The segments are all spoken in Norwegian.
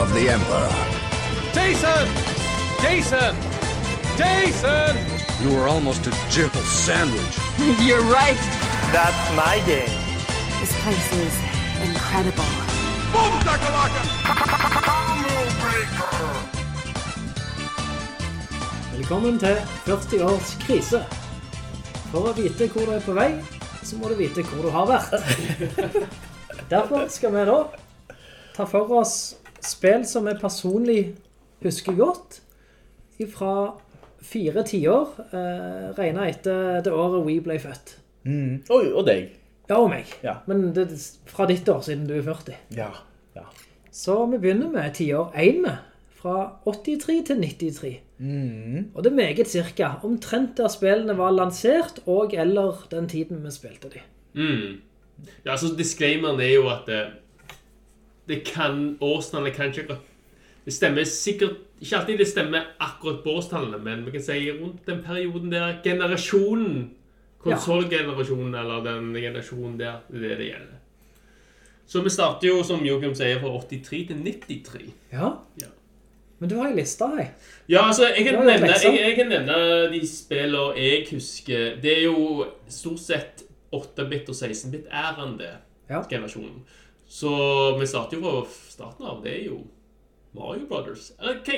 of the Emperor. Jason! Jason! Jason! You were almost a jibble sandwich. You're right. That's my game. This place is incredible. Velkommen til 40 års krise. For å vite hvor du er på vei, så må du vite hvor du har vært. Derfor skal vi da ta for oss spill som jeg personlig husker godt, fra fire tiår, eh, regnet etter det året vi ble født. Oi, og deg. Ja, og meg. Ja. Men det fra ditt år siden du er 40. Ja. ja. Så vi begynner med tiår 1 med, fra 83 til 93. Og det er meget cirka, omtrent der spillene var lansert, og eller den tiden vi spilte de. Mm. Ja, så disclaimeren er jo at det, kan Årstallene kan ikke Det stemmer sikkert Ikke alltid det stemmer akkurat på årstallene, men vi kan si rundt den perioden der generasjonen Konsollgenerasjonen, eller den generasjonen der, det er det det gjelder. Så vi starter jo, som Joachim sier, fra 83 til 93. Ja. Ja. Men du har jo lista her. Ja, altså, jeg kan, nevne, jeg, jeg kan nevne de spillene jeg husker. Det er jo stort sett 8-bit og 16-bit-ærende. Ja. Generasjonen. Så vi startet jo fra starten av. Det er jo Mario Brothers. Eller hva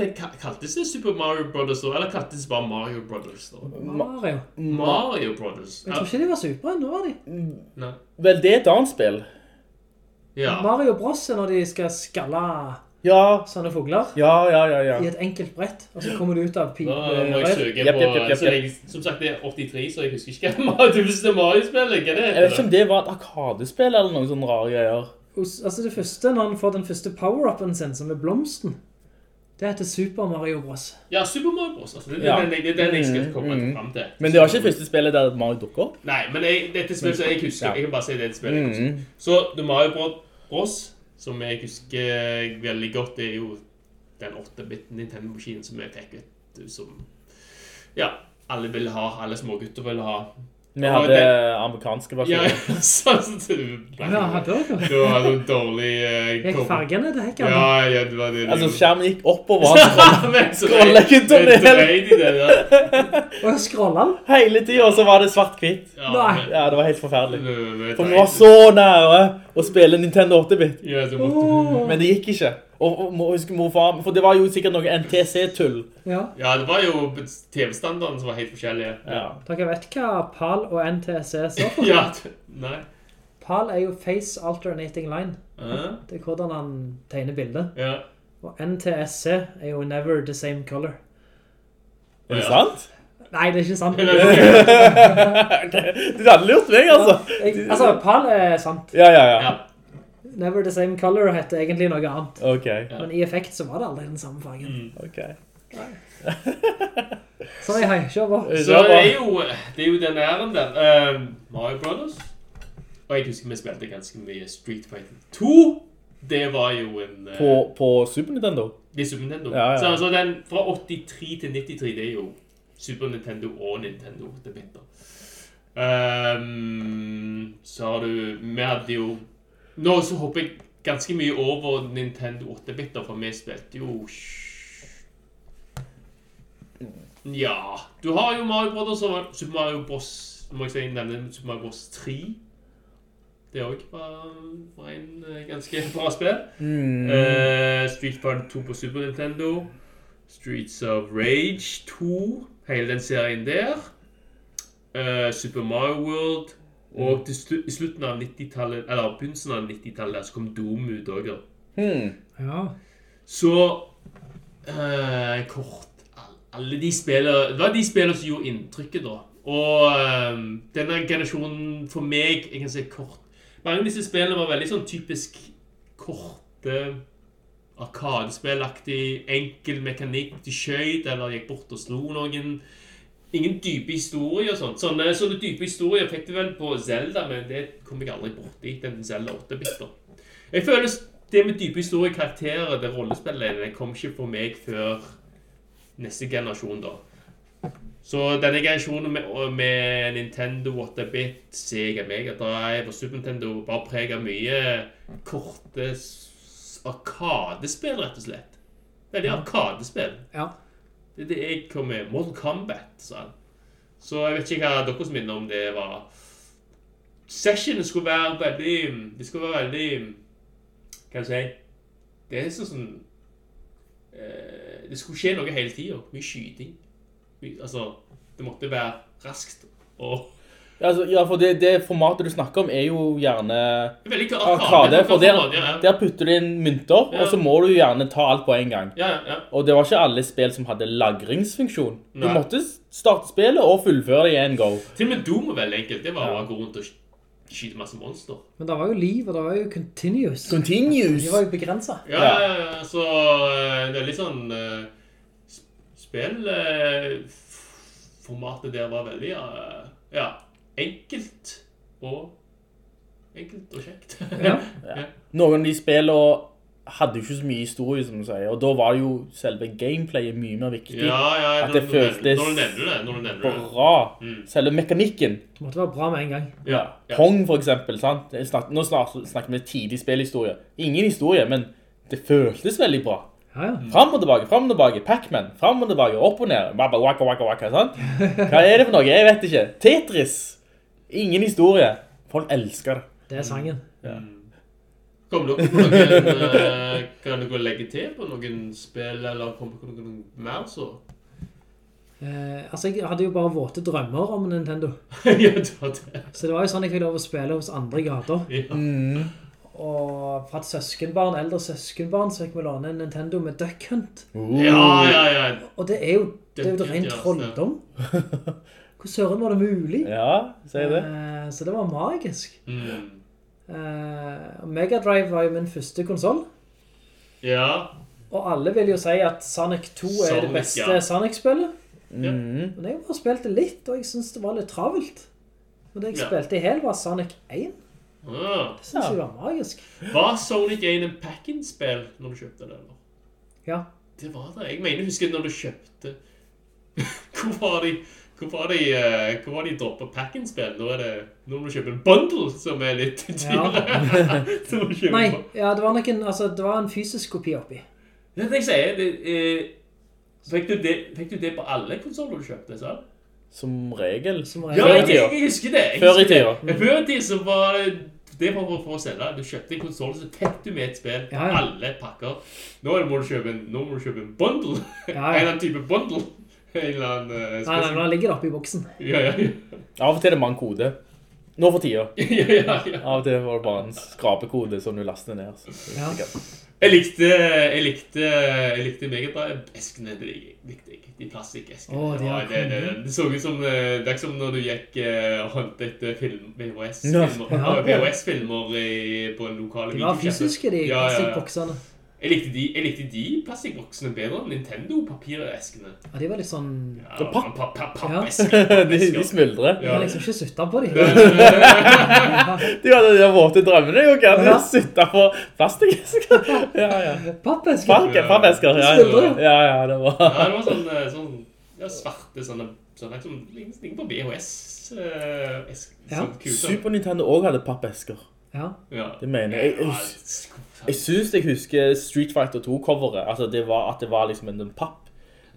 det kaltes det Super Mario Brothers da? Eller kaltes det bare Mario Brothers da? Mario. Mario Brothers. Jeg tror ikke de var supre, nå var de. Nei. Vel, det er et annet spill. Ja. Mario Bros er når de skal skalle Ja, sånne fugler ja, ja, ja. ja. i et enkelt brett, og så kommer du ut av Da må jeg søke på jepp, så jeg, Som sagt, det er 83, så jeg husker ikke hva du visste Mario-spillet. Hva er det? Jeg vet ikke om det var et arkadespill eller noen sånne rare greier. Altså det første, når han får den første power-upen sin, som er blomsten, det heter Super Mario Bros. Ja, Super Mario Bros. Altså, det, Ja. det, det, det er den jeg skal komme Mm, mm. frem til. Men det var ikke første spillet der Mario dukker opp? Nei, men jeg, dette spillet jeg husker Ja. Jeg kan bare si det er et spill jeg husker. Mm. Så The Mario Bros, som jeg husker veldig godt, det er jo den 8-biten Nintendo-maskinen som jeg fikk, som Ja, alle ville ha. Alle smågutter ville ha. Vi hadde det- amerikanske Ja, versjoner. sånn som du Ja, hadde dere? Du hadde en dårlig uh, Gikk fargene til hekken? Ja, ja, det var det. Altså, skjermen gikk oppover. Så ikke så der. Og scrolla den? Hele tiden, og så var det svart-hvitt. Ja, Nei. men- Ja, det var helt forferdelig. For vi var så nære å spille Nintendo 8-bit. Ja, så måtte Men det gikk ikke. Og, og må mor og far, for det var jo sikkert noe NTC-tull. Ja. Ja, det var jo TV-standarden som var helt forskjellige. Ja. Dere vet hva PAL og NTC står for? Ja, nei. PAL er jo Face Alternating Line. Ja, Det er hvordan han tegner bildet. ja. Og NTSC er jo Never the Same Color. Er det Ja. sant? Nei, det er ikke sant. Du hadde lurt meg, altså. Jeg, altså, PAL er sant. Ja, ja, ja. Ja. Never the Same Color heter egentlig noe annet. Ok, Men i effekt så var det aldri den samme fargen. ok. Sorry, hei, kjør på. Så det er jo, det er jo den æren der. Um, Mario Brothers. Og jeg husker vi spilte ganske mye Street Fighter 2. Det var jo en... Uh, På, på Super Nintendo? Det er Super Nintendo. Ja, ja. Så altså den fra 83 til 93, det er jo Super Nintendo og Nintendo det bitter. Um, så har du Vi hadde jo Nå så hopper jeg ganske mye over Nintendo 8-biter, for vi spilte jo Ja Du har jo Mario Brothers og Super Mario Bros. Må jeg si nevne Super Mario Bros. 3. Det òg var, var en eh, ganske bra spill. Eh, Street Fighter 2 på Super Nintendo. Streets of Rage 2. Hele den serien der. Uh, Super Mario World. Og til slu i slutten av 90-tallet, eller begynnelsen av 90-tallet, så kom Doom ut òg. Hmm. Ja. Så eh, Kort Alle de spillene Det var de spillene som gjorde inntrykket, da. Og eh, denne generasjonen for meg Jeg kan si kort Mange av disse spillene var veldig sånn typisk korte arkadespillaktig, enkel mekanikk. De skjøt eller gikk bort og slo noen. Ingen dype historier og sånt. Sånne, sånne dype historier fikk du vel på Zelda, men det kom jeg aldri borti. Den Zelda 8-biter. Jeg føler det med dype historier, karakterer, det rollespillet, det kom ikke for meg før neste generasjon, da. Så denne generasjonen med, med Nintendo 8-bit, Sega Mega Drive og Super Nintendo bare preger mye korte arkadespill, rett og slett. Veldig arkadespill. Ja. Det er det jeg kom med. Mortal Kombat, sa han. Så jeg vet ikke hva deres minner om det var. Sessionen skulle være veldig Det skulle være veldig Hva skal jeg si Det er sånn sånn Det skulle skje noe hele tida. Mye skyting. Altså Det måtte være raskt og Altså, ja, for det, det formatet du snakker om er jo gjerne arkade. For der, ja, ja. der putter du inn mynter, Ja. og så må du gjerne ta alt på en gang. Ja, ja. Og det var ikke alle spill som hadde lagringsfunksjon. Du Nei. måtte starte spillet og fullføre det i en go. Til og med Doom var veldig enkelt. Det var Ja. å gå rundt og sk- skyte masse monster. Men det var jo liv, og det var jo continuous. Continuous! De var jo begrenset. Ja, ja, ja. Så eh, det er litt sånn uh, Spillformatet der var veldig eh, ja, enkelt og Enkelt og kjekt. Ja. Noen av de spillene hadde jo ikke så mye historie, som du sier, og da var jo selve gameplayet mye mer viktig. Ja, ja, At det føltes når du nevner det. Når du nevner det. bra. Mm. Selve mekanikken. Det måtte være bra med en gang. Ja, ja. Pong, for eksempel. Sant? Nå snakker vi tidlig spillhistorie. Ingen historie, men det føltes veldig bra. Ja, ja. Fram og tilbake, fram og tilbake. Pac-Man. Fram og tilbake, opp og ned. Waka, waka, waka, waka, sant? Hva er det for noe? Jeg vet ikke. Tetris. Ingen historie. Folk elsker det. Det er sangen. Kommer dere på noen eh, Kan dere legge til på noen spill, eller kommer dere på noen mer så? Eh, altså, jeg hadde jo bare våte drømmer om Nintendo. ja, var det. Så det var jo sånn jeg fikk lov å spille hos andre gater. Ja. Og fra et søskenbarn, eldre søskenbarn, så fikk vi låne en Nintendo med Duck Hunt. ja, ja, ja. Og det er jo, det er jo rent ja, trolldom. Hvor søren var det mulig? Ja, sier det. Eh, så det var magisk. Mm. Eh, Mega Drive var jo min første konsol. Ja. Og alle vil jo si at Sonic 2 er det beste ja. Sonic-spillet. ja. Mm. Men jeg bare spilte litt, og jeg synes det var litt travelt. Men det jeg Ja. spilte i hel var Sonic 1. Ah. Det synes Ja. jeg var magisk. Var Sonic 1 en pack-in-spill når du kjøpte det? eller? Ja. Det var det. Jeg mener, husker når du kjøpte Hvor var de Hvor var de, eh, hvor var de droppet pack-in-spill? Nå er det noen du kjøper en bundle som er litt dyrere. Så må du kjøpe Nei, ja, det var nok en, altså, det var en fysisk kopi oppi. Det er det jeg sier. Det, eh, fikk, du det, fikk du det på alle konsoler du kjøpte? sa Som regel. Som Ja, jeg, jeg, jeg husker det. Jeg Før i tida. Før i tida så var det det var for, for å selge. Du kjøpte en konsol, så fikk du med et spill på Ja, ja. alle pakker. Nå må du kjøpe en, nå må du kjøpe en bundle. Ja, En ja. eller annen type bundle. Annen uh, Nei, nei, den ligger oppe i boksen. Ja, ja, ja. Av og til er det mange kode. Nå for tida. ja, ja, ja. Av og til var det bare en skrapekode som du laster ned. Så. Ja. Jeg likte, jeg likte, jeg likte Megadrive-eskene. de, likte jeg. De plastikkeskene. Oh, de Ja, det, det, det så ut som eh, Det er ikke som når du gikk eh, og hentet etter film, VHS-filmer på en lokal De var fysiske, de Ja, ja, ja. plastikkboksene. Jeg likte de, jeg likte de plastikkboksene bedre enn Nintendo-papireskene. Ja, de var litt sånn... Ja, papp. pa, pa, Ja. De, de smuldre. Ja. Jeg har liksom ikke suttet på dem. De hadde de våte drømmene jo kan Ja. suttet på plastikkesker. Ja, ja. Pappesker. Pakke, pappesker. Ja, ja, ja, det var Ja, det var sånn, eh, sånn ja, svarte sånne, sånne som ligner på VHS. Uh, esk, Ja. sånn. Super Nintendo også hadde pappesker. Ja. Ja. Det mener jeg. Jeg, Ja, jeg, synes jeg husker Street Fighter 2-coveret. Altså, det var at det var liksom en papp.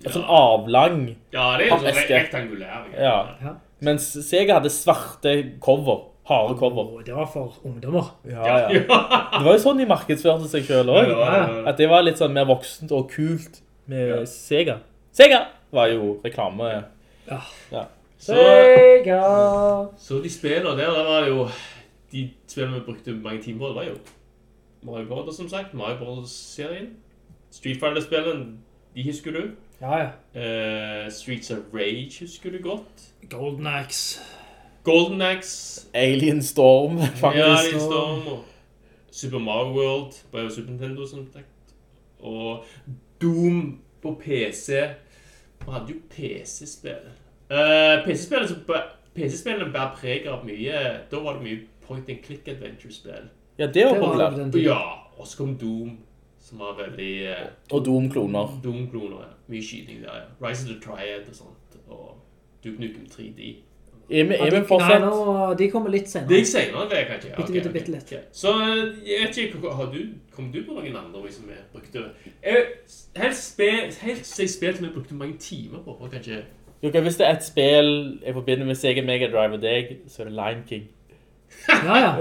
En sånn avlang. ja, det er jo sånn rektangulær. Ja. Ja. Mens Sega hadde svarte cover. Harde cover. Det var for ungdommer. Ja, ja. Det var jo sånn de markedsførte seg selv også. det var- det At det var litt sånn mer voksent og kult med Sega. Sega var jo reklame. Ja. Ja. Så, Sega! så de spillene der, det var jo De spillene vi brukte mange timer det var jo Mario Brothers, som sagt. Mario Brothers-serien. Street Fighter-spillene, de husker du. Ja, ja. Eh, Streets of Rage husker du godt. Golden Axe. Golden Axe. Alien Storm, Ja. Alien Storm og Super Mario World på Super Nintendo, som sagt. Og Doom på PC Vi hadde jo PC-spill. Uh, PC-spillene PC-spillene bærer preg av mye Da var det mye point and click adventure-spill. Ja, det var Det var populært. Ja, og så kom Doom, som var veldig eh, Og Doom-kloner. Doom-kloner. ja. Mye skyting der, ja. Rise of the Triad og sånt. Og Duke Nukem 3D. Er vi, er vi nei, fortsatt nå, de kommer litt senere. De senere, det kanskje? Ja, Bitte, okay, bitte, okay. bitte litt. Ok. Så eh, jeg vet ikke, har du, kom du på noen andre som vi brukte? Jeg, helst spill, helt si spill som vi brukte mange timer på, kanskje... Ok, Hvis det er et spill jeg forbinder med Sega Mega Drive og deg, så er det Lion King. Ja, ja.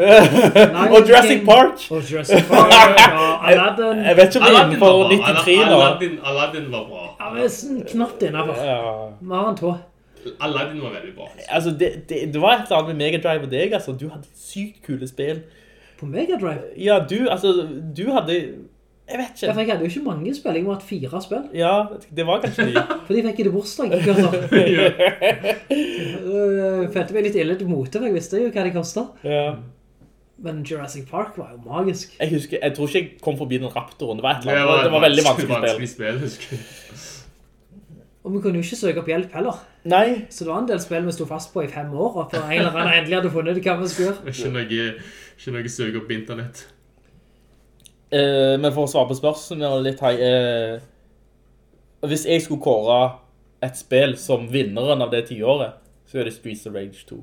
og Jurassic. Park! Og Jurassic Park, ja, Aladdin. Jeg vet ikke om det er innenfor var bra. 93 nå. Aladdin, Aladdin var bra. Ja, men sånn knapt innenfor. Ja. Mer enn to. Aladdin var veldig bra. Altså, det, det, det var et eller annet med Mega Drive og deg, altså. Du hadde sykt kule spill. På Mega Drive. Ja, du, altså, du hadde... Jeg vet Ja, for ikke. jeg hadde jo ikke mange spill. Jeg må ha hatt fire spill. Ja, det var kanskje de. For de fikk jeg det bursdag. Jeg følte meg litt ille til mote, for jeg visste jo hva de kostet. Ja. Men Jurassic Park var jo magisk. Jeg husker, jeg tror ikke jeg kom forbi den raptoren. Det var et eller annet. Det var veldig vanskelig spill. vanskelig spill, husker jeg. Og vi kunne jo ikke søke opp hjelp heller. Nei, Så det var en del spill vi stod fast på i fem år, og for en eller annen endelig hadde funnet hva vi skulle gjøre. Ikke noe, ikke noe søk opp på internett. Eh, men for å svare på spørsmålet litt hei, uh, hvis jeg skulle kåre et spill som vinneren av det tiåret, så er det Streets of Rage 2.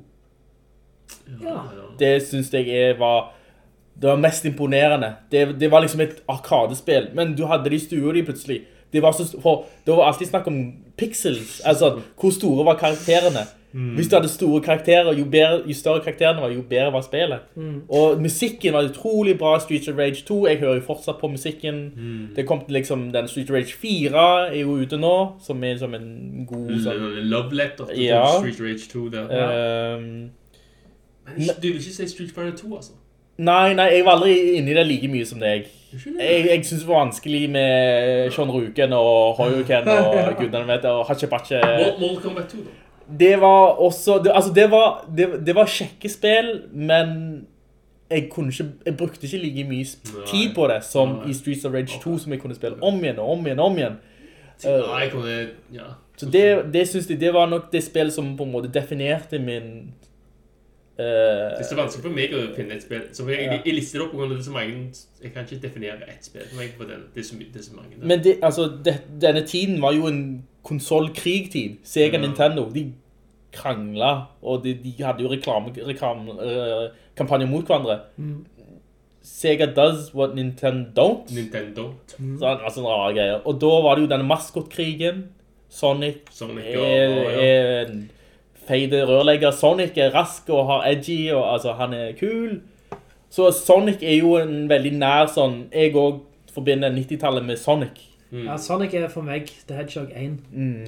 Ja. Det synes jeg var det var mest imponerende. Det, det var liksom et arkadespill, men du hadde det i stua di plutselig. Det var, så, for, det var alltid snakk om pixels, altså hvor store var karakterene. Hvis du hadde store karakterer, jo, bedre, jo større karakterene var, jo bedre var spillet. Og musikken var utrolig bra Streets of Rage 2. Jeg hører jo fortsatt på musikken. Det kom liksom, den Streets of Rage 4 er jo ute nå, som er liksom en god sånn... Love letter til Ja. of Rage 2 der. Um, Men Du vil ikke si Street Fighter 2, altså? Nei, nei, jeg var aldri inne i det like mye som deg. Jeg, jeg synes det var vanskelig med Sean Ruken og Hoyuken og gudene vet, og Hachibachi. Mor- Mortal Kombat 2, da? Det var også, det, altså det var, det, det var kjekkespill, men jeg ikke, jeg brukte ikke like mye tid på det som Nei. i Streets of Rage 2 som jeg kunne spille om igjen og om igjen og om igjen. Nei, jeg kunne... Ja. Så det, det synes jeg, det var nok det spillet som på en måte definerte min... Uh, Det er så vanskelig for meg å finne et spill. Så jeg, jeg, jeg lister det opp på grunn av det så mange... Jeg kan ikke definere ett spill for den. Det er så, det er så mange. der. Men det, altså, det, denne tiden var jo en konsolkrigtid. Sega Ja. Nintendo, de krangla, og de, de hadde jo reklame, reklam, eh, mot hverandre. Sega does what Nintendo don't. Nintendo. Så, altså, rare greier. Og da var det jo denne maskotkrigen. Sonic, Sonic er, og- ja. er en feide rørlegger. Sonic er rask og har edgy, og altså, han er kul. Så Sonic er jo en veldig nær sånn, jeg også forbinder 90-tallet med Sonic. Ja, Sonic er for meg The Hedgehog 1.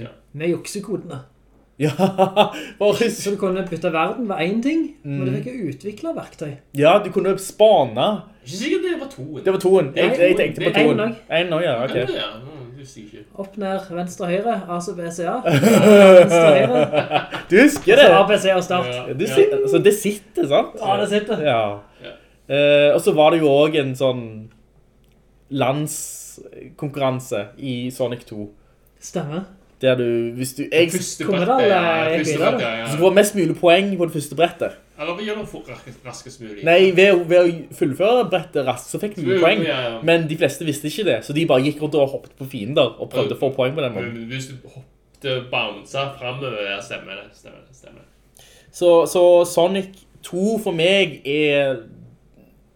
Ja. Med juksekodene. Ja, bare Så du kunne bytte verden var en ting, men Mm. du fikk jo utvikle verktøy. Ja, du kunne spane. Ikke sikkert det var toen. Det var toen. Jeg, jeg tenkte på det toen. en også, ja, ok. Ja, ja. Mm. Opp, ned, venstre, høyre, altså BCA. Venstre, høyre, Du husker så det? C og start. Ja. ja. Sitter, så det sitter, sant? Ja, det sitter. Ja. Uh, og så var det jo også en sånn landskonkurranse i Sonic 2. Stemmer. Der du, hvis du, jeg, Kommer brettet, det ja. alle videre? brettet, ja. du får mest mulig poeng på det første brettet. Eller vi gjør det raskest, mulig. Nei, ved, ved å fullføre brettet raskt, så fikk du Ja, poeng. ja, ja. Men de fleste visste ikke det, så de bare gikk rundt og hoppet på fiender og prøvde å få poeng på den måten. Hvis du hoppet og bounsa fremover, ja, stemmer det. Stemmer det. Stemmer. det. Så, så Sonic 2 for meg er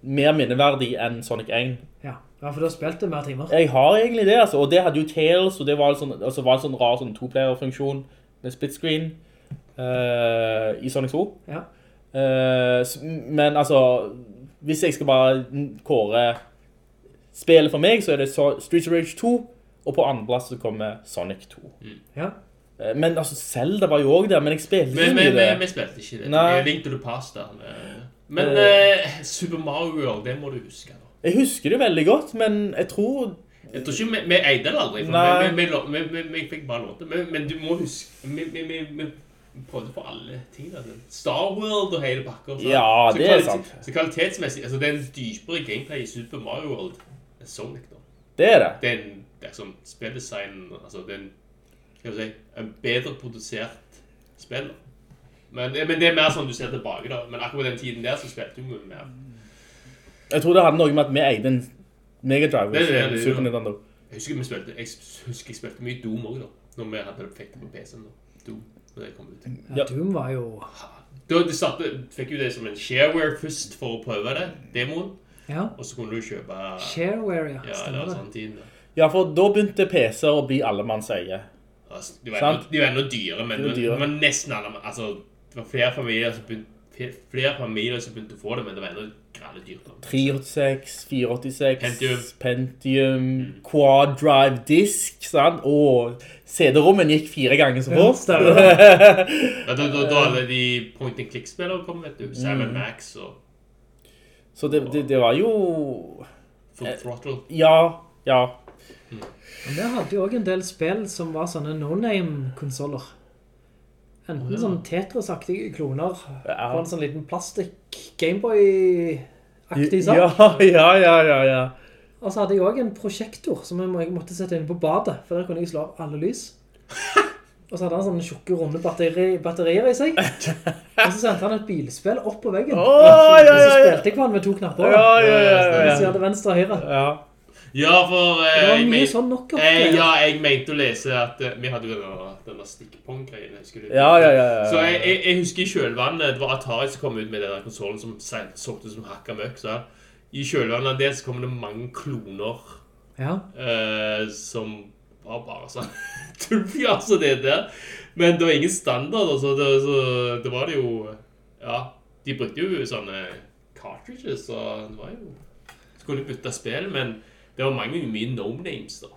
mer minneverdig enn Sonic 1. Ja, for du har spilt det mer timer. Jeg har egentlig det, altså. Og det hadde jo Tales, og det var en sånn, altså var en sånn rar sånn to-player-funksjon med split screen uh, i Sonic 2. Ja. Uh, men altså, hvis jeg skal bare kåre spillet for meg, så er det så- Streets of Rage 2, og på andreplass så kommer Sonic 2. Ja. Eh, men altså, Zelda var jo også der, men jeg spilte ikke Men det. Men, vi spilte ikke det. Nei. Jeg Link to the Past der. Men uh, Super Mario World, det må du huske. da. Jeg husker det veldig godt, men jeg tror Jeg tror ikke vi, vi eide det aldri, vi, vi, vi, fikk bare låter. Men, men du må huske Vi, prøvde på alle ting. Da. Star World og hele pakka. Ja, det er sant. Så kvalitetsmessig altså Det er en dypere gameplay i Super Mario World enn Sonic. da Det er det. Det er en det er sånn spilldesign Altså, det er en Skal si En bedre produsert spill. Men, men det er mer sånn du ser tilbake, da. Men akkurat den tiden der så spilte du mye mer. Jeg tror det hadde noe med at vi eide en Megadrive Det er det, det er Super det. Nintendo. Jeg husker vi spilte Jeg husker jeg spilte mye Doom òg, da. Når vi hadde det det på PC-en. Doom. Når det kom ut. Ja, Doom var jo Da de satte, fikk jo det som en shareware først for å prøve det, demoen. Ja. Og så kunne du kjøpe Shareware, ja. Ja, det Stemmer det. sånn tiden. da. Ja, for da begynte PC-er å bli allemannseie. Altså, de var ennå- dyre, men det var det dyre. var nesten alle Altså, det var flere familier som begynte Flere familier som begynte å få det, men det var ennå greit dyrt. 386, 486, Pentium. Pentium, Quad Drive Disk, sant? Og CD-rommen gikk fire ganger så fort. Ja, da, da, da alle de point and click-spillere kom, vet du. Sam Mm. Max og Så det, det, det var jo... Full Throttle. Ja, ja. Men vi hadde jo også en del spill som var sånne no-name-konsoler. Enten sånn Tetris-aktige kloner Ja. på en sånn liten plastikk Gameboy-aktig sak. Ja, ja, ja, ja, ja. Og så hadde jeg også en prosjektor som jeg måtte sette inn på badet, for der kunne jeg slå av alle lys. Og så hadde han sånne tjukke, runde batteri, batterier i seg. Og så sendte han et bilspill opp på veggen. Oh, ja, Og så ja, Så spilte jeg på han med to knapper. Ja, ja, ja, ja, Hvis jeg ja. hadde venstre og høyre. ja. Ja, for eh, Det var mye men- sånn knock-off. eh, Ja, jeg mente å lese at eh, Vi hadde jo denne, denne stikkpong-greien, husker du? Ja, ja, ja, ja. Så jeg, jeg, jeg husker i kjølvannet Det var Atari som kom ut med den der konsolen som solgte som hakka møkk. Så I kjølvannet av det så kom det mange kloner Ja. eh, som var bare sånn tullfjas og det der. Men det var ingen standard, altså. det, så det var det jo Ja, de brukte jo sånne cartridges, så det var jo Skulle bytte spill, men det var mange mye no-names, da.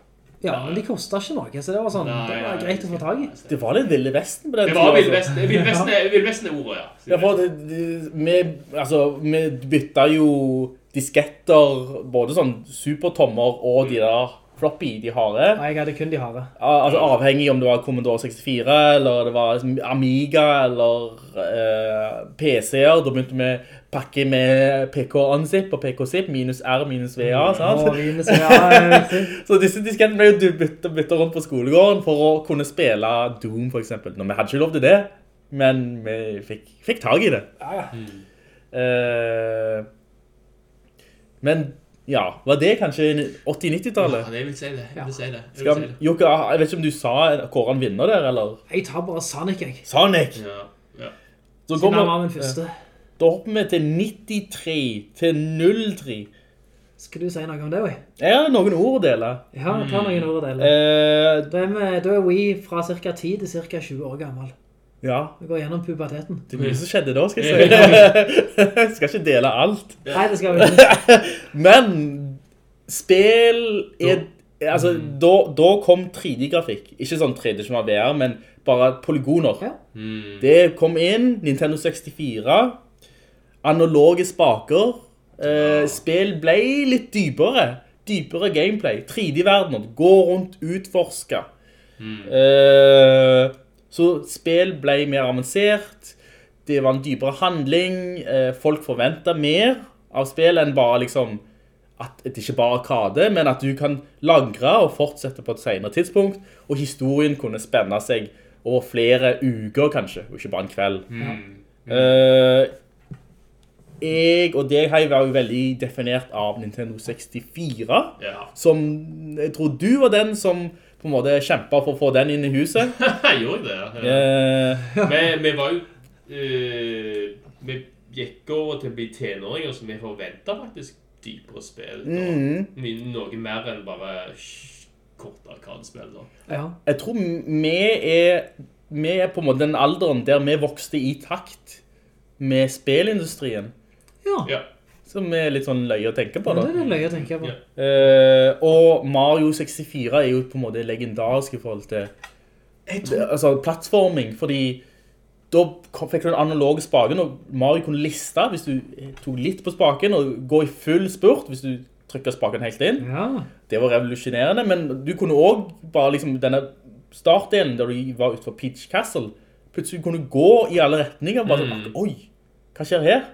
ja, men de kostet ikke noe, så det var sånn, Nei, det var greit å få tag i. Det var litt Ville Vesten på den Det var Ville altså. Vesten. Ville Vesten er- Ville Vesten er ordet, ja. Ja, for det, det, vi, altså, vi bytta jo disketter, både sånn supertommer og de der floppy, de harde. Nei, jeg hadde kun de harde. Al- Altså avhengig om det var Commodore 64, eller det var Amiga, eller eh, PC-er. Da begynte vi pakke med PK-unzip og PK-zip, minus R, minus VA, sant? Ja, det er. Så disse diskettene ble jo byttet, byttet rundt på skolegården for å kunne spille Doom, for eksempel. Nå, vi hadde ikke lov til det, men vi fikk, fikk tag i det. Ja, ja. Uh, men ja, var det kanskje 80-90-tallet? Ja, det vil si det. Jeg vil si det. Jeg vil Skal, si det. Jukka, jeg vet ikke om du sa Kåren vinner der, eller? Jeg tar bare Sonic, jeg. Sonic! Ja, ja. Så Siden han var min første. Da hopper vi til 93 til 03. Skal du si noe om det, oi? Jeg har noen ord å dele. Ja, ta noen ord å dele. Uh, Da er, vi, da er we fra cirka 10 til cirka 20 år gammel. ja, Vi går gjennom puberteten. det er mye som skjedde da, skal jeg si. jeg skal ikke dele alt. Nei, det skal vi ikke. Men spill er Altså, da, da kom 3D-grafikk. Ikke sånn 3D som var VR, men bare polygoner. Ja. Det kom inn, Nintendo 64, analoge spaker. Eh, spill ble litt dypere. Dypere gameplay. 3D-verdener. Gå rundt, utforske. Eh, så spill ble mer avansert. Det var en dypere handling. Eh, folk forventet mer av spill enn bare liksom at det ikke bare er arkade, men at du kan lagre og fortsette på et senere tidspunkt, og historien kunne spenne seg over flere uker kanskje, og ikke bare en kveld. Eh, jeg og deg Hei, var jo veldig definert av Nintendo 64, Ja. som jeg tror du var den som på en måte kjempet for å få den inn i huset. Jeg gjorde det, ja. Eh, Vi, vi var jo uh, Vi gikk over til å bli tenåringer, så vi forventa faktisk dypere spill. Mhm. Noe mer enn bare sh- arkadespill. Ja. jeg tror vi er, vi er på en måte den alderen der vi vokste i takt med spillindustrien. Ja. Ja. Som er litt sånn løye å tenke på da. Ja, det er løye å tenke på. Ja. Eh, og Mario 64 er jo på en måte legendarisk i forhold til tror... altså, plattforming, fordi da fikk du den analoge spaken, og Mario kunne liste hvis du tok litt på spaken og gå i full spurt hvis du trykket spaken helt inn. Ja. Det var revolusjonerende, men du kunne også bare liksom denne startdelen der du var utenfor Peach Castle, plutselig kunne du gå i alle retninger, bare sånn, oi, hva skjer her?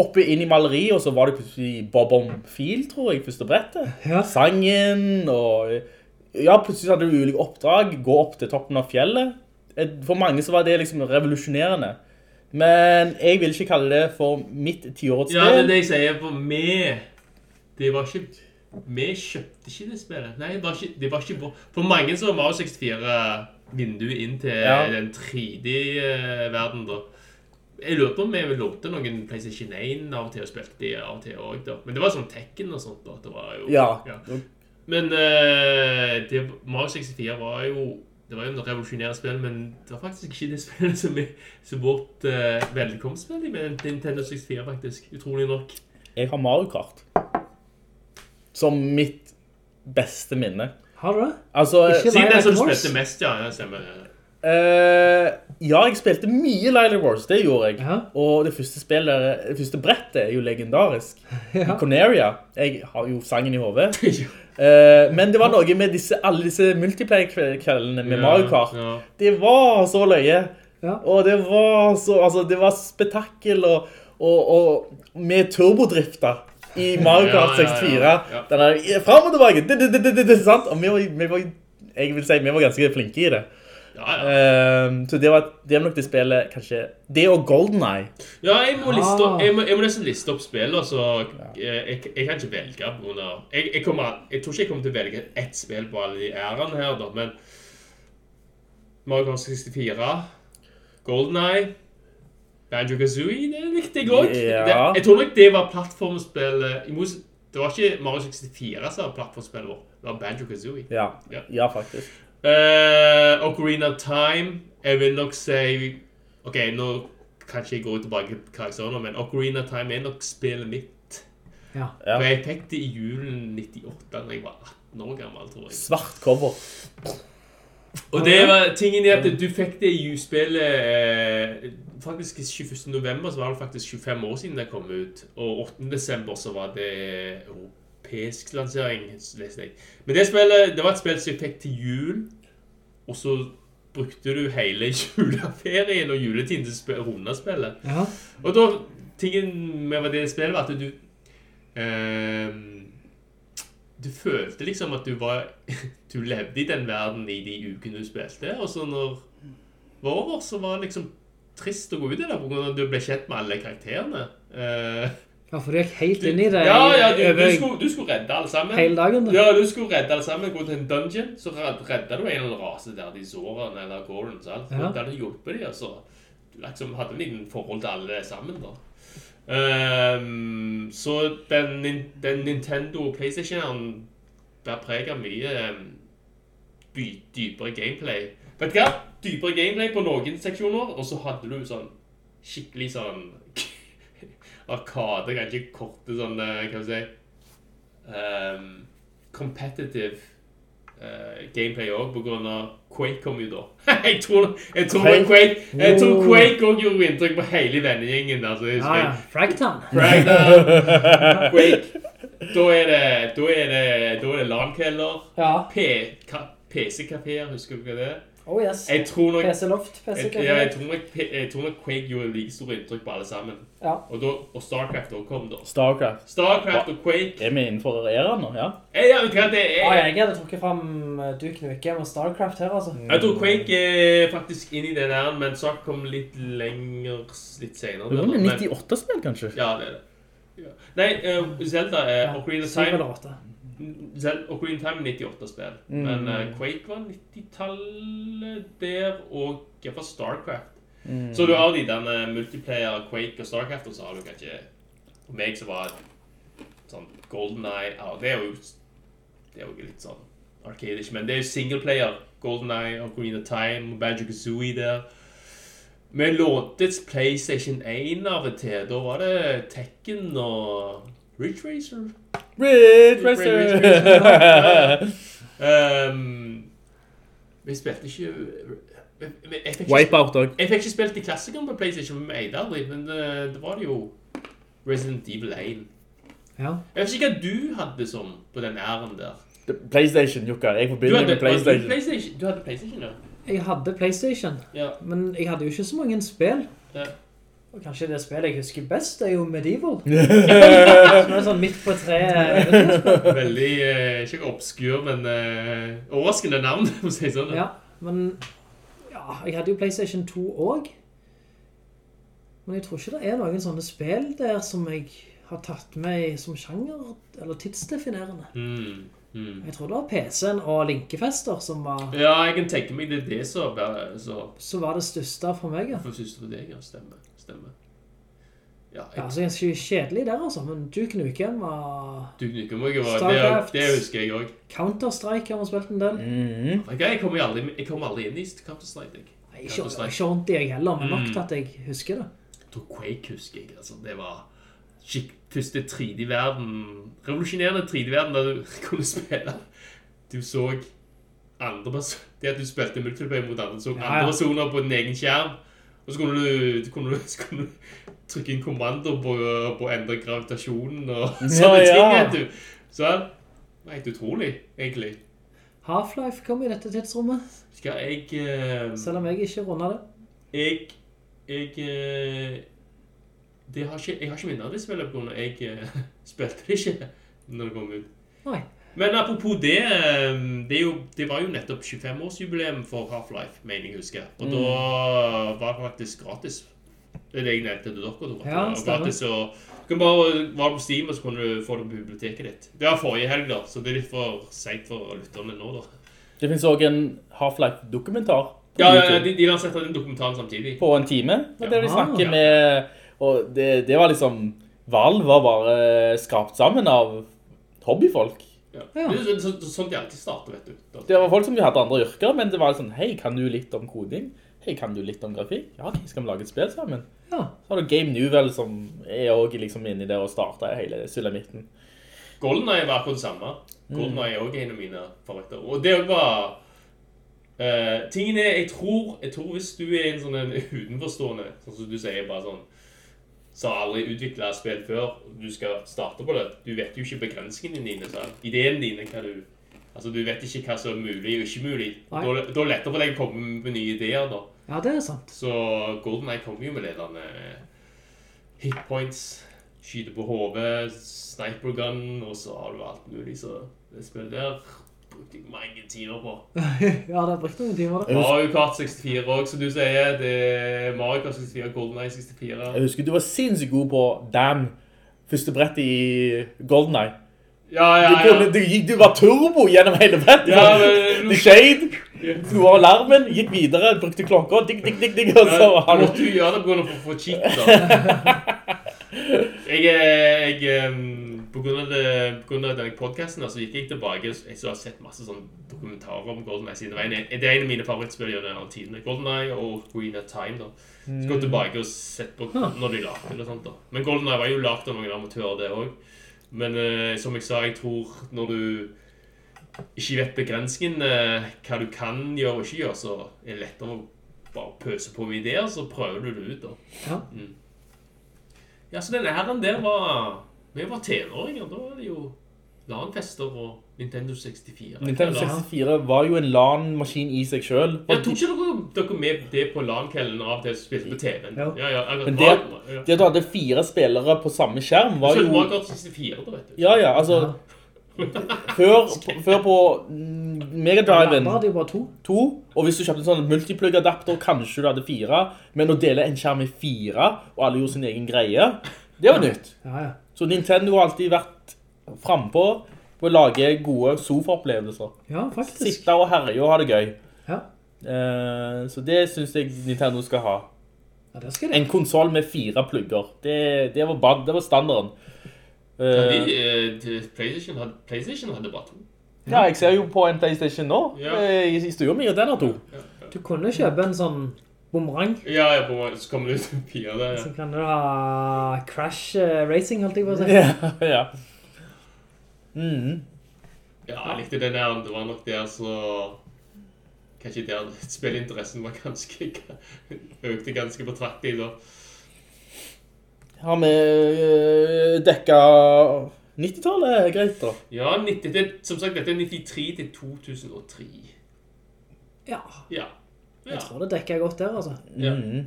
Hoppe inn i maleriet, og så var det plutselig Bob om fil, tror jeg, første brettet. Ja. Sangen, og ja, plutselig hadde du ulike oppdrag, gå opp til toppen av fjellet. For mange så var det liksom revolusjonerende. Men jeg vil ikke kalle det for mitt tiårets Ja, det er det jeg sier, for vi Det var ikke Vi kjøpte ikke det spillet. Nei, det var ikke, det var ikke For mange så var Mario 64 vinduet inn til Ja. den 3D-verden, da. Jeg lurer på om vi lånte noen PlayStation 1 av og til og spilte de av og til òg, da. Men det var sånn Tekken og sånt, da. Det var jo Ja. Men uh, det, Mario 64 var jo det var jo et revolusjonerende spill, men det var faktisk ikke det spillet som, er, som vårt uh, velkomstspill i med Nintendo 64, faktisk. Utrolig nok. Jeg har Mario Kart. Som mitt beste minne. Har du det? Altså, Ikke Siden den som du spilte mest, ja. ja stemmer. Eh, ja, jeg spilte mye Lily Wars, det gjorde jeg. Ja. Og det første spillet, det første brettet er jo legendarisk. Ja. Conaria. Jeg har jo sangen i hodet. uh, men det var noe med disse, alle disse multiplayer-kveldene med Ja, Mario Kart. ja. Det var så løye. Og det var så, altså, det var spetakkel og, og, og med turbodrifter i Mario Kart Ja, ja, ja, 64. ja. Den er frem og tilbake, det, det? Og vi var, jeg vil si, vi var ganske flinke i det. Ja, ja. Um, så det var, det var nok det spillet, kanskje, det og GoldenEye. ja jeg, må liste, opp- Ah. jeg, må, jeg må nesten liste opp spill, så eh, jeg, jeg kan ikke velge på jeg, jeg, kommer, jeg tror ikke jeg kommer til å velge ett spill på alle de ærene her, da, men Mario Kart 64, GoldenEye, Banjo-Kazooie, det er viktig òg. Ja. Jeg tror nok det var plattformspillet, det var ikke Mario 64 som var plattformspillet vårt, det var Banjo-Kazooie. Ja, Ja. ja faktisk. Uh, Ocarina of Time Jeg vil nok si Ok, nå kan ikke jeg gå tilbake til karakterene Men Ocarina of Time er nok spillet mitt Ja. Ja. For jeg fikk det i julen 98 Da jeg var 18 år gammel, tror jeg Svart cover. Og det var tingen i at du fikk det i spillet eh, Faktisk 21. november Så var det faktisk 25 år siden det kom ut Og 8. desember så var det europeisk lansering leste jeg. Men det spillet, det var et spill som jeg fikk til jul Og så brukte du hele juleferien og juletiden til å runde spillet Ja. og da, tingen med det spillet var at du eh, Du følte liksom at du var Du levde i den verden i de ukene du spilte, og så når det var over, så var det liksom trist å gå ut i det, av at du ble kjent med alle karakterene. Eh, ja, for du gikk helt inn i det ja, ja, du, du, skulle, du skulle redde alle sammen. hele dagen. Da. Ja, du skulle redde alle sammen, gå til en dungeon, så red- redda du en eller annen rase der, de sårene eller gården, sant? Ja. Der du hjulpet de, altså. Du liksom hadde en liten forhold til alle sammen, da. Um, så den, den Nintendo og Playstation bærer preg av mye by, dypere gameplay. Vet du hva? Dypere gameplay på noen seksjoner, og så hadde du sånn skikkelig sånn arkade, kanskje korte sånne eh, hva skal vi si, um, competitive uh, gameplay også, på grunn av Quake kom jo da. jeg tror, jeg tror Quake? Quake, jeg tror. Quake også gjorde inntrykk på hele vennegjengen, altså, jeg Ja, husker ja. Fragtown. Quake. Da er det, da er det, da er det LAN-kvelder, Ja. PC-kaféer, husker du hva det er? Oh yes. Jeg tror nok, PC Loft, PC jeg, ja, jeg tror nok, jeg tror nok Quake gjorde like store inntrykk på alle sammen. Ja. Og, da, og Starcraft også kom da. Starcraft. Starcraft og Quake. Er vi innenfor æraen nå, ja? Eh, Ja, vet du hva, det er... Ah, jeg hadde trukket frem uh, Duke Nukem og Starcraft her, altså. Jeg tror Quake er faktisk inn i den der, men Starcraft kom litt lenger, litt senere. Det var med 98-spill, kanskje? Ja, det er det. Ja. Nei, uh, Zelda er Ja, Ocarina of Time. Zel- Ocarina of Time er 98-spill. Men uh, Quake var 90-tallet der, og i hvert fall Starcraft. Så du har de denne multiplayer Quake og Starcraft, og så har du kanskje For meg så var sånn GoldenEye ja, Det er jo Det er jo litt sånn arcadish, men det er jo singleplayer. GoldenEye, Ocarina of Time, Badger Kazooie der. Vi lånte PlayStation 1 av og til. Da var det Tekken og Ridge Racer. Ridge Racer. Racer! Um, vi spilte ikke ikke Wipeout òg. jeg fikk ikke spilt i klassikeren på PlayStation, men jeg eide aldri, men det, det var jo Resident Evil 1. Ja. Jeg vet ikke hva du hadde som på den æren der. PlayStation, Jukka. Jeg Du forbinder hadde, med PlayStation. Du, PlayStation. du hadde PlayStation, ja. Jeg hadde PlayStation, ja. men jeg hadde jo ikke så mange spill. ja. Og kanskje det spillet jeg husker best er jo Medieval. Som er sånn midt på tre. Veldig, eh, ikke obskur, men eh, overraskende navn, om å si sånn. Ja, men ja, jeg hadde jo PlayStation 2 også. Men jeg tror ikke det er noen sånne spill der som jeg har tatt med som sjanger, eller tidsdefinerende. Mm, mm. Jeg tror det var PC-en og linkefester som var, Ja, jeg kan tenke meg det er det som så så var det største for meg. Ja, For det største for det, ja, stemmer, stemmer. Ja, ja jeg, altså ganske kjedelig der altså, men Duke Nukem var du knukker meg, det, Starcraft. det husker jeg også. Counter-Strike har man spilt en del. Mm. Jeg, jeg kommer aldri, jeg kommer aldri inn i Counter-Strike, jeg. Nei, ikke, ikke ordentlig jeg heller, men nok Mm. til at jeg husker det. Jeg tror Quake husker jeg, altså, det var skikk, første 3D-verden, revolusjonerende 3D-verden der du kunne spille. Du så andre personer, det at du spilte multiplayer mot andre, så Ja, andre personer på din egen skjerm, og så kunne du, kunne du, kunne du trykke inn kommando på, på å endre gravitasjonen og sånne Ja, ting, vet du. Så det var helt utrolig, egentlig. Half-Life kom i dette tidsrommet, Skal jeg... Uh, selv om jeg ikke runder det. Jeg Jeg uh, det har ikke, Jeg har ikke minnet av det spillet på grunn av jeg uh, spilte det ikke når det kom ut. Nei. Men apropos det, eh, det, jo, det var jo nettopp 25-årsjubileum for Half-Life, mener jeg husker. Og Mm. da var det faktisk gratis. Det er det jeg nevnte til dere. Da. Ja, gratis, og du kan bare være på Steam, og så kan du få det på biblioteket ditt. Det var forrige helg, da, så det er litt for sent for lytterne nå, da. Det finnes også en Half-Life-dokumentar Ja, YouTube de, de lanserte den dokumentaren samtidig. på en time. Det er det vi Ja. snakker med, og det, det var liksom, Valve var bare skrapt sammen av hobbyfolk. Ja. Det er så, så, sånn de alltid starter, vet du. Det var folk som hadde andre yrker, men det var sånn, hei, kan du litt om koding? Hei, kan du litt om grafikk? Ja, skal vi lage et spill sammen? Ja. Så har du Game Newell som er også liksom inne i det og startet hele sulamitten. GoldenEye var akkurat det samme. GoldenEye er også en av mine favoritter. Og det var... Uh, tingen er, jeg tror, jeg tror hvis du er en sånn en utenforstående, sånn som du sier, bare sånn, som aldri utviklet spill før, du skal starte på det, du vet jo ikke begrensningene dine, sant? Ideene dine, hva du... Altså, du vet ikke hva som er mulig og ikke mulig. Da, da er det lettere for deg å komme med nye ideer, da. Ja, det er sant. Så GoldenEye kommer jo med ledende hitpoints, skyter på hodet, sniper gun, og så har du alt mulig, så det spillet der brukte jeg mange timer på. Ja, det har brukt noen timer da. Mario Kart 64 også, som du sier, det er Mario Kart 64, GoldenEye 64. Jeg husker du var sinnssykt god på Damn, første brett i GoldenEye. Ja, ja, Du, ja. kunne, du, du var turbo gjennom hele brettet. Ja, men- Du shade, du var alarmen, gikk videre, brukte klokka, digg, digg, digg, digg, og så Ja, har du du... måtte gjøre det på grunn av å få cheat, da. Jeg, eh, jeg eh, på grunn av, det, på grunn av denne podcasten så gikk jeg tilbake, jeg så har sett masse sånn dokumentarer om GoldenEye siden. Det, det er en av mine favorittspill gjennom tidene. Golden GoldenEye og Green at Time, da. Så gå tilbake og sett på når de lagde det sånt, da. Men GoldenEye var jo lagd av noen amatører, det også. Men eh, som jeg sa, jeg tror når du ikke vet begrensningen, eh, hva du kan gjøre og ikke gjøre, så er det lettere å bare pøse på med ideer, så prøver du det ut, da. Ja. Mm. Ja, så denne herren der var... Vi var tenåringer, da var det jo LAN-fester og Nintendo 64. Nintendo 64 var jo en LAN-maskin i seg selv. Ja, tok ikke dere, dere med det på LAN-kvelden av det som spilte på TV-en? Ja. Ja, ja. Men det, ja. det at du hadde fire spillere på samme skjerm var jo... Så det var akkurat 64 da, vet du. Ja, ja, altså... Før, før på mm, Megadriven Da hadde jo bare to. to, og hvis du kjøpte en sånn multiplug-adapter, kanskje du hadde fire, men å dele en skjerm i fire, og alle gjorde sin egen greie, det var nytt. Ja, ja. Så Nintendo har alltid vært frempå på å lage gode sofa-opplevelser. Ja, faktisk. Sitte og herje og ha det gøy. Ja. Eh, så det synes jeg Nintendo skal ha. ja, det skal det. En konsol med fire plugger. Det, det, var, bad, det var standarden. Ja, Eh, de, eh, de- PlayStation, hadde, PlayStation hadde bare to. ja, jeg ser jo på en Playstation nå, Ja. eh, i, i stua mi, og den har to. Du kunne kjøpe en sånn bumerang. Ja, ja, på, så kommer det ut fire der, ja. Så kan du ha Crash eh, Racing, holdt jeg på å si. Ja, ja. Mm. Ja, jeg likte den der, det var nok der så Kanskje der spillinteressen var ganske Økte ganske betraktelig da. Har vi uh, dekka 90-tallet greit da? Ja, 90, det, som sagt, dette er 93 til 2003. Ja, Ja. Jeg Ja. tror det dekker godt der, altså. Ja. Mm.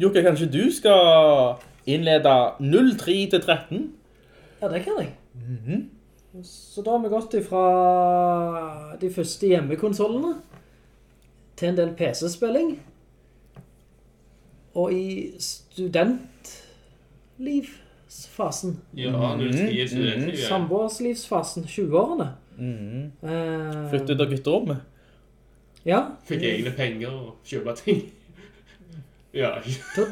Jokke, kanskje du skal innlede 03 til 13? Ja, det kan jeg. Så da har vi gått ifra de første hjemmekonsolene til en del PC-spilling. Og i studentlivsfasen, Ja, 03 er studentliv. ja. samboerslivsfasen, 20-årene. Eh, Flyttet ut av gutterommet? Ja, Fikk egne penger og kjøpe ting. Ja. da,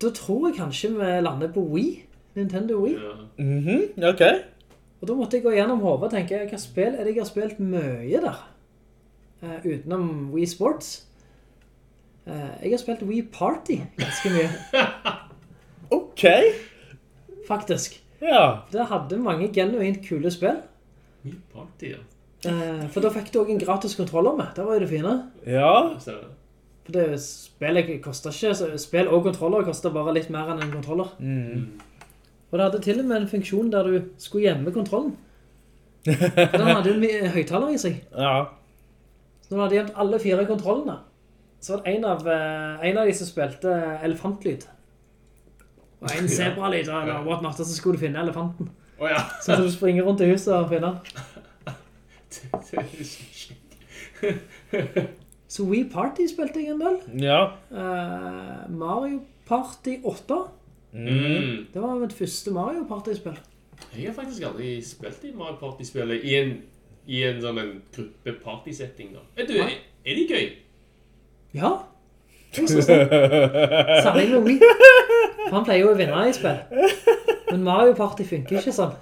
da tror jeg kanskje vi lander på Wii. Nintendo Wii. ja. Mhm, ok. Og da måtte jeg gå gjennom hovedet og tenke, hva spill er det jeg har spilt mye der? Uh, utenom Wii Sports. Uh, jeg har spilt Wii Party ganske mye, Ok. faktisk. Ja. Det hadde mange genuint kule spill. Wii Party, ja. Eh, for da fikk du også en gratis kontroller med. Det var jo det fine. Ja. For det spillet koster ikke, spill og kontroller koster bare litt mer enn en kontroller. Og det hadde til og med en funksjon der du skulle gjemme kontrollen. For den hadde jo mye høyttaler i seg. Ja. Så når du hadde gjemt alle fire kontrollene, så var det en av, eh, en av de som spilte elefantlyd. Og en zebralyd, eller what not, så skulle du finne elefanten. Ja. Så du springer rundt i huset og finner den. Så Wii Party spilte jeg en del. Ja. Uh, Mario Party 8. Mm. Det var mitt første Mario Party-spill. Jeg har faktisk aldri spilt i Mario Party-spillet i en, i en sånn en gruppe partysetting da. Vet er, er de gøy? Ja, jeg synes det. Særlig med Wii. For han pleier jo å vinne i spill. Men Mario Party funker ikke sånn.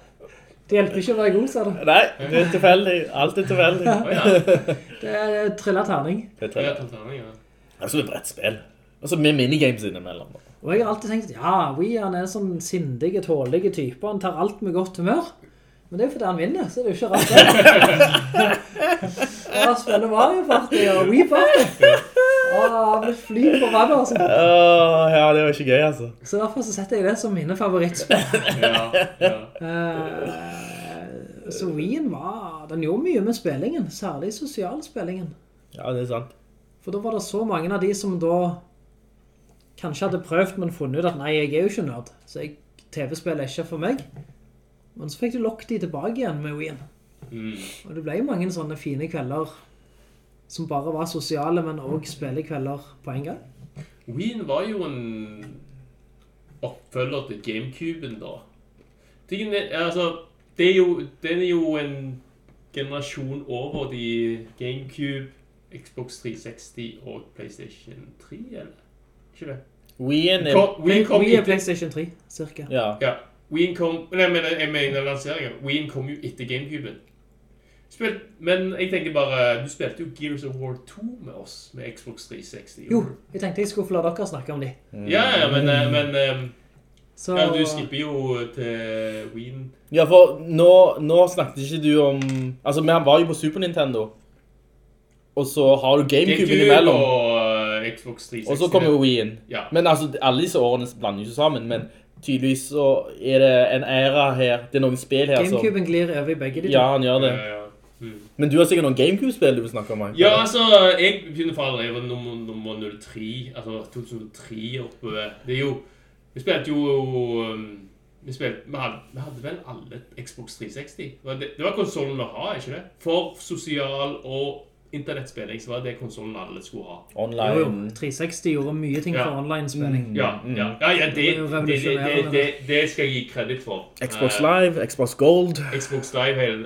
Det hjelper ikke å være god, sa du. Nei, det er tilfeldig. Alt er tilfeldig. Ja. Det er trillet terning. Det er trillet terning, ja. Altså, det er brettspill. Altså, med minigames innimellom. Og jeg har alltid tenkt, ja, Wii han er en sånn sindige, tålige typer. han tar alt med godt humør. Men det er jo fordi han vinner, så det er jo ikke rart han spiller Mario Party og Wii Party. Åh, han fly på ræva, altså. Åh, ja, det var ikke gøy, altså. Så derfor så setter jeg det som mine favorittspill. Ja, ja. Uh, så Wien var, den gjorde mye med spillingen, særlig sosialspillingen. Ja, det er sant. For da var det så mange av de som da kanskje hadde prøvd, men funnet ut at nei, jeg er jo ikke nerd, så TV-spill er ikke for meg. Men så fikk du lokket de tilbake igjen med Wien. Mm. Og det ble jo mange sånne fine kvelder som bare var sosiale, men også spillekvelder på en gang. Wien var jo en oppfølger til Gamecuben da. Tingen er, altså, det er jo, den er jo en generasjon over de Gamecube, Xbox 360 og PlayStation 3, eller? Ikke det? Wien er... Kom, Wien kom Wii er PlayStation 3, cirka. Ja. ja, Wien kom, nei, men jeg mener lanseringen, Wien kom jo etter Gamecuben. Spilt, men jeg tenker bare, du spilte jo Gears of War 2 med oss, med Xbox 360. Jo, jeg tenkte jeg skulle få la dere snakke om de. Ja, ja, men, eh, men eh, Så, ja, du skipper jo til Wien. Ja, for nå, nå snakket ikke du om... Altså, vi var jo på Super Nintendo. Og så har du Gamecube Gamecube innimellom. og eh, Xbox 360. Og så kommer jo Wien. Ja. Men altså, alle disse årene blander jo ikke sammen, men tydeligvis så er det en æra her. Det er noen spill her som... Gamecuben glir over i begge de to. Ja, han gjør det. Ja, ja. Mm. Men du har sikkert noen Gamecube-spill du vil snakke om, Mike. Ja, altså, jeg begynner for allerede nummer, nummer 03, altså 2003 oppe. Det er jo, vi spilte jo, um, vi, spilte, vi, hadde, vi hadde vel alle Xbox 360. Det, det var konsolen å ha, ikke det? For sosial og internettspilling, så var det konsolen alle skulle ha. Jo, jo, Online. 360 gjorde mye ting Ja. for online-spilling. Mm. Ja, ja, ja, ja det, Det det, det, det, det, det skal jeg gi kreditt for. Xbox Eh, Live, Xbox Gold. Xbox Live, hele,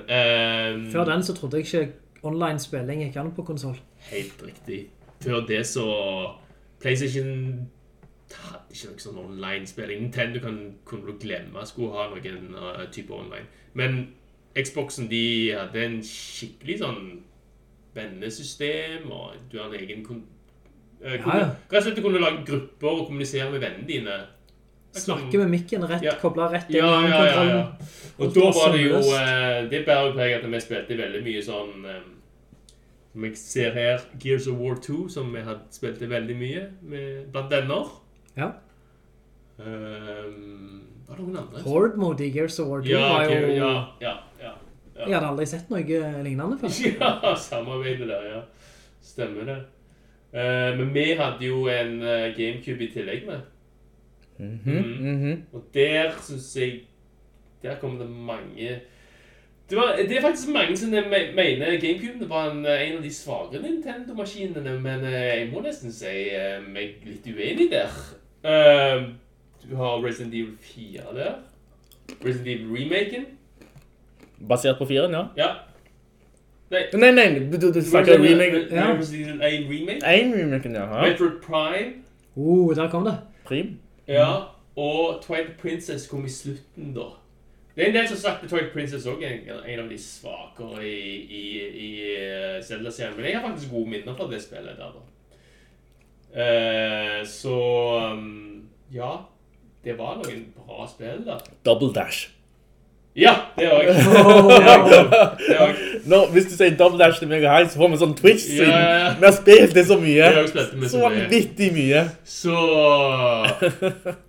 um, Før den så trodde jeg ikke online-spilling gikk an på konsoll. Helt riktig. Før det så PlayStation hadde ikke noe sånn online-spilling. Nintendo kan, kunne du glemme skulle ha noen uh, type online. Men Xboxen de hadde en skikkelig sånn vennesystem, og du har en egen kon uh, kunne, ja. Rett og slett du kunne lage grupper og kommunisere med vennene dine. Snakke med mikken rett, Ja. kobla rett inn Ja, ja, ja, ja. Og da var det jo eh, Det bærer preg at vi spilte veldig mye sånn eh, Som jeg ser her, Gears of War 2, som vi hadde spilte veldig mye med, blant venner. Ja. Um, var det noen andre? Horde mode i Gears of War 2 Ja, var jo... Ja, ja, ja. Jeg hadde aldri sett noe lignende før. Ja, samarbeidet der, ja. Stemmer det. Eh, men vi hadde jo en eh, GameCube i tillegg med. Mhm. Og der synes jeg Der kom det mange det, var, det er faktisk mange som mener GameCube var en, en av de svakere Nintendo-maskinene, men eh, jeg må nesten si eh, meg litt uenig der. Eh, du har Resident Evil 4 der. Resident Evil Remaken. Basert på firen, ja. Ja. Nei, Nei, nei, du, du, du snakker remake. Ja. 1 Remake. En remake, ja. ja. Metroid Prime. Oh, der kom det. Prim. Ja, og Twilight Princess kom i slutten da. Det er en del som at Twilight Princess også er en, en av de svakere i, i, i eh, Zelda-serien, men jeg har faktisk gode minner fra det spillet der da. Uh, så, um, ja, det var noen bra spill da. Double Dash. Ja, det òg. er er også. Nå, hvis du sier Double Dash til meg og Hei, så får vi sånn Twitch Ja, ja. Vi har spilt det så mye. Det Så vanvittig mye. Så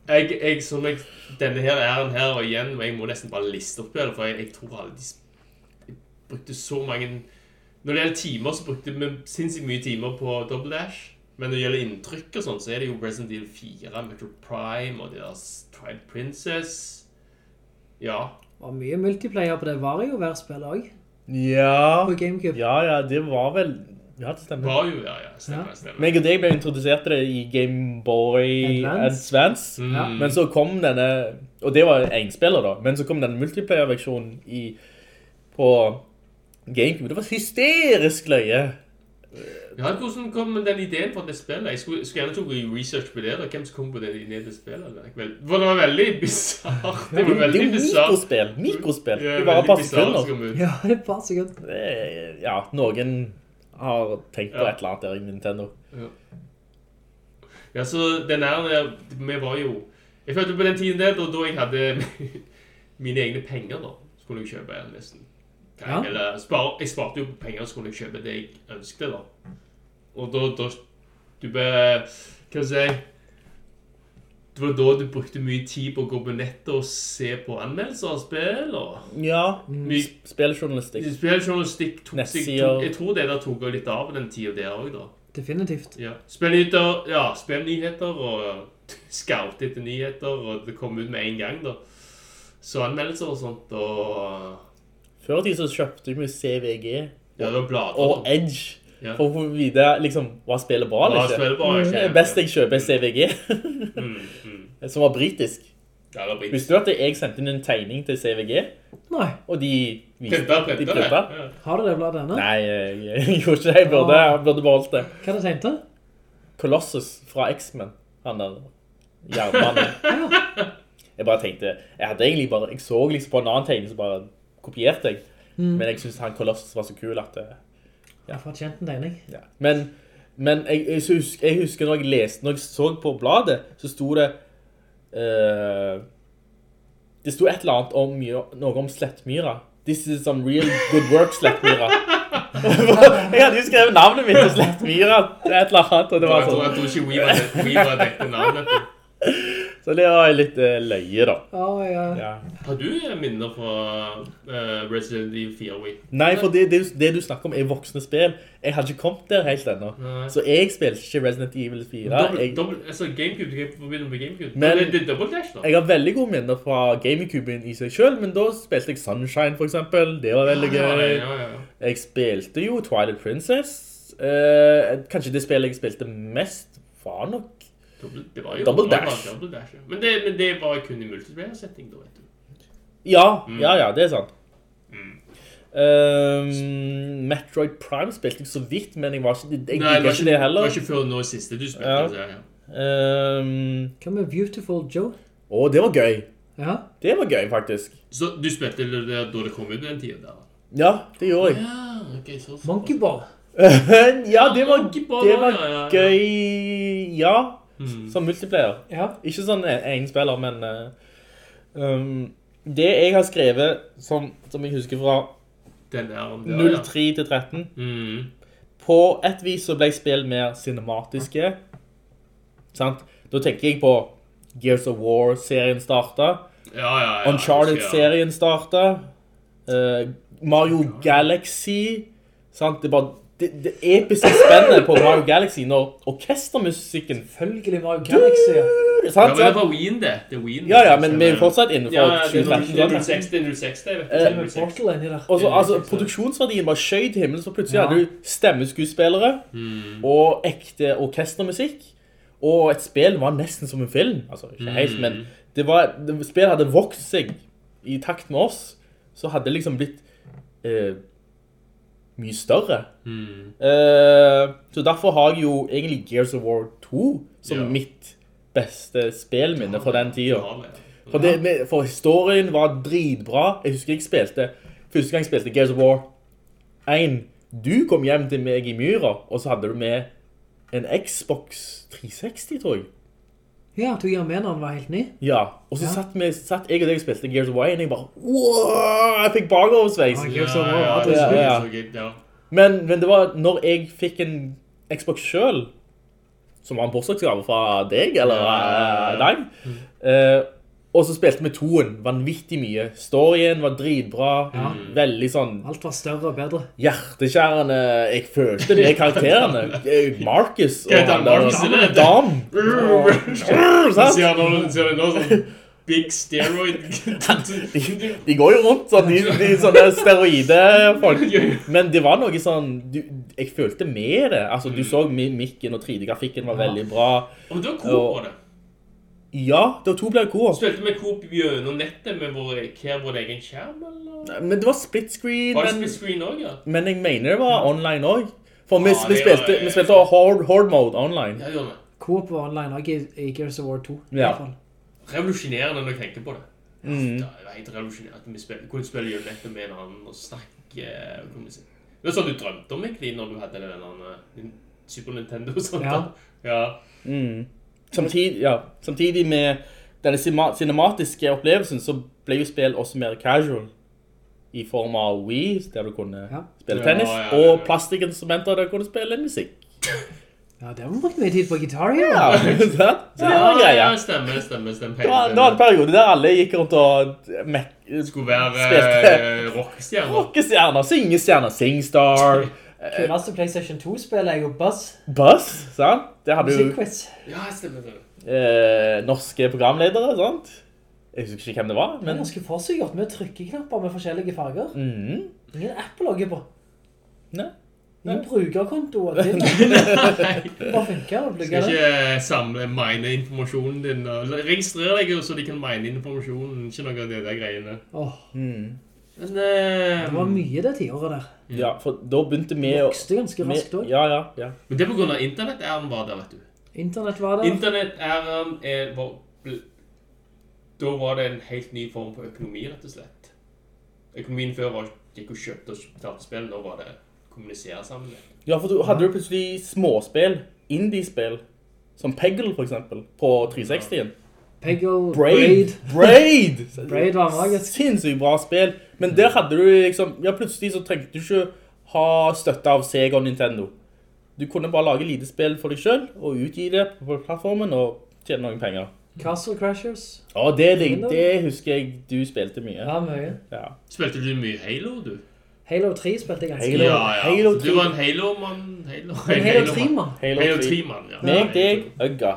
jeg, jeg som jeg, denne her æren her, og igjen, og jeg må nesten bare liste opp det, for jeg, jeg tror alle de brukte så mange Når det gjelder timer, så brukte vi sinnssykt mye timer på Double Dash. Men når det gjelder inntrykk og sånn, så er det jo Resident Evil 4, Metro Prime og deres Tried Princess. Ja. Var mye multiplayer på det WarioWare-spillet også, Ja. på GameCube. Ja, ja, det var vel Ja, det stemmer. Var jo, ja, ja. Stemmer, stemmer. Meg og deg ble introdusert til det i Game Boy Advance. Advance. Mm. Men så kom denne Og det var en spiller, da. Men så kom denne multiplayer-versjonen i på GameCube. Det var hysterisk løye. Ja, hvordan kom den ideen for det spillet? Jeg skulle, skulle gjerne tatt research på det, da. Hvem som kom på den ideen til spillet? eller? For det var veldig bizarrt. Det var Det er veldig jo mikrospill. Mikrospill. Ja, Det var et par sekunder. Ja, det er par sekunder. Er- Ja, noen har tenkt på Ja. et eller annet der i Nintendo. Ja, så den her, vi var jo... Jeg følte på den tiden der, da, da jeg hadde mine egne penger da, skulle jeg kjøpe nesten. Ja. Eller, spar, jeg sparte jo penger, så kunne jeg kjøpe det jeg ønsket da. Og da, da du ble hva skal jeg si, det var da du brukte mye tid på å gå på nettet og se på anmeldelser av spill, og Ja, spilljournalistikk. spilljournalistikk tok seg, jeg tror det der tok litt av på den tida der òg, da. Definitivt. Ja. Spillnyheter, ja, spillnyheter og scout etter nyheter, og det kom ut med en gang da. Så anmeldelser og sånt, og Før i tiden så kjøpte vi CVG ja, og. Edge Ja. for å få vite liksom, hva spiller bra eller ikke. Spiller bra, ikke? Det Best jeg kjøper er CVG, Mm, mm. som var britisk. Ja, det var britisk. Visste du at jeg sendte inn en tegning til CVG, Nei, og de viste Printa, de. Ja. har du det bladet ennå? Nei, jeg, jeg gjorde ikke det. Jeg burde, jeg burde beholdt det. Hva er det tegnet? Colossus fra X-Men. Han der jernmannen. Jeg bare tenkte, jeg hadde egentlig bare, jeg så liksom på en annen tegning, så bare kopierte Mm. Men jeg synes han Colossus var så kul at det, Jeg har fått kjent den tegning. ja. Men, men jeg, jeg, husker, jeg husker når jeg leste, når jeg så på bladet, så sto det, Uh, det sto et eller annet om, noe om Slettmyra. This is some real good work, Slettmyra. jeg hadde jo skrevet navnet mitt til Slettmyra, et eller annet, og det var Jeg sånn. jeg tror ikke We var, dette var Så det var litt eh, løye da. Oh, ja. Ja. Har du minner fra uh, Resident Evil 4 Wii? Nei, for det, det, det du snakker om er voksne spill. Jeg hadde ikke kommet der helt ennå. Nei. Så jeg spilte ikke Resident Evil 4. Dobbelt, Jeg, dobbelt, altså Gamecube, du kan forbinde med Gamecube. Men- det, det er Double Dash da. jeg har veldig gode minner fra GameCube i seg selv, men da spilte jeg Sunshine for eksempel. Det var veldig Ja, gøy. ja, ja, ja. Jeg spilte jo Twilight Princess. Uh, kanskje det spillet jeg spilte mest var nok Double, det var jo Double Dash. var. Double Dash ja. men, det, men det var kun i multiplayer-setting da, vet du. Ja, Mm. ja, ja, det er sant. Um, Metroid Prime spilte jeg så vidt, men jeg var ikke, jeg Nei, det var ikke ikke, det det var ikke før nå siste du spilte. Ja. altså, ja. Um, Hva med Beautiful Joe? Å, det var gøy. Ja. Det var gøy, faktisk. Så du spilte det da det kom ut den tiden der? Ja, det gjorde jeg. Ja, okay, så, så. Monkey Ball. ja, det var, Monkey Ball, det var ja, ja, ja. gøy. Ja, Mm. som multiplayer. Ja. Ikke sånn en spiller, men uh, um, det jeg har skrevet, som, som jeg husker fra Den der, der ja. 03 til 13, Mm. på et vis så ble spill mer cinematiske. Sant? Da tenker jeg på Gears of War-serien startet. Ja, ja, ja. ja. Uncharted-serien startet. Uh, Mario Galaxy. Sant? Det bare det, det episke spennet på Mario Galaxy når orkestermusikken Selvfølgelig Mario Galaxy. ja. Ja, men det var Wien, det. Det Wien. Ja, ja, men vi er fortsatt innenfor Ja, 2013. det er 06, det. Eh, er 06. Portal inni der. Og så, altså, produksjonsverdien var skjøy til himmelen, så plutselig Ja. hadde du stemmeskuespillere og ekte orkestermusikk. Og et spill var nesten som en film. Altså, ikke helt, men det var, det, spillet hadde vokst seg i takt med oss. Så hadde det liksom blitt eh, mye større. Eh, så derfor har jeg jo egentlig Gears of War 2 som Ja. mitt beste spillminne fra den tida. For, det, for historien var dritbra. Jeg husker jeg spilte Første gang jeg spilte Gears of War 1 Du kom hjem til meg i myra Og så hadde du med en Xbox 360, tror jeg Ja, du gjør med når han var helt ny. Ja, og så satt, vi, satt jeg og deg og spilte Gears of War Og jeg bare, wow, jeg fikk bakoversveis. Ja, Ja, ja, ja, ja, men, men det var når jeg fikk en Xbox selv Som var en bursdagsgave fra deg, eller Ja, ja, ja. Og så spilte vi toen. Vanvittig mye. Storyen var dritbra. Veldig sånn Alt var større og bedre. hjertekjærende. Jeg følte med karakterene. Eh, Marcus Hva heter han? der-? Dam. Så sant? ser du nå, sånn big steroid. De, de går jo rundt sånn, de, de sånne steroide-folk Men det var noe sånn du, Jeg følte med det. Altså du så mikken og 3D-grafikken var veldig bra. Men det var Coop på det. Ja, det var to ble Coop Spilte vi Coop gjennom nettet med vår, hver vår egen skjerm, eller? Men det var split screen Var det men, split screen også, ja? men jeg mener det var online også For vi, Ja, vi det spilte, vi spilte hard, hard mode online Ja, gjør det. Coop var online også i, i Gears of War 2. i Ja. hvert fall. Revolusjonerende når jeg tenker på det. Mm. Det var helt revolusjonerende at vi spil- kunne spille gjennom nettet med en annen og snakke. si- Det var sånn du drømte om, egentlig, når du hadde den der, din Super Nintendo og sånt. Ja. Ja. Samtidig, ja, samtidig med denne cinematiske opplevelsen så ble jo spill også mer casual i form av Wii, der du kunne Ja. spille tennis, ja, ja, ja. og plastikkinstrumenter der du kunne spille musikk. Ja, det har vi brukt mye tid på gitar, ja. Ja, så det var greia. ja, stemmer, stemmer, stemmer. Det var, det var en periode der alle gikk rundt og skulle være uh, rockestjerner. rockestjerner, syngestjerner, Singstar, Kuleste PlayStation 2-spillet er jo Buzz. Buzz, sant? Det hadde jo Musikquiz. Ja, stemmer det. eh, norske programledere, sant? Jeg husker ikke hvem det var, Det er men... ganske forseggjort med trykkeknapper med forskjellige farger. Mhm. Ingen app å logge på. Nei. Ingen brukerkonto. og Det bare funker det. Skal ikke samle, mine informasjonen din, og registrere deg jo så de kan mine informasjonen, ikke noe av det der greiene. Åh, Men, eh, det var mye det tiåret der. Ja, for da begynte vi å... Vokste ganske vi- raskt også. Ja, ja, ja. men det er på grunn av internettæren var der, vet du. Internett var der. Internettæren er, var, da var det en helt ny form for økonomi, rett og slett. Økonomien før var, gikk og kjøpte og betalte spill, nå var det kommunisere sammen. Ja, for du hadde jo plutselig småspill, indie-spill, som Peggle for eksempel, på 360-en. Peggle, Braid! Braid. Braid! Braid var magisk. Sinnssykt bra spill. Men der hadde du liksom, ja plutselig så trengte du ikke ha støtte av Sega og Nintendo. Du kunne bare lage lite spill for deg selv, og utgi det på plattformen, og tjene noen penger. Castle Crashers. Å, det, det, det husker jeg du spilte mye. Ja, mye. Ja. Spilte du mye Halo, du? Halo 3 spilte jeg ganske mye. ja, ja. Halo du var en Halo-mann. Halo, Men Halo 3-mann. Halo, Halo 3. 3-mann, ja. Meg, deg, Øgga.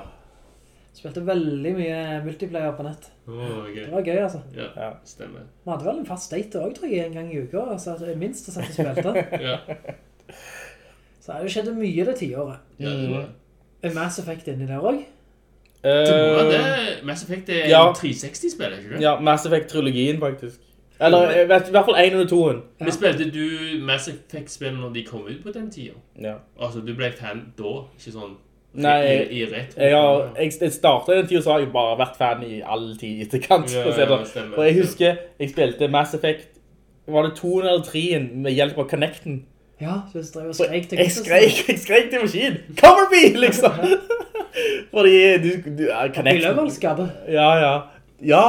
Spilte veldig mye multiplayer på nett. Åh, Det var gøy, altså. Ja, Ja. stemmer. Vi hadde vel en fast date også, tror jeg, en gang i uka. Altså, minst å sette og spilte. Ja, Så det har jo skjedd mye det tiåret. ja det var det. Er Mass Effect inni der også? Det var Eh, det. Mass Effect er Ja. 360-spill, ikke det? ja, Mass Effect-trilogien, faktisk. Eller i hvert fall en under toen. Ja. Men spilte du Mass Effect-spill når de kom ut på den tiden? Ja. Altså, du ble fan da, ikke sånn Nei, i, i retro? Jeg, har, jeg, jeg startet den tiden, så har jeg bare vært fan i all tid etterkant. Ja, det ja, sånn. stemmer. For jeg husker, jeg spilte Mass Effect, var det toen eller treen, med hjelp av Connecten. Ja, så jeg drev og skrek til jeg skrek, jeg skrek til maskinen. Cover me, liksom! Fordi du, du ja, I Connecten. løvelskapet. Ja, ja. Ja,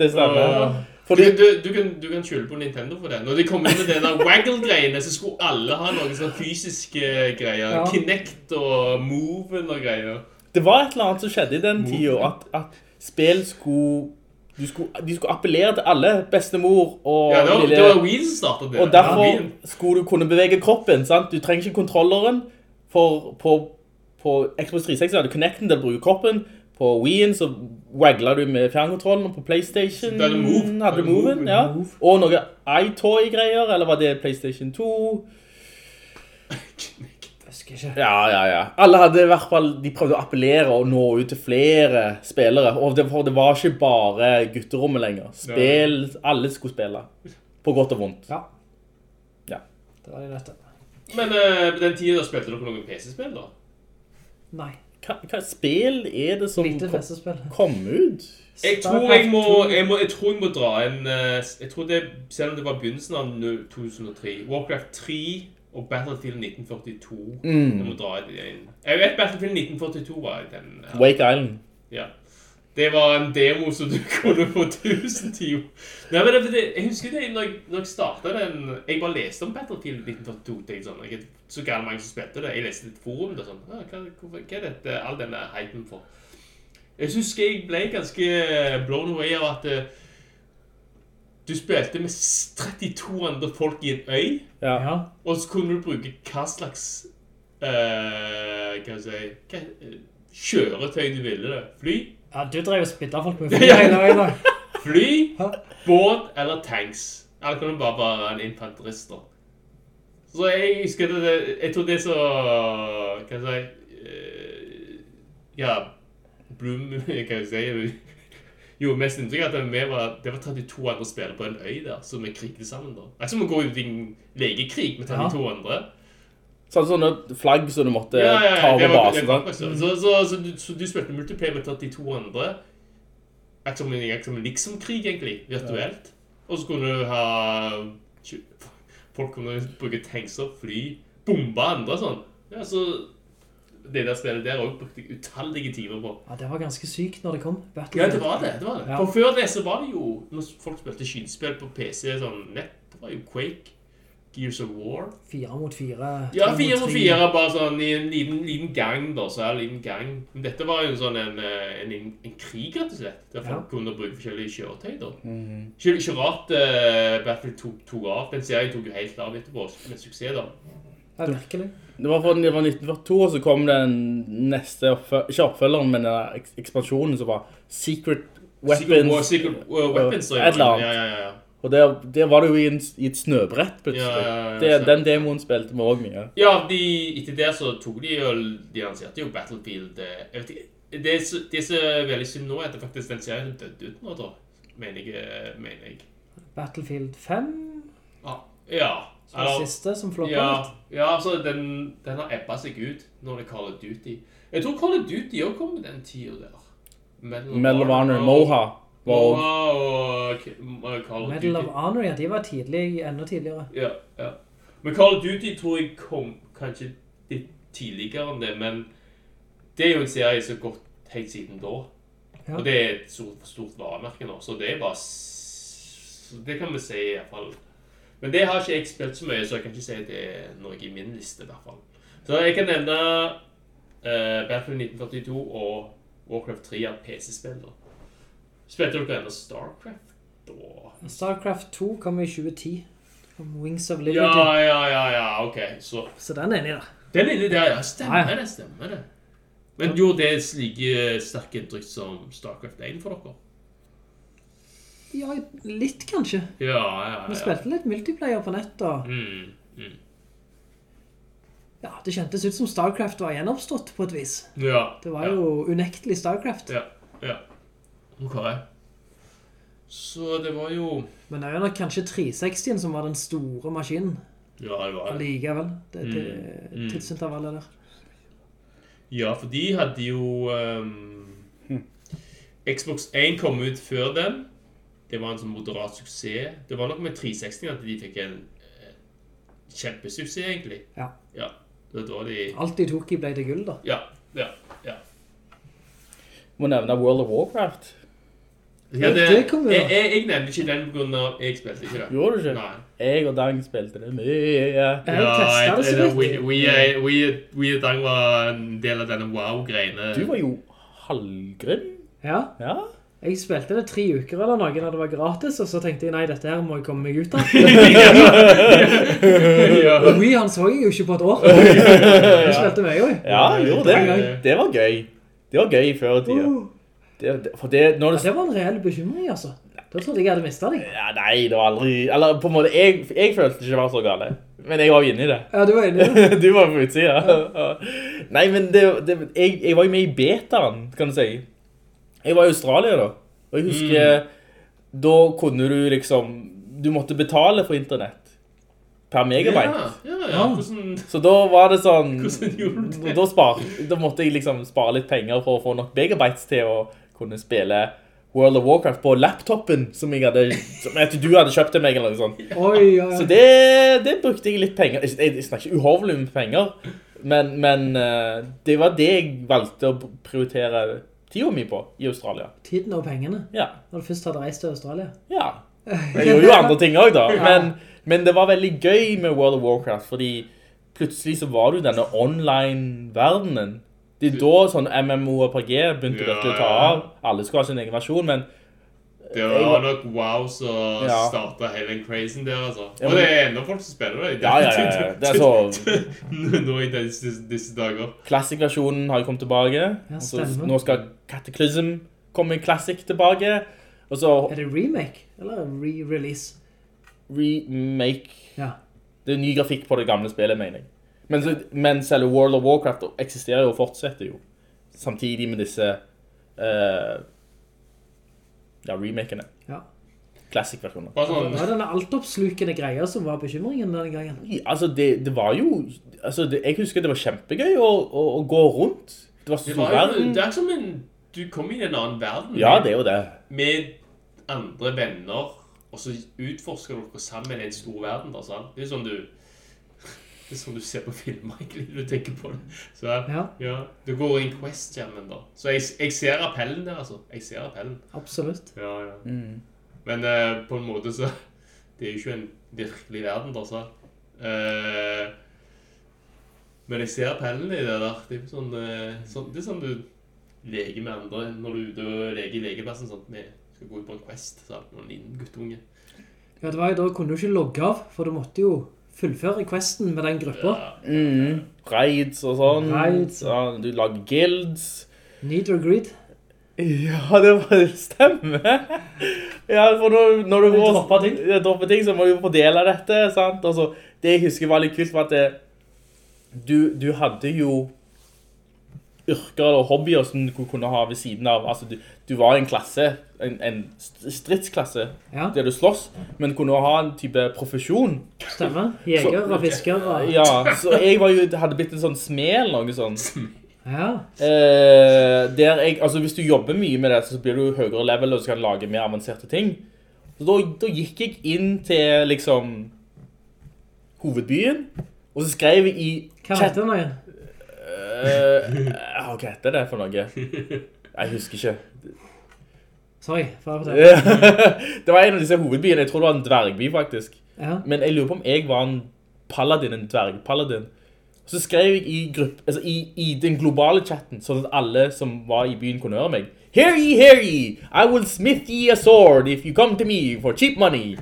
det stemmer. Fordi, Du, du, du, kan, du kan på Nintendo for det. Når de kom inn med det der Waggle-greiene, så skulle alle ha noen sånne fysiske greier. Ja. Kinect og Moven og greier. det var et eller annet som skjedde i den tiden, at, at spill skulle du skulle, de skulle appellere til alle, bestemor og Ja, det var, lille... det var Wii som startet det. Og derfor Ja, skulle du kunne bevege kroppen, sant? Du trenger ikke kontrolleren, for på, på Xbox 360 hadde du Kinecten der du bruker kroppen, på Wii'en så wagglet du med fjernkontrollen, og på Playstation hadde du Move. hadde du Moven, ja. Og noe iToy-greier, eller var det Playstation 2? Husker ikke. Ja, ja, ja. Alle hadde i hvert fall, de prøvde å appellere og nå ut til flere spillere, og det, for det var ikke bare gutterommet lenger. Spill, alle skulle spille. På godt og vondt. Ja. Ja. Det var de nødt til. Men på uh, den tiden da spilte dere noen PC-spill da? Nei. Hva, hva spill er det som Lite kom, kom ut? Jeg tror jeg må, jeg må, jeg tror jeg må dra en eh, Jeg tror det, selv om det var begynnelsen av 2003 Warcraft 3 og Battlefield 1942 Jeg må dra inn Jeg vet Battlefield 1942 var den ja. Wake Island. ja. Det var en demo som du kunne få 1000 timer Nei, men det, det, jeg husker det når jeg, når jeg startet den Jeg bare leste om Battlefield 1942 tenkte sånn, Jeg er så galt mange som spilte det Jeg leste litt forum og sånn ah, hva, hva er dette, all denne hypen for? Jeg husker jeg ble ganske blown away av at eh, du spilte med 32 andre folk i en øy, Ja. Ja. og så kunne du bruke hva slags uh, hva skal jeg si hva, eh, kjøretøy du ville. det. Fly, ja, du drev og spytta folk med fly hele veien. da. fly, båt eller tanks. Eller kan du bare være en infanterist, da. Så jeg husker det, det Jeg tror det er så Hva skal jeg eh, Ja, Bloom Hva skal jeg si gjorde mest inntrykk at vi var, det var 32 andre spillere på en øy der, som vi krigde sammen. da. Det er som å gå ut i en legekrig med 32 andre. Sånn sånne flagg som du måtte Ja, ja, ta ja, det over basen. var sant? Så, så, så, du, så du spilte multiplayer med 32 andre. Akkurat som en, akkurat som en liksom-krig, egentlig, virtuelt. Og så kunne du ha Folk kunne bruke tankser, fly, bombe andre og sånn. Ja, så det der spillet der òg brukte jeg utallige timer på. Ja, Det var ganske sykt når det kom. Ja, det var det. det, var det. Ja. For før det så var det jo, når folk spilte skytespill på PC, sånn nett, det var jo Quake, Gears of War. Fire mot fire. Ja, fire mot fire, bare sånn i en liten, liten gang, da, så er det en liten gang. Men dette var jo en, sånn en, en, en krig, rett og slett, der folk Ja. kunne bruke forskjellige kjøretøy, da. Mhm. Ikke, ikke rart uh, Battlefield tok, tok av. Den serien tok jo helt av etterpå, med suksess, da. Ja, virkelig. Det var fra 1942, og så kom den neste, oppfø- ikke oppfølgeren, men den ekspansjonen som var Secret Weapons. Secret, War, Secret uh, Weapons. da, Et eller annet. Ja, ja, ja. Og der, der var det jo i, en, i et snøbrett, plutselig. Ja, ja, ja, det, den demoen spilte vi også mye. Ja, de, etter det så tok de jo De lanserte jo Battlefield eh, Jeg vet ikke Det det som er veldig synd nå, er at det faktisk den serien døde ut nå, da. Mener jeg. eh, Mener jeg. Battlefield 5 Ja. ja. som var siste som floppa ja, litt. ja, altså den, den har ebba seg ut når det er Call of Duty. Jeg tror Call of Duty òg kom med den tida der. Medal of Honor, Moha. Og Call of Medal of Honor, ja, de var tidlig, enda tidligere. Ja, ja. Men Call of Duty tror jeg kom kanskje litt tidligere enn det, men det er jo en serie som har gått helt siden da. Ja. Og det er et stort, stort varemerke nå, så det er bare Det kan vi si i hvert fall. Men det har ikke jeg spilt så mye, så jeg kan ikke si det er noe i min liste, i hvert fall. Så jeg kan nevne uh, Battlefield 1942 og Warcraft 3 av PC-spill. da. Spilte dere ennå Starcraft? da? Starcraft 2 kom i 2010. Kom Wings of Liberty. Ja, ja, ja, ja, ok. Så Så den er inni der. den inni der, ja. Stemmer Ja, ja. det, stemmer det. Men gjorde det like sterkt inntrykk som Starcraft 1 for dere? Ja, litt kanskje. Ja, ja, ja. Vi ja. spilte litt multiplayer på nett, og Mm, mm. ja, det kjentes ut som Starcraft var gjenoppstått på et vis. Ja. Det var jo unektelig Starcraft. Ja, ja. Ok. Så det var jo Men det er jo nok kanskje 360-en som var den store maskinen. Ja, det var det. Allikevel. Det, det Mm, mm. tidsintervallet der. Ja, for de hadde jo um, Xbox 1 kom ut før den. Det var en sånn moderat suksess. Det var nok med 360 at de fikk en eh, kjempesuksess, egentlig. Ja. Ja. Det var de Alt de tok i ble til gull, da. Ja, ja, ja. Må nevne World of Warcraft. Ja det, det kom jo da. jeg, jeg, jeg nevnte ikke den på grunn av jeg spilte ikke det. Gjorde du ikke? Nei. Jeg og Dang spilte det mye. Jeg testet det så jeg- vidt. We, we, er- we, we og Dang var en del av denne wow-greiene. Du var jo halvgrim. Ja, Ja. Jeg spilte det tre uker eller noe når det var gratis, og så tenkte jeg, nei, dette her må jeg komme meg ut av. ja. Wii, han så jeg jo ikke på et år. Jeg spilte meg jo. Ja, jo, det, det var gøy. Det var gøy før i tida. Det, det, for det, når Ja, det, det var en reell bekymring, altså. Da trodde jeg jeg hadde mistet deg. ja, nei, det var aldri Eller på en måte, jeg, jeg følte ikke var så gale. Men jeg var jo inne i det. Ja, du var inne i det. du var på utsida. Nei, men det, det, jeg, jeg var jo med i betaen, kan du si. Jeg var i Australia da. Og jeg husker, da kunne du liksom, du måtte betale for internett. Per megabyte. Ja, ja, ja. Hvordan, Så da var det sånn, hvordan gjorde du det? da, spar, da måtte jeg liksom spare litt penger for å få nok megabytes til å kunne spille World of Warcraft på laptopen som jeg hadde, som du hadde kjøpt til meg eller noe sånt. Oi, ja, Så det, det brukte jeg litt penger. Jeg, jeg snakker ikke uhovlig med penger, men, men eh, det var det jeg valgte å prioritere tiden min på i Australia. Tiden og pengene. Ja, Når du først hadde reist til Australia. ja. Jeg gjorde jo andre ting også da, men, men det var veldig gøy med World of Warcraft, fordi plutselig så var du denne online-verdenen. Det er da sånn MMORPG begynte Ja, virkelig å ta av. Alle skulle ha sin egen versjon, men Det var nok WoW som Ja. startet hele den crazen der, altså. Ja, Og men- det er enda folk som spiller det. ja, ja, ja, ja. Det er så... Nå i disse, disse dager. Classic-versjonen har jo kommet tilbake. og så nå skal Cataclysm komme i Classic tilbake. Og så Er det remake? Eller re-release? remake. Ja. Det er ny grafikk på det gamle spillet, mener jeg. Men, men selve World of Warcraft eksisterer jo og fortsetter jo. Samtidig med disse uh, ja, remakene. Ja. Classic-versjoner. Bare Det sånn var denne altoppslukende greia som var bekymringen denne gangen. Ja, Altså, det, det var jo altså, det, Jeg husker det var kjempegøy å, å, å gå rundt. Det var så Det, var jo, det er som en Du kommer i en annen verden Ja, det er jo det. med andre venner, og så utforsker dere sammen i en stor verden. Da, sant? Det er sånn du Det er sånn du ser på filmer, egentlig, når du tenker på det. Så, Ja. ja. Du går inn Quest-jammen, da. Så jeg, jeg ser appellen der, altså. Jeg ser appellen. Absolutt. Ja, ja. Men eh, på en måte så Det er jo ikke en virkelig verden, da, så eh, Men jeg ser appellen i det der. Det er sånn, eh, sånn Det er sånn du leker med andre når du er ute og leker i lekeplassen. Sånn, vi skal gå ut på en quest. sa noen liten guttunge. Ja, det var jo da kunne du ikke logge av, for du måtte jo fullføre questen med den gruppa. Mm. Raids og sånn. Raids. Ja, du lager guilds. Need or greed. Ja, det var stemmer. Ja, for når, når du Du må dropper ting. Dropper ting, så må du fordele dette, sant? Altså, det jeg husker var litt kult var at det, du, du hadde jo yrker eller hobbyer som du kunne ha ved siden av. Altså, du, du var i en klasse, en, en stridsklasse, Ja, der du slåss, men kunne ha en type profesjon. stemmer. Jeger og fisker og... Ja, så jeg var jo, hadde blitt en sånn smed eller noe sånt. Ja. Eh, jeg, altså hvis du jobber mye med det, så blir du høyere level og så kan du lage mer avanserte ting. Så da, da gikk jeg inn til liksom hovedbyen, og så skrev jeg i Hva heter den igjen? Eh, hva heter det for noe? Jeg husker ikke. Sorry, for å fortelle. det var en av disse hovedbyene, jeg tror det var en dvergby faktisk. Ja. Men jeg lurer på om jeg var en paladin, en dvergpaladin. Så skrev jeg i, grupp, altså i, i den globale chatten, sånn at alle som var i byen kunne høre meg. Hear ye, hear ye! I will smith ye a sword if you come to me for cheap money.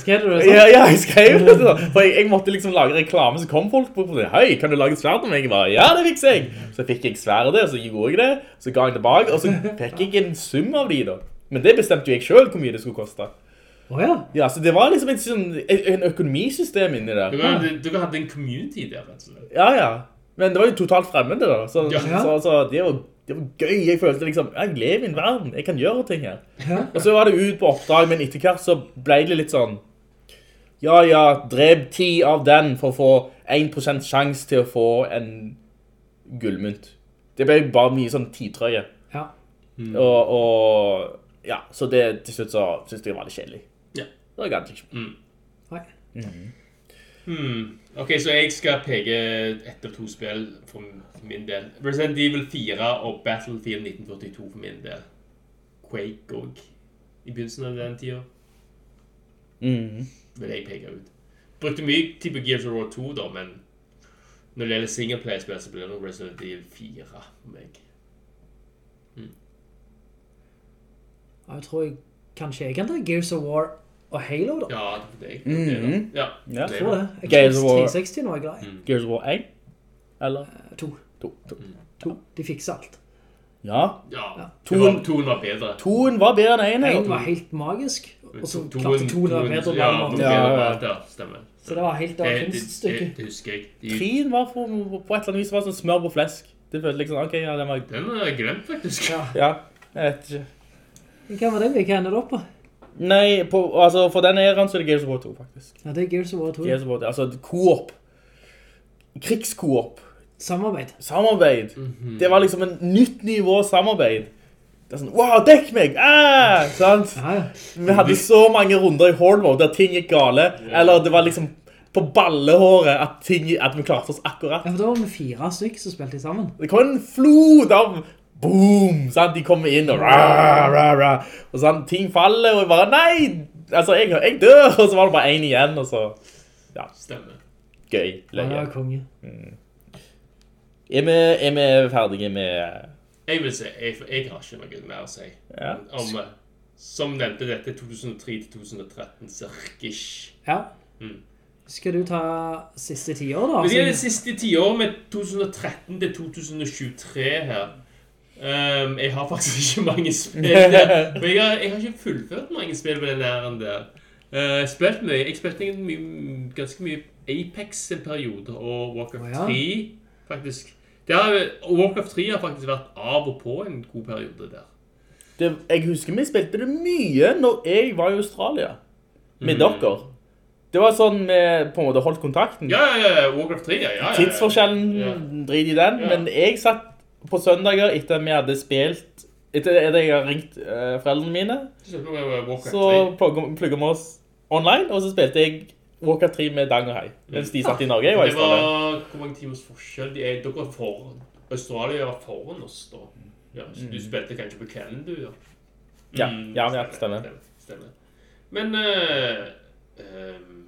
Skrev du det sånn? Ja, ja, jeg skrev det sånn. For jeg, jeg måtte liksom lage reklame, så kom folk på det. Hei, kan du lage et sverd til meg? Jeg bare, ja, det fikser jeg. Så fikk jeg sverdet, så gjorde jeg det, så ga jeg tilbake, og så fikk jeg en sum av de da. Men det bestemte jo jeg selv hvor mye det skulle koste. Åja. Ja, så det var liksom et sånn, en økonomisystem inni der. Dere hadde, dere hadde en community der, rett og slett. Ja, ja. Men det var jo totalt fremmede da. Så, Ja. så, så det, var, det var gøy. Jeg følte liksom, jeg lever i en verden. Jeg kan gjøre ting her. Og så var det ut på oppdrag, men etter hvert så ble det litt sånn, ja, ja, drep ti av den for å få 1% sjans til å få en gullmynt. Det ble bare mye sånn tidtrøye. Ja. Og, og ja, så det til slutt så synes jeg det var litt kjedelig. Ja. Det var ganske ikke. Nei. Hmm. Ok, så jeg skal peke ett av to spill for min del. Resident Evil 4 og Battlefield 1942 for min del. Quake og i begynnelsen av den tida Mm. vil jeg peke ut. Brukte mye tid på Gears of War 2 da, men når det gjelder singleplayerspill, så blir det nok Resident Evil 4 for meg. Ja, Jeg tror jeg, kanskje jeg kan ta Gears of War og Halo da. Ja, det er det. -hmm. Ja, Ja. Jeg tror det. Gears Xbox of 360 nå er jeg glad i. Gears of War 1? Eller? Eh, To. To. to. To. De fikser alt. Ja. Ja, Toen- toen, toen var bedre. Toen var bedre enn en. En var helt magisk, og så klarte to var bedre på ja. Ja, bedre ja. på- ja, stemmer. Så det var helt av Det, det, husker jeg. De, Treen var for, på et eller annet vis var sånn smør på flesk. Det følte liksom, ok, ja, den var... den har jeg glemt, faktisk. Ja. Ja, jeg vet ikke. Hva var det vi kan ende opp på? Nei, på, altså for den eren så er det Gears of War 2, faktisk. Ja, det er Gears of War 2. Gears of War, 2, altså co-op. Krigskoop. Samarbeid. Samarbeid. Det var liksom en nytt nivå samarbeid. Det er sånn, wow, dekk meg! Ah! Sant? Ja, ja. Vi hadde så mange runder i horde mode der ting gikk gale. Eller det var liksom på ballehåret at, ting, at vi klarte oss akkurat. Ja, for da var vi fire stykker som spilte sammen. Det kom en flod av boom, sant? De kommer inn og rah, rah, rah. Og sånn, ting faller, og jeg bare, nei! Altså, jeg, jeg dør, og så var det bare en igjen, og så, Stemmer. gøy, Ja, løye. var konge. Er vi, er vi ferdige med... Jeg vil si, jeg, jeg har ikke noe mer å si. Ja. Om, som nevnte dette 2003-2013, cirkish. Ja. Mm. Skal du ta siste tiår da? Men det er det siste tiåret med 2013 til 2023 her. Ehm, jeg har faktisk ikke mange spill der. Og jeg har, jeg har ikke fullført mange spill på den æren der. Uh, Jeg spilt mye. Jeg spilte mye, ganske mye Apex en periode, og Warcraft oh, ja. 3, faktisk. Det har, Warcraft 3 har faktisk vært av og på en god periode der. Det, jeg husker vi spilte det mye når jeg var i Australia. Med Mm. dere. Det var sånn vi på en måte holdt kontakten. Ja, ja, ja, Warcraft 3, ja. ja, ja. Tidsforskjellen, Ja. drit i den. Men jeg satt på søndager etter at vi hadde spilt, etter at jeg har ringt eh, foreldrene mine, Så Warcraft så 3. plugget vi oss online, og så spilte jeg Walker 3 med Dang og Hei. Mens de satt i Norge, jeg var Det var hvor mange timers forskjell? De er, dere er foran. Australia var foran oss da. Ja, så du spilte kanskje på kvelden, du, ja. Mm. Ja, Mm, ja, ja, stemmer. Stemmer. stemmer. Men uh, um,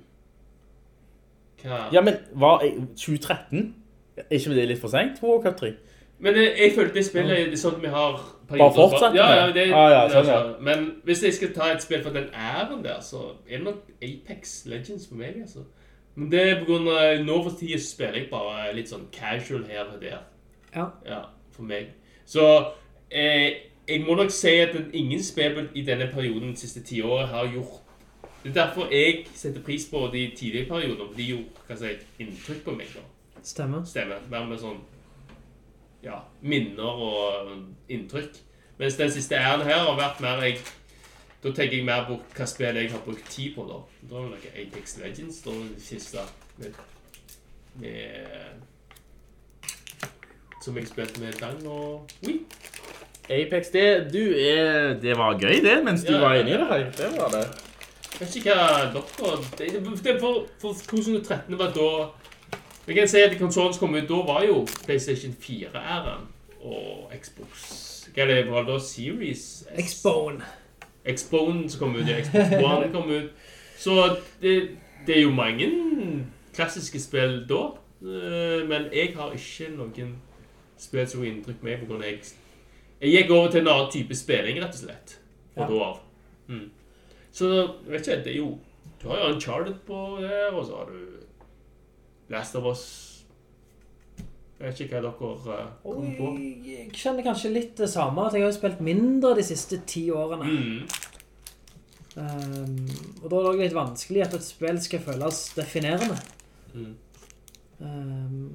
Hva Ja, men hva 2013? Er ikke det litt for sent Walker Warcraft 3? Men jeg, jeg følte det spillet det er sånn vi har Bare fortsatt Ja, ja, det, Ah, ja, sånn, ja. altså. Men hvis jeg skal ta et spill for den æren der, så er det nok Apex Legends for meg, altså. Men det er på grunn av Nå for tida spiller jeg bare litt sånn casual her og der. Ja. Ja, for meg. Så eh, jeg må nok si at ingen spill i denne perioden de siste ti årene har gjort Det er derfor jeg setter pris på de tidlige periodene, for de gjorde hva si, inntrykk på meg. da. Stemmer. Stemmer. Mer med sånn ja, minner og inntrykk. Mens den siste æren her har vært mer jeg Da tenker jeg mer på hva spill jeg har brukt tid på, da. Da er det noe Apex Legends, da er det siste med, med Som jeg spilte med Dang og Wii. Apex, det, du er, det var gøy det, mens du Ja, var inne i det. Det var det. Jeg vet ikke hva dere det, det, det, for, for 2013 var da Jeg kan si at konsollen som kom ut da, var jo PlayStation 4-æren og Xbox Hva er det var det da? Series? S? Xbone. Xbone som kom ut, ja. Xbox One kom ut. Så det, det er jo mange klassiske spill da. Eh, Men jeg har ikke noen spill som inntrykk meg av jeg Jeg gikk over til en annen type spilling, rett og slett. Fra Ja. da av. Mm. Så vet ikke, det er jo Du har jo Uncharted på det, og så har du Last of Us Jeg vet ikke hva dere eh, kommer på. jeg, kjenner kanskje litt det samme, at jeg har spilt mindre de siste ti årene. Mm. Um, og da er det også litt vanskelig at et spill skal føles definerende. Mm. Um,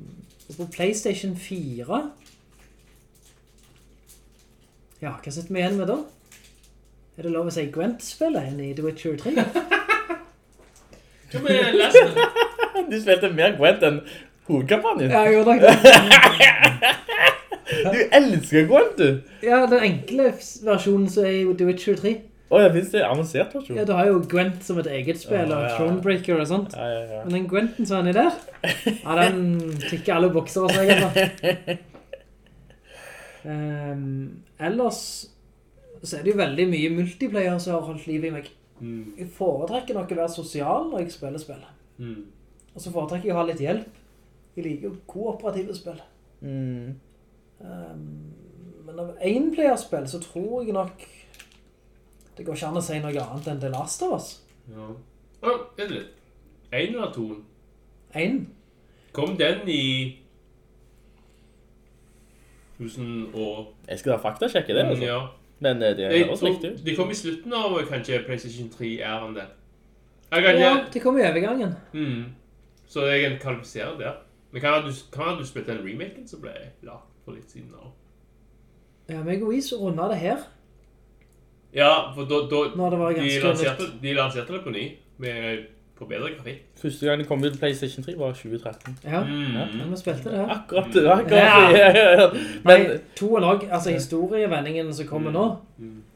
og på Playstation 4 Ja, hva sitter vi igjen med da? Er det lov å si Gwent-spillet enn i The Witcher 3? Hva med Last? Du spilte mer Gwent enn hovedkampanjen. Ja, jeg gjorde det. Du elsker Gwent, du. Ja, den enkle versjonen som er i The Witcher 3. Åja, finnes det avansert versjon? Ja, du har jo Gwent som et eget spill, og ja. Thronebreaker og sånt. Ja, ja, ja. Men den Gwenten som er der, ja, den tikker alle bokser og altså. Um, ellers så er det jo veldig mye multiplayer som har holdt liv i meg. Mm. Jeg foretrekker nok å være sosial når jeg spiller spill. Mm. Og så foretrekker jeg å ha litt hjelp. Jeg liker jo kooperative spill. Mm. Um, men av enplayerspill så tror jeg nok Det går ikke an å si noe annet enn The Last of Us. Ja. Å, vent litt. En eller to? En. Kom den i 1000 og... Jeg skal da faktasjekke det, altså. Ja. Men eh, det er høres riktig ut. de kom i slutten av kanskje PlayStation 3 er han det. Jeg Ja, de det kom i overgangen. Mm. Så jeg kan kvalifisere der. Men kan du, kan du spille den remaken som ble lagt for litt siden av? Ja, meg og Is runda det her. Ja, for da... da Når det var de, lanserte, de lanserte det på ny, med på bedre grafikk. Første gang det kom ut PlayStation 3 var 2013. Ja, Mm. ja vi spilte det her. Akkurat, akkurat. Ja. Ja. Men Men toen òg, altså historievendingen som kommer nå,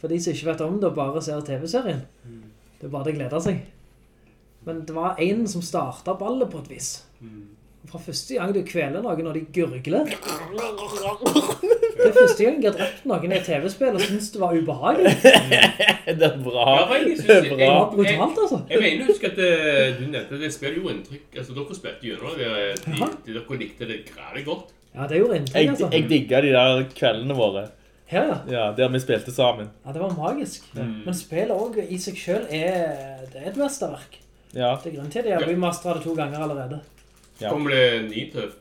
for de som ikke vet om det og bare ser TV-serien, det er bare det gleder seg. Men det var en som startet ballet på et vis. Fra første gang du kveler noen når de gurgler. Det er første gang jeg har drept noen i et TV-spill og synes det var ubehagelig. det er bra. Ja, for jeg synes- Det er bra. Jeg, brutalt, altså. Jeg mener, husk at eh, du nevnte det spiller jo inntrykk. Altså, dere spilte gjennom det. De, de, dere likte det grædig godt. Ja, det gjorde inntrykk, altså. jeg digga de der kveldene våre. Her, ja. Ja, Der vi spilte sammen. Ja, det var magisk. Men spillet også i seg selv er, det er et mesterverk. Ja. Det er grunn til det. Jeg har remasteret det to ganger allerede. Ja. Kommer det ny til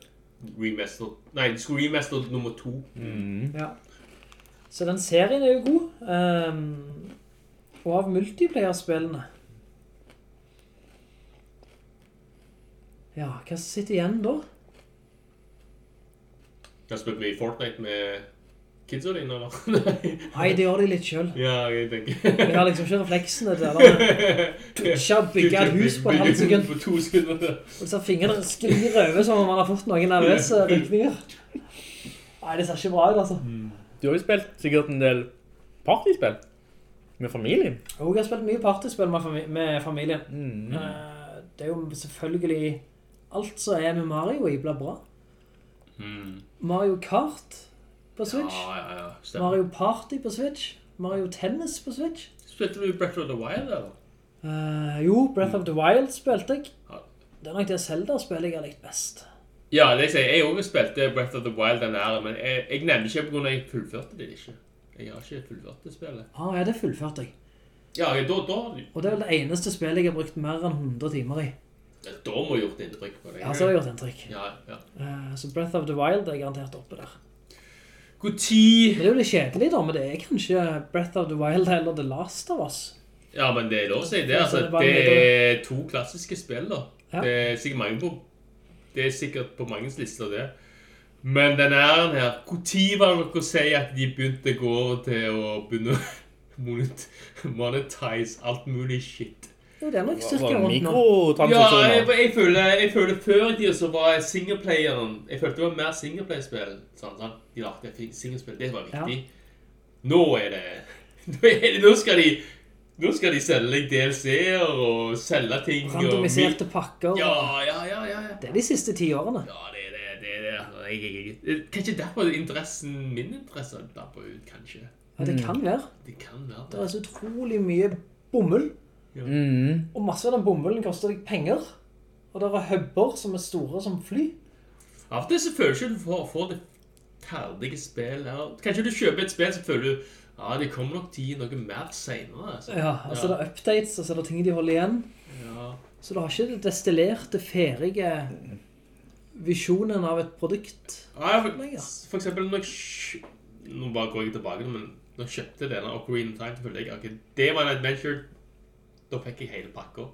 remaster? Nei, det skulle remaster nummer to. Ja. Så den serien er jo god. Um, og av multiplayer-spillene. Ja, hva sitter igjen da? Jeg har spilt mye Fortnite med kidsa dine, eller? Nei. Nei, det gjør de litt sjøl. Ja, jeg tenker. Vi har liksom ikke refleksene til det. Tutsa bygge et hus på et halvt sekund. På to sekunder. Og så fingrene sklir over som om man har fått noen nervøse rykninger. Nei, det ser ikke bra ut, altså. Du har jo spilt sikkert en del partyspill med familien. Jo, jeg har spilt mye partyspill med, fami med familien. Mm. Eh, Det er jo selvfølgelig alt som er med Mario i blir bra. Mario Kart på Switch. Ja, ja, ja. Stemmer. Mario Party på Switch. Mario Tennis på Switch. Spilte du Breath of the Wild, eller? Uh, jo, Breath of the Wild spilte jeg. Ja. Det er nok det Zelda-spillet jeg har likt best. Ja, det jeg sier, jeg også spilte Breath of the Wild den ære, men jeg, jeg nevner ikke på grunn av at jeg fullførte det ikke. Jeg har ikke fullført det spillet. Ah, ja, det fullførte jeg. Ja, da, da, Og det er vel det eneste spillet jeg har brukt mer enn 100 timer i. da må jeg gjort inntrykk på deg. Ja, så har jeg gjort inntrykk. Ja, ja. Uh, så Breath of the Wild er garantert oppe der. Hvor tid... Det er jo litt kjedelig da, men det er kanskje Breath of the Wild eller The Last of Us. Ja, men det er lov å si det. Altså, det er to klassiske spill, da. Ja. Det er sikkert mange på... Det er sikkert på mangens lister, det. Men den æren her, hvor tid var det nok å si at de begynte å gå over til å begynne å monet- monetize alt mulig shit? Det er nok Var cirka rundt nå. Ja, jeg, mikrotransaksjoner? jeg, føler, jeg føler før i tida så var singleplayeren Jeg følte det var mer singleplayerspill. Sånn, sånn. De lagde singlespill. Det var viktig. Nå er det Nå, er det, nå skal de Nå skal de selge DLC-er og selge ting. og- Randomiserte pakker. Ja, ja, ja, ja. ja. Det er de siste ti årene. Ja, det er det. det, er det. Jeg, jeg, jeg, kanskje derfor interessen, min interesse dabber ut, kanskje. Ja, det kan være. Det kan være Det det. er så utrolig mye bomull. Mm. Og masse av den bomullen koster deg penger. Og det er hubber som er store som fly. Av og til så føler du ikke du får, får det ferdige spill. Eller, kanskje du kjøper et spill så føler du ja, det kommer nok til noe mer senere. Altså. Ja, og så ja. er det updates, og så er det ting de holder igjen. Ja. Så du har ikke det destillerte, ferige visjonen av et produkt. Ja, for, for eksempel når jeg Nå bare går jeg tilbake, men når jeg kjøpte denne Ocarina of Time, så følte jeg ok, det var en adventure. Da fikk jeg hele pakka.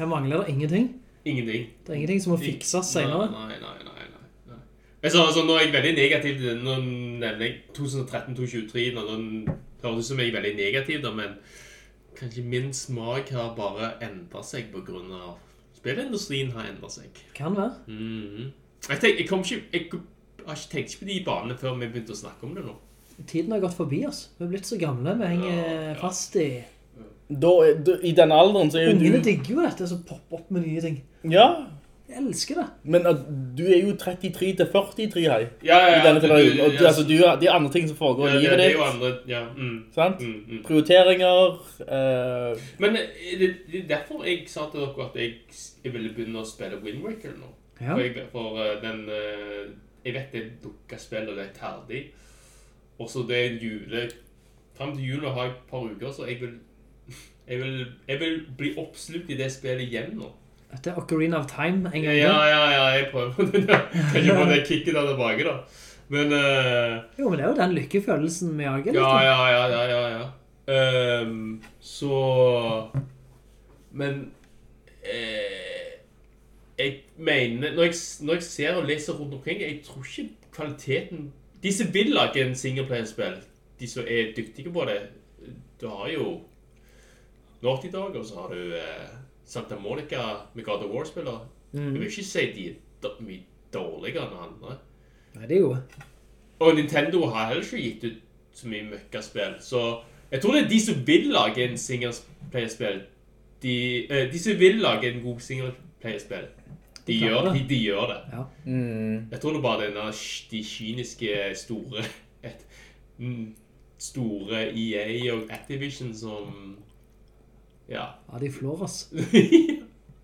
Her mangler det ingenting. Ingenting. Det er ingenting som må fikses senere. Nei, nei, nei, nei, nei. Altså, altså, nå er jeg veldig negativ til det. Nå nevner jeg 2013-2023, når den høres ut som jeg er veldig negativ, da, men kanskje min smak har bare endret seg på grunn av spillindustrien har endret seg. Kan være. Mhm. Jeg, tenk, jeg, kom ikke, jeg har ikke tenkt på de banene før vi begynte å snakke om det nå. Tiden har gått forbi oss. Vi er blitt så gamle, vi henger fast i... Da, da, I den alderen så er jo Ungene du digger jo dette som popper opp med nye ting. Ja, Jeg elsker det. men at du er jo 33 til 43 her. Ja, ja, I denne perioden. Og du, altså, du, det er andre ting som foregår Ja, i ditt. Ja, det er jo andre, ja. Mm. Sant? Mm, mm. Prioriteringer. eh, Men eh, det, det er derfor jeg sa til dere at jeg, jeg ville begynne å spille Wind Waker nå. Ja. For, jeg, for eh, den eh, Jeg vet det dukker spill, og det er ferdig. Og så det er jule... frem til jul har jeg et par uker, så jeg vil, jeg vil, jeg vil bli oppslukt i det spillet igjen nå. Dette er Ocarina of Time en gang ja, ja, ja jeg prøver. kan ikke få det kicket der tilbake da. Men, uh, Jo, men det er jo den lykkefølelsen vi jager ja, ja, ja, ja, ja, ja. Um, så, men, eh, jeg mener, når jeg, når jeg ser og leser rundt omkring, jeg tror ikke kvaliteten, de som vil lage en singleplayer-spill, de som er dyktige på det, du har jo Naughty Dog, og så har du eh, Santa Monica med God of War-spillere. Jeg vil ikke si de er mye dårligere enn andre. Nei, det er jo... Og Nintendo har heller ikke gitt ut så mye møkkaspill, så jeg tror det er de som vil lage en singleplayer-spill, de, eh, de som vil lage en god singleplayer-spill, de, gjør, det. de, de gjør det. Ja. Jeg tror det er bare denne, de kyniske store, et, mm, store EA og Activision som, ja, Ja, de flår oss.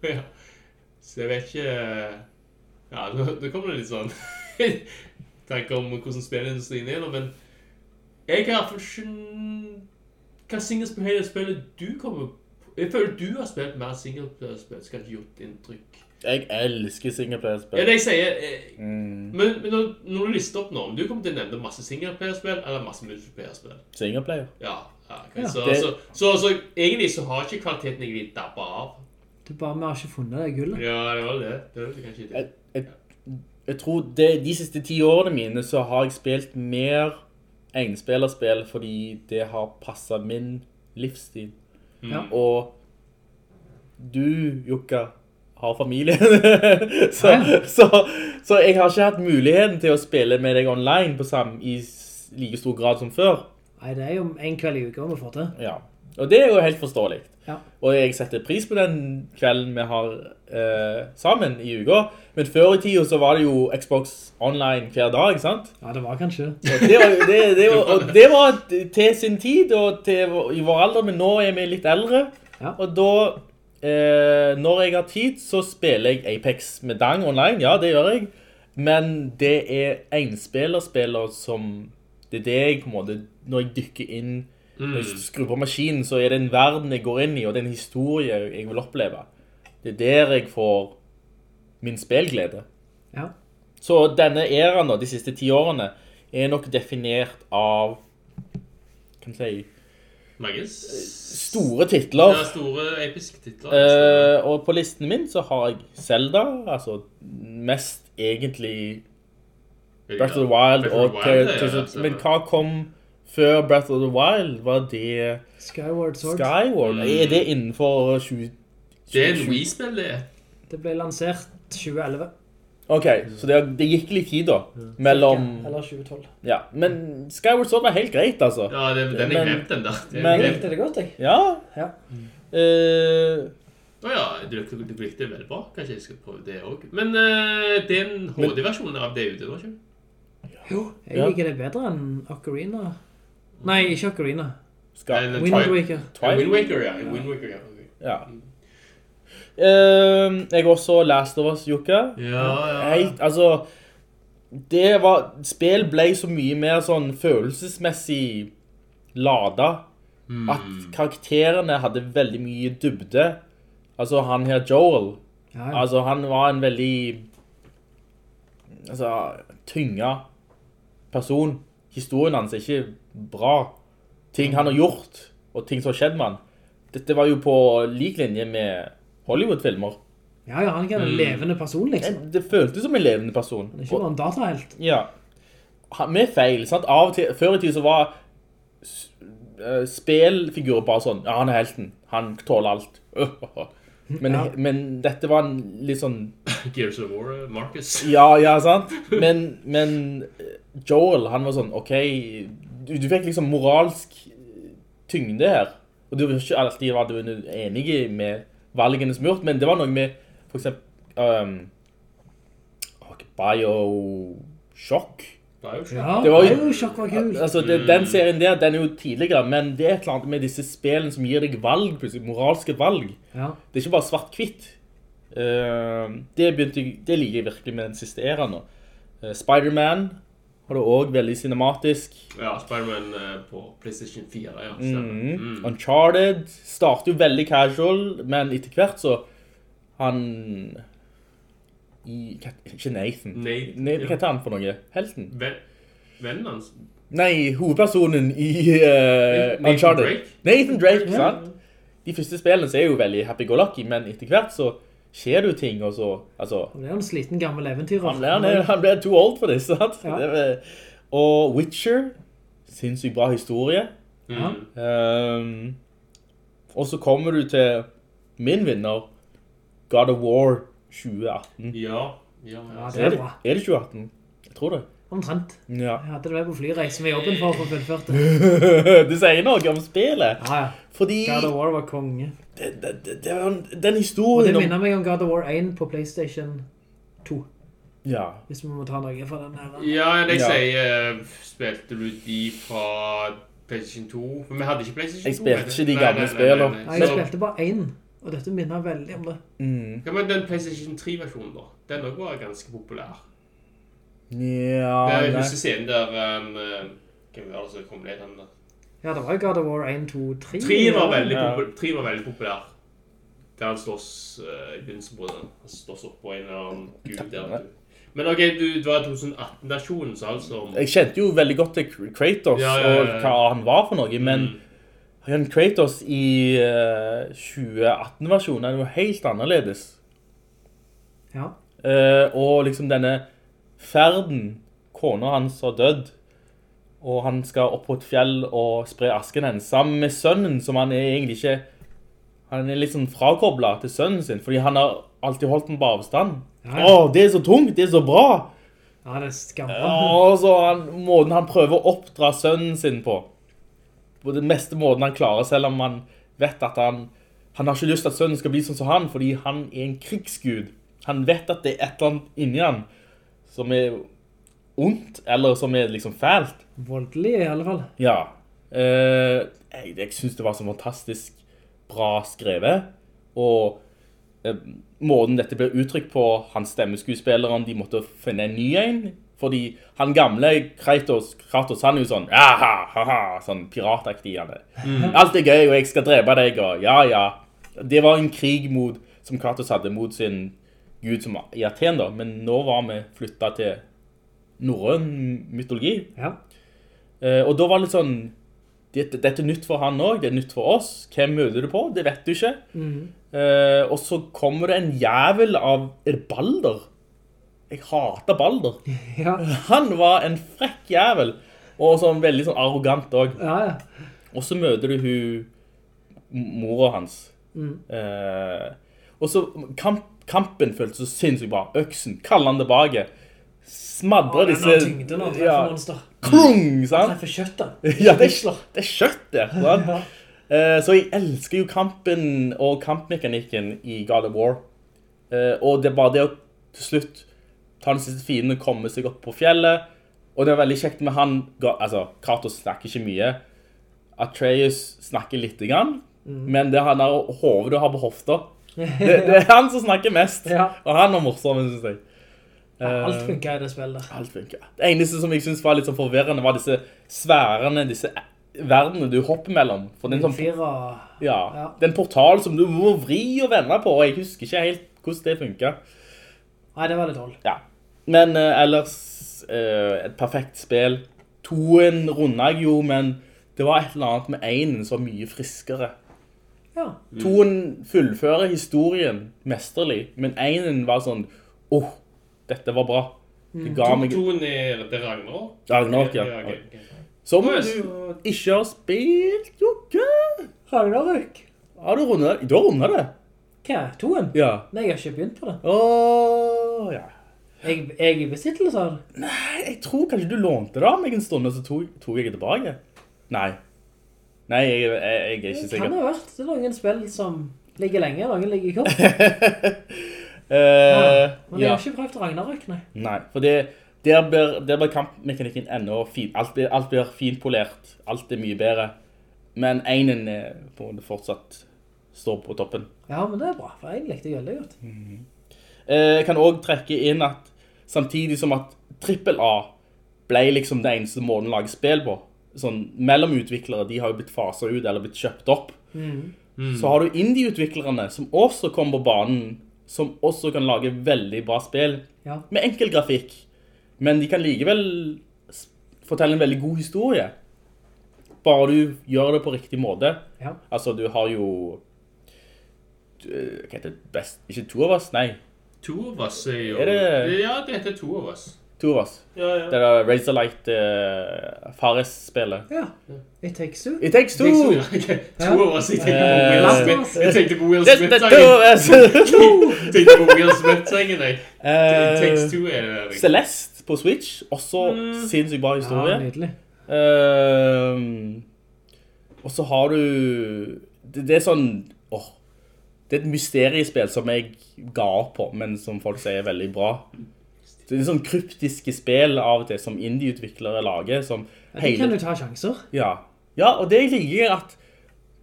ja. Så jeg vet ikke Ja, nå, nå kommer det litt sånn Tanker om hvordan spillindustrien er nå, men jeg har ikke Hva singleplayer-spillet du kommer på? Jeg føler du har spilt mer singleplayer-spill, skal ikke gjort inntrykk. Jeg elsker Ja, singleplayerspill. det jeg sier Jeg... Mm. Men, men når, når du lister opp nå, om du kommer til å nevne masse singleplayer-spill eller masse multiplayer-spill? Singleplayer. Ja, ja, okay. Ja. så, Det- så, så, så, egentlig så har ikke kvaliteten egentlig dabba av. Det er bare, vi har ikke funnet det gullet. Ja, det var det. Det var det. Jeg, jeg, jeg tror det, de siste ti årene mine så har jeg spilt mer enspillerspill fordi det har passet min livsstil. Ja. Og du, Jukka, har familie. så, så, så jeg har ikke hatt muligheten til å spille med deg online på sam, i like stor grad som før. Nei, det er jo en kveld i uka vi får til. Ja. Og det er jo helt forståelig. Ja. Og jeg setter pris på den kvelden vi har eh, sammen i uka. Men før i tiden så var det jo Xbox online hver dag, ikke sant? Ja, det var kanskje. Og det var, det, det var, og det var til sin tid og til, i vår alder, men nå er vi litt eldre. Ja. Og da, eh, når jeg har tid, så spiller jeg Apex med Dang online. Ja, det gjør jeg. Men det er enspillerspiller som, det er det jeg på en måte, når jeg dykker inn, når jeg skrur på maskinen, så er det en verden jeg går inn i, og det er en historie jeg vil oppleve. Det er der jeg får min spilglede. Ja. Så denne æraen, da, de siste ti årene, er nok definert av kan jeg si, Mange store titler. Ja, store episke titler. Eh, og på listen min så har jeg Zelda, altså mest egentlig Breath of the Wild of og the Wild, Tears- ja, Tears of- Men hva kom før Breath of the Wild? Var det Skyward Sword. Skyward? Er det innenfor 20... Det er en Wii-spill, det. Det ble lansert 2011. Ok, så det, det gikk litt tid da, mellom... Eller 2012. Ja, men Skyward Sword var helt greit, altså. Ja, det, den er Men- glemt, den der. Det er men- Jeg glemt. likte det godt, jeg. Ja. Ja. Eh, Å ja, du, du, du likte det veldig bra. Kanskje jeg skal prøve det også. Men eh, det er en HD-versjon av det ute, nå, ikke? Jo, jeg Ja. liker det bedre enn Ocarina. Nei, ikke Ocarina. En- Wind Waker. Wind Waker, ja. Wind Waker, ja. ok. Ja. Eh, jeg også Last of Us, Jukka. Ja, ja. Helt, altså Det var Spill ble så mye mer sånn følelsesmessig lada. At karakterene hadde veldig mye dybde. Altså han her Joel. Ja, ja. Altså han var en veldig Altså tynga person. Historien hans er ikke bra. Ting han har gjort, og ting som har skjedd med han. Dette var jo på lik linje med Hollywood-filmer. ja, ja, han er ikke en levende person, liksom. Det føltes som en levende person. Han er ikke bare en datahelt. Ja. Med feil, sant? Av og til, før i tid så var eh, bare sånn, ja, han er helten, han tåler alt. Men, Ja. men dette var en litt sånn, Gears of War, eh, Marcus. ja, ja, sant? Men, men eh, Joel, han var sånn, ok, du, du fikk liksom moralsk tyngde her. Og du var ikke alltid være enig med valgene som gjort, men det var noe med, for eksempel, um, Bioshock. Bioshock. Ja, Det var jo- Bioshock var kult. Altså, det, den serien der, den er jo tidligere, men det er et eller annet med disse spillene som gir deg valg, plutselig, moralske valg. Ja. Det er ikke bare svart-hvitt. Uh, det, begynte det liker jeg virkelig med den siste æraen nå. Uh, Spider-Man har er også veldig cinematisk. Ja, Spider-Man eh, på PlayStation 4, ja. Stemmer. Mm. Mm. Uncharted starter jo veldig casual, men etter hvert så han i, hva- ikke Nathan. Nathan, Nei, ja. Hva heter han for noe? Helten? Ven- Vennen hans? Nei, hovedpersonen i uh, Nathan Uncharted. Drake? Nathan Drake, sant? De første spillene så er jo veldig happy-go-lucky, men etter hvert så skjer det jo ting, og så, altså, Han er jo en sliten gammel eventyrer. han ble, han, han ble too old for det, sant? Ja. Det var- og Witcher, sinnssykt bra historie. Mm. Um, og så kommer du til min vinner, God of War 2018. Ja. Ja, Ja, det Er det, bra. er det 2018? Jeg tror det. Omtrent. Ja. Jeg hadde det vært på flyreisen med jobben for å få fullført det. du sier noe om spillet. Ja, ja. Fordi God of War var konge. det, det, det, det var den historien... Og det minner meg om God of War 1 på PlayStation 2. Ja. Hvis vi må ta noe fra den her. Ja, jeg Ja. sier eh, Spilte du de fra PlayStation 2? For vi hadde ikke PlayStation 2. Jeg spilte ikke de gamle nei, nei, spillene. nei, Nei, nei. jeg spilte bare 1, og dette minner veldig om det. Mm. Ja, men den PlayStation 3-versjonen, da. Den også var ganske populær. Ja, jeg nei. husker scenen der um, eh, Hvem var det som kom ned den der? Ja, det var jo God of War 1, 2, 3. 3 var veldig, Ja. populær, 3 var veldig populær. Der han slåss uh, i begynnelsen på den. Han slåss oppå en eller annen gud der. Men ok, du, det var 2018-versjonen, så altså Jeg kjente jo veldig godt til Kratos Ja, ja, ja, og hva han var for noe, men Mm. han Kratos i uh, 2018-versjonen er jo helt annerledes. Ja. Uh, og liksom denne ferden, kona hans har dødd, og han skal opp på et fjell og spre asken hennes, sammen med sønnen, som han er egentlig ikke, han er litt sånn frakoblet til sønnen sin, fordi han har alltid holdt den på avstand. Ja. Åh, det er så tungt, det er så bra! Ja, det er skammer. Og så han, måten han prøver å oppdra sønnen sin på. På den meste måten han klarer, selv om han vet at han, han har ikke lyst til at sønnen skal bli sånn som han, fordi han er en krigsgud. Han vet at det er et eller annet inni han som er ondt, eller som er liksom fælt. Voldelig i alle fall. Ja. Eh, jeg, jeg synes det var så fantastisk bra skrevet, og eh, måten dette blir uttrykt på, hans stemmeskuespilleren, de måtte finne en ny en, fordi han gamle Kratos, Kratos han er jo sånn, jaha, haha, sånn pirataktig han er. Alt er gøy, og jeg skal drepe deg, og ja, ja. Det var en krig mot, som Kratos hadde mot sin gud som var i Aten da, men nå var vi flyttet til norrøn mytologi. Ja. Eh, og da var det litt sånn dette, dette er nytt for han også, det er nytt for oss. Hvem møter du på? Det vet du ikke. Eh, og så kommer det en jævel av Er det Balder? Jeg hater Balder. Ja, Han var en frekk jævel. Og sånn veldig sånn arrogant òg. ja. ja. Og så møter du hun mora hans. Eh, og så kamp, kampen føltes så sinnssykt bra. Øksen, kaller han tilbake. Smadrer Den disse har tyngden han treffer ja, monster. Krung, sant? Treffer kjøttet. Ja, det er, det er kjøtt der. sant? Eh, så jeg elsker jo kampen og kampmekanikken i God of War. Eh, og det er bare det å til slutt ta den siste fienden og komme seg opp på fjellet. Og det er veldig kjekt med han, altså Kratos snakker ikke mye. Atreus snakker litt grann, men det han der hovedet du har på hofta. Det, det er han som snakker mest. Ja. Og han er morsom, synes jeg. Alt funker i det spillet. Alt funker. Det eneste som jeg synes var litt sånn forvirrende var disse sværene, disse verdenene du hopper mellom. For den, Fire ja, Ja. er portal som du må vri og vende på, og jeg husker ikke helt hvordan det funker. Nei, det var litt hold. Ja. Men uh, ellers uh, et perfekt spill. Toen rundet jeg jo, men det var et eller annet med enen som var mye friskere. Ja. Toen fullfører historien mesterlig, men enen var sånn, åh, dette var bra. Det ga meg... Toen er det Ragnarok? Ragnarok, ja. Som du ikke har spilt, Jokke. Ragnarok. Har du rundet det? Du har rundet det? Hva? Toen? Ja. Nei, jeg har ikke begynt på det. Åh, ja. Jeg, jeg er i besittelse av det. Nei, jeg tror kanskje du lånte det av meg en stund, og så tok, tok jeg det tilbake. Nei. Nei, jeg, jeg, jeg er ikke Det kan ha vært. Det er noen spill som ligger lenge, noen ligger kort. Ja, Men jeg ja. har ikke prøvd Ragnarøk, nei. Nei, for det, der blir, der blir kampmekanikken enda fin. Alt blir, alt blir finpolert. Alt er mye bedre. Men enen er på en fortsatt står på toppen. Ja, men det er bra, for jeg likte det veldig godt. Eh, Jeg kan også trekke inn at samtidig som at AAA ble liksom det eneste måten å lage spill på. Sånn, mellom utviklere, de har jo blitt fasa ut eller blitt kjøpt opp. Så har du indie-utviklerne som også kommer på banen, som også kan lage veldig bra spill Ja. med enkel grafikk. Men de kan likevel fortelle en veldig god historie. Bare du gjør det på riktig måte. Ja. Altså, du har jo... Hva heter det? Best? Ikke to av oss? Nei, To av oss er jo Er det- Ja, det heter to av oss. To av oss. Ja, ja. Det er Razorlight uh, Fares-spillet. ja. It takes two. It takes two! To, to av oss. Jeg tenkte på Eh, Will Smith. Jeg tenkte på Will two! Jeg tenkte på Will Smith-sangen, jeg. It Eh, takes two er det. der. Celeste på Switch, også sinnssykt bra Ja, historie. nydelig. Ehm, og så har du det, det er sånn åh, Det er et mysteriespill som jeg ga opp på, men som folk sier er veldig bra. Det er sånn kryptiske spill av og til som indie-utviklere lager. Som Ja, de kan jo ta sjanser. ja. ja, og det jeg at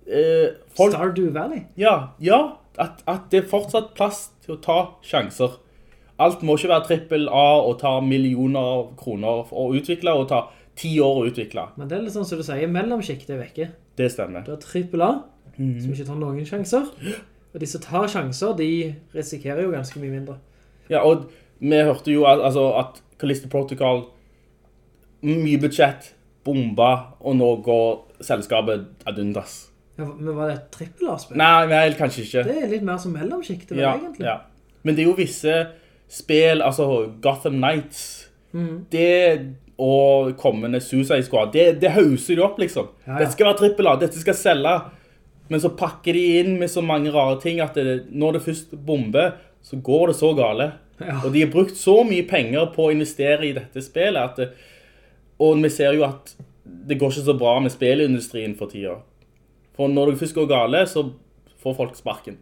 eh, folk, Stardew Valley. ja, ja at, at det er fortsatt plass til å ta sjanser. Alt må ikke være trippel A og ta millioner av kroner å utvikle, og ta ti år å utvikle. Men det er litt sånn som du sier, mellomskiktet er vekke. Det stemmer. Du har trippel A, Mhm. som ikke tar noen sjanser. Og de som tar sjanser, de risikerer jo ganske mye mindre. Ja, og vi hørte jo at, altså, at Callisto Protocol, mye budsjett, bomba, og nå går selskapet ad undas. Ja, men var det et trippel A-spill? Nei, vel, kanskje ikke. Det er litt mer som mellomskiktet, vel, Ja, egentlig. ja. Men det er jo visse spill, altså Gotham Knights, mm. det og kommende Suicide Squad, det, det hauser de opp liksom. Ja. Dette skal være trippel A, dette skal selge. Men så pakker de inn med så mange rare ting at det, når det først bomber, så går det så gale. Ja. Og de har brukt så mye penger på å investere i dette spillet, at det, og vi ser jo at det går ikke så bra med spillindustrien for tida. For når det først går gale, så får folk sparken.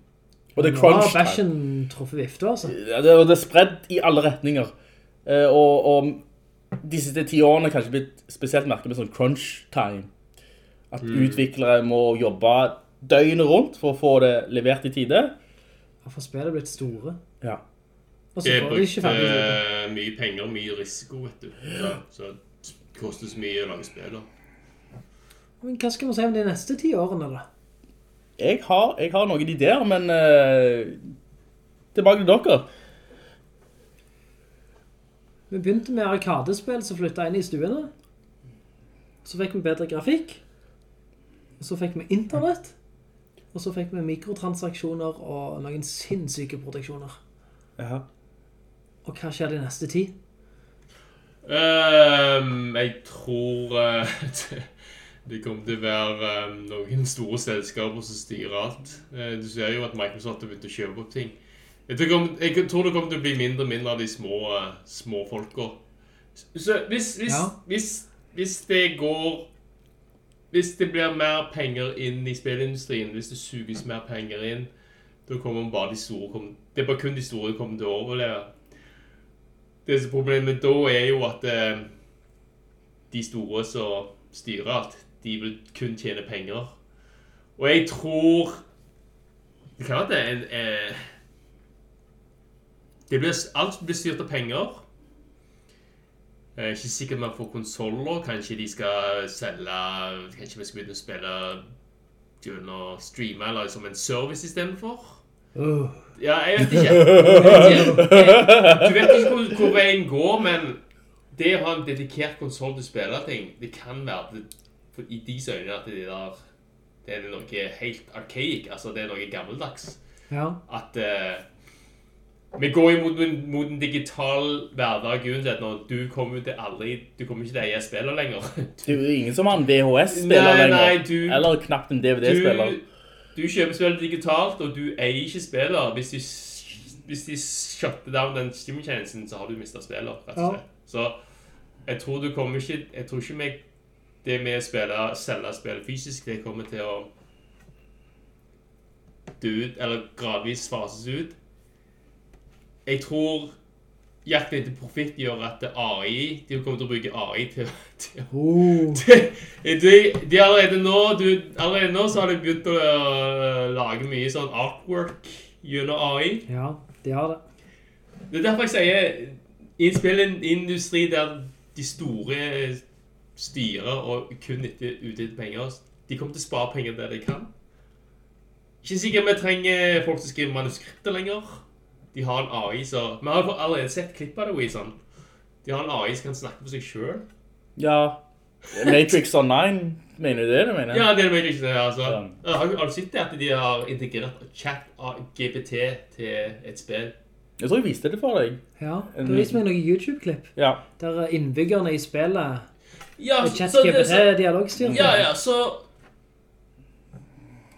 Og det er Nå har crunch time. truffet vifta, altså. Ja, det, og det er spredd i alle retninger. Eh, og, og de siste ti årene har kanskje blitt spesielt merket med sånn crunch time. At utviklere må jobbe døgnet rundt for å få det levert i tide. Hvorfor For spillet er blitt store. Ja. Og så Jeg får de ikke ferdig det. brukte mye penger og mye risiko, vet du. Ja, så det koster så mye å lage spill. Men hva skal vi si om de neste ti årene, da? Jeg har, jeg har noen ideer, men uh, tilbake til dere. Vi begynte med arkadespill som flyttet inn i stuene. Så fikk vi bedre grafikk. Og så fikk vi internett. Og så fikk vi mikrotransaksjoner og noen sinnssyke produksjoner. Ja. Og hva skjer de neste ti? Um, jeg tror uh, det kommer til å være um, noen store selskaper som styrer alt. Uh, du ser jo at Microsoft har begynt å kjøpe opp ting. Jeg tror, det kommer- jeg tror det kommer til å bli mindre og mindre av de små, uh, små folka. Så hvis, hvis, Ja. hvis, hvis det går Hvis det blir mer penger inn i spillindustrien, hvis det suges mer penger inn, da kommer bare de store Det er bare kun de store som kommer til å overleve. Det som er problemet da er jo at eh, de store som styrer alt, de vil kun tjene penger. Og jeg tror Det kan være en eh, det blir, Alt blir styrt av penger. Jeg er ikke sikkert man får konsoller. Kanskje de skal selge Kanskje vi skal begynne å spille gjennom streame eller som en service istedenfor. Uh, Ja, jeg vet ikke. Jeg vet ikke. Du vet ikke hvor, hvor veien går, men det å ha en dedikert konsoll til å spille ting, det kan være det, for i deres øyne at det der det er noe helt archaic, altså det er noe gammeldags. ja. At uh, vi går imot mot, en- digital hverdag uansett når du kommer til aldri Du kommer ikke til å eie spiller lenger. Det er ingen som har en VHS-spiller lenger. nei, du- Eller knapt en DVD-spiller. Du, kjøper spillet digitalt, og du eier ikke spillet. Hvis de, hvis de shutter down den streamingtjenesten, så har du mistet spillet, rett og slett. Så jeg tror du kommer ikke Jeg tror ikke meg det med å spille, selge spill fysisk, det kommer til å dø ut, eller gradvis fases ut. Jeg tror jakten etter profitt gjør at AI De kommer til å bruke AI til, til oh. de, de, de allerede nå du, Allerede nå så har de begynt å øh, lage mye sånn artwork gjennom AI. ja, de har det. Det er derfor jeg sier i en industri der de store styrer og kun etter ute etter penger. De kommer til å spare penger der de kan. Ikke sikkert vi trenger folk som skriver manuskripter lenger. De har en AI så Vi har allerede sett klipp av det, sånn? De har en AI som kan snakke for seg sjøl. Ja. Matrix Online, mener du det du mener? Ja, det er ikke det, altså. Ja. Har, du- har du sett det at de har integrert chat av GPT til et spill? Jeg tror jeg viste det for deg. Ja, du viste meg noen YouTube-klipp Ja. der innbyggerne i spillet Ja, så- så det- så-. Ja, ja, så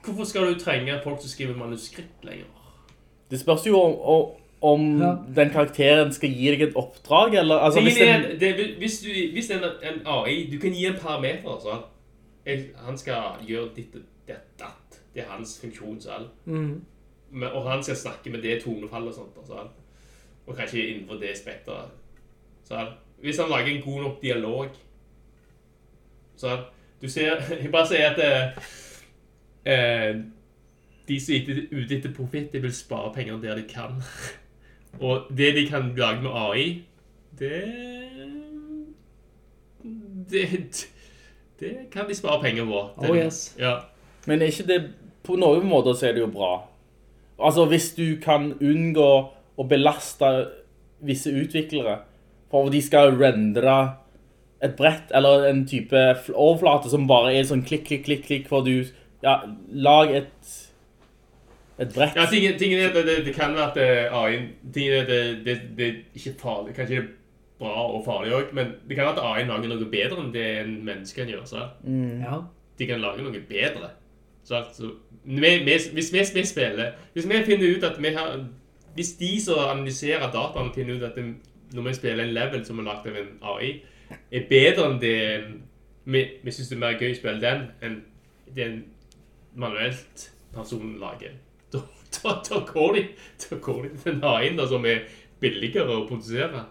Hvorfor skal du trenge folk som skriver manuskript lenger? Det spørs jo om, om, om Ja. den karakteren skal gi deg et oppdrag, eller altså, hvis den, er, det, hvis, du, hvis en, en AI Du kan gi en parameter. Så jeg, han skal gjøre ditt datt. Det er hans funksjon selv. Mm. Men, og han skal snakke med det tonefallet og sånt. Så, og kanskje innenfor det spekteret. Hvis han lager en god nok dialog så, Du ser Jeg bare sier at eh, de som er ute- etter profitt, de vil spare penger der de kan. Og det de kan lage med AI, det Det, det kan de spare penger på. Det, Oh, yes. Ja. Men er ikke det På noen måter så er det jo bra. Altså, hvis du kan unngå å belaste visse utviklere, for de skal rendre et brett, eller en type overflate som bare er sånn klikk, klikk, klikk, klikk, for du, ja, lag et, et brett. Ja, tingen, tingen er at det, det kan være at eh, AI tingen er at det, det, det er ikke farlig. Kanskje det er bra og farlig òg, men det kan være at AI lager noe bedre enn det en menneske kan gjøre. Så. Ja. De kan lage noe bedre. Så, så, vi, vi, hvis vi, vi spiller Hvis vi finner ut at vi har Hvis de som analyserer dataene, finner ut at det, når vi spiller en level som er lagd av en AI, er bedre enn det vi, vi syns det er mer gøy å spille den enn det en manuelt person lager. Da, da, går de, da går de til den AI-en da, som er billigere å produsere.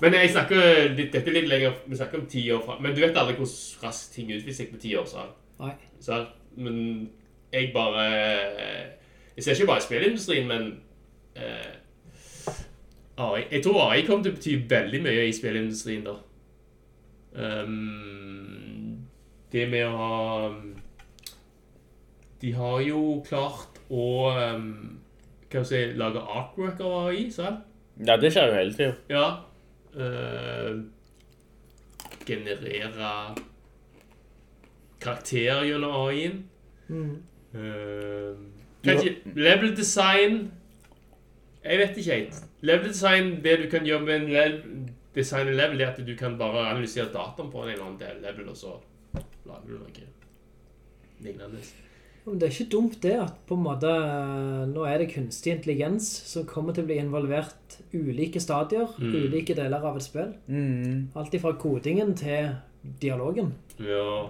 Men jeg snakker litt, dette litt lenger, vi snakker om ti år fra. Men du vet aldri hvor raskt ting utvikler seg på ti år. Så. Nei. Så, men jeg bare Jeg ser ikke bare spillindustrien, men eh, AI, Jeg tror AI kommer til å bety veldig mye i spillindustrien, da. Um, det med å ha De har jo klart å um, Hva skal jeg si Lage artwork av AI, sant? Ja, det skjer jo hele tiden. Ja. Uh, generere karakterer gjennom AI-en. Mm. Uh, kanskje level design Jeg vet ikke helt. Level design, det du kan gjøre med en level, design level, er at du kan bare analysere dataen på en eller annen del level, og så lager du noe lignende. Men det er ikke dumt det at på en måte eh, nå er det kunstig intelligens som kommer til å bli involvert ulike stadier, Mm. ulike deler av et spill. Mm. Alt fra kodingen til dialogen. Ja.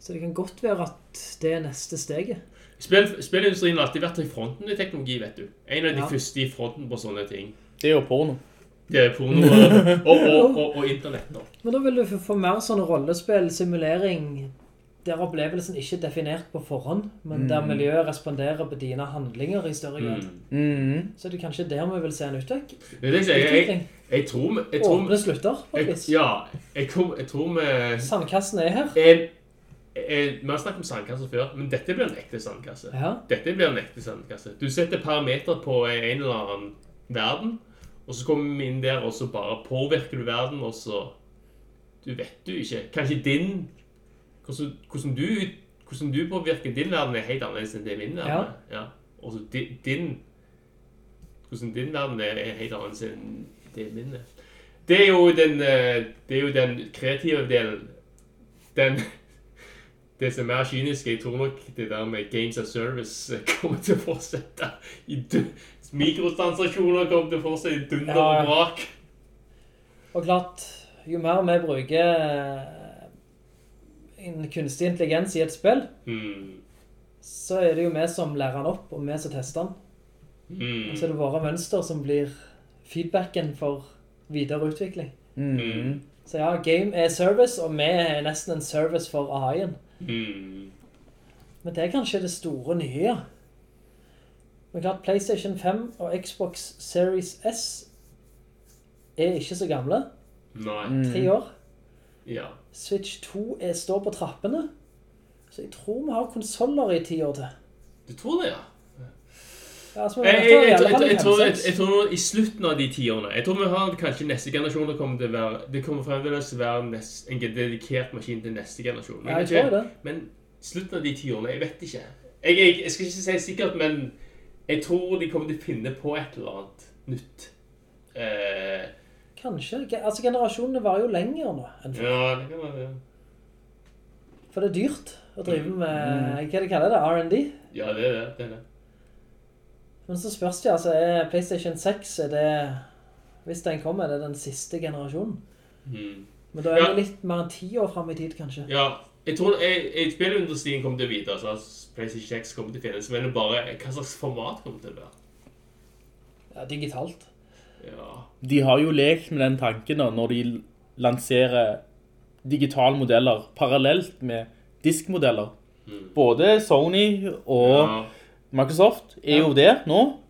Så det kan godt være at det er neste steget. Spill, spillindustrien har alltid vært i fronten i teknologi, vet du. En av de Ja. første i fronten på sånne ting. Det er jo porno. Det er porno og, og, og, og, og internett nå. Men da vil du få- mer sånne rollespill, simulering, der opplevelsen ikke er definert på forhånd, men der miljøet responderer på dine handlinger i større grad. Mm. Mm. Så det er kanskje der vi vil se en. Det er det jeg. Jeg, jeg, jeg tror jeg tror, Åpne slutter, faktisk. jeg. Ja. Jeg, kom, jeg tror vi Sandkassen er her. en, en, Vi har snakket om sandkasser før, men dette blir en ekte sandkasse. Ja. Dette blir en ekte sandkasse. Du setter parameter på en eller annen verden, og så kommer vi inn der, og så bare påvirker du verden, og så Du vet du ikke. Kanskje din Hvordan, hvordan, du, hvordan du påvirker din verden, er helt annerledes enn det min verden er. Ja. Og din Hvordan din verden er, er helt annerledes enn det min er. Det er jo den, eh, det er jo den kreative delen. Den det som er kynisk, jeg tror nok det der med games of service eh, kommer til å fortsette. I Mikrotransaksjoner kommer til å fortsette i dunder og brak. Og klart, jo mer vi bruker eh, en kunstig intelligens i et spill, Mm. så er det jo vi som lærer den opp, og vi som tester den. Mm. Og så er det våre mønster som blir feedbacken for videre utvikling. Mm. Så ja, game er service, og vi er nesten en service for AI-en. Mm. Men det er kanskje det store nye. Men klart, PlayStation 5 og Xbox Series S er ikke så gamle. Nei. Mm. Tre år. Ja. Switch 2 er, står på trappene. Så jeg tror vi har konsoller i ti år til. Du tror det, ja? Jeg, tror, i slutten av de tiårene Jeg tror vi har kanskje neste generasjon det kommer til å være Det kommer fremdeles til å være nest, en dedikert maskin til neste generasjon. Men, Ja, jeg tror det. men slutten av de tiårene Jeg vet ikke. Jeg, jeg, jeg skal ikke si sikkert, men jeg tror de kommer til å finne på et eller annet nytt. Eh, Kanskje. Altså, generasjonene var jo lenger nå enn før. ja, det kan være det. For det er dyrt å drive Mm. med, hva de kaller det, R&D. Ja, det er det. det, er det. Men så spørs det, altså, er PlayStation 6, er det, hvis den kommer, er det den siste generasjonen? Mm. Men da er Ja. det litt mer enn 10 år frem i tid, kanskje. Ja, jeg tror jeg, jeg, spillindustrien kommer til å vite altså, PlayStation 6 kommer til å finnes, men det bare hva slags format kommer til å være. Ja, digitalt. De har jo lekt med den tanken da, når de lanserer digitale modeller parallelt med diskmodeller. Både Sony og Ja. Microsoft er jo det nå.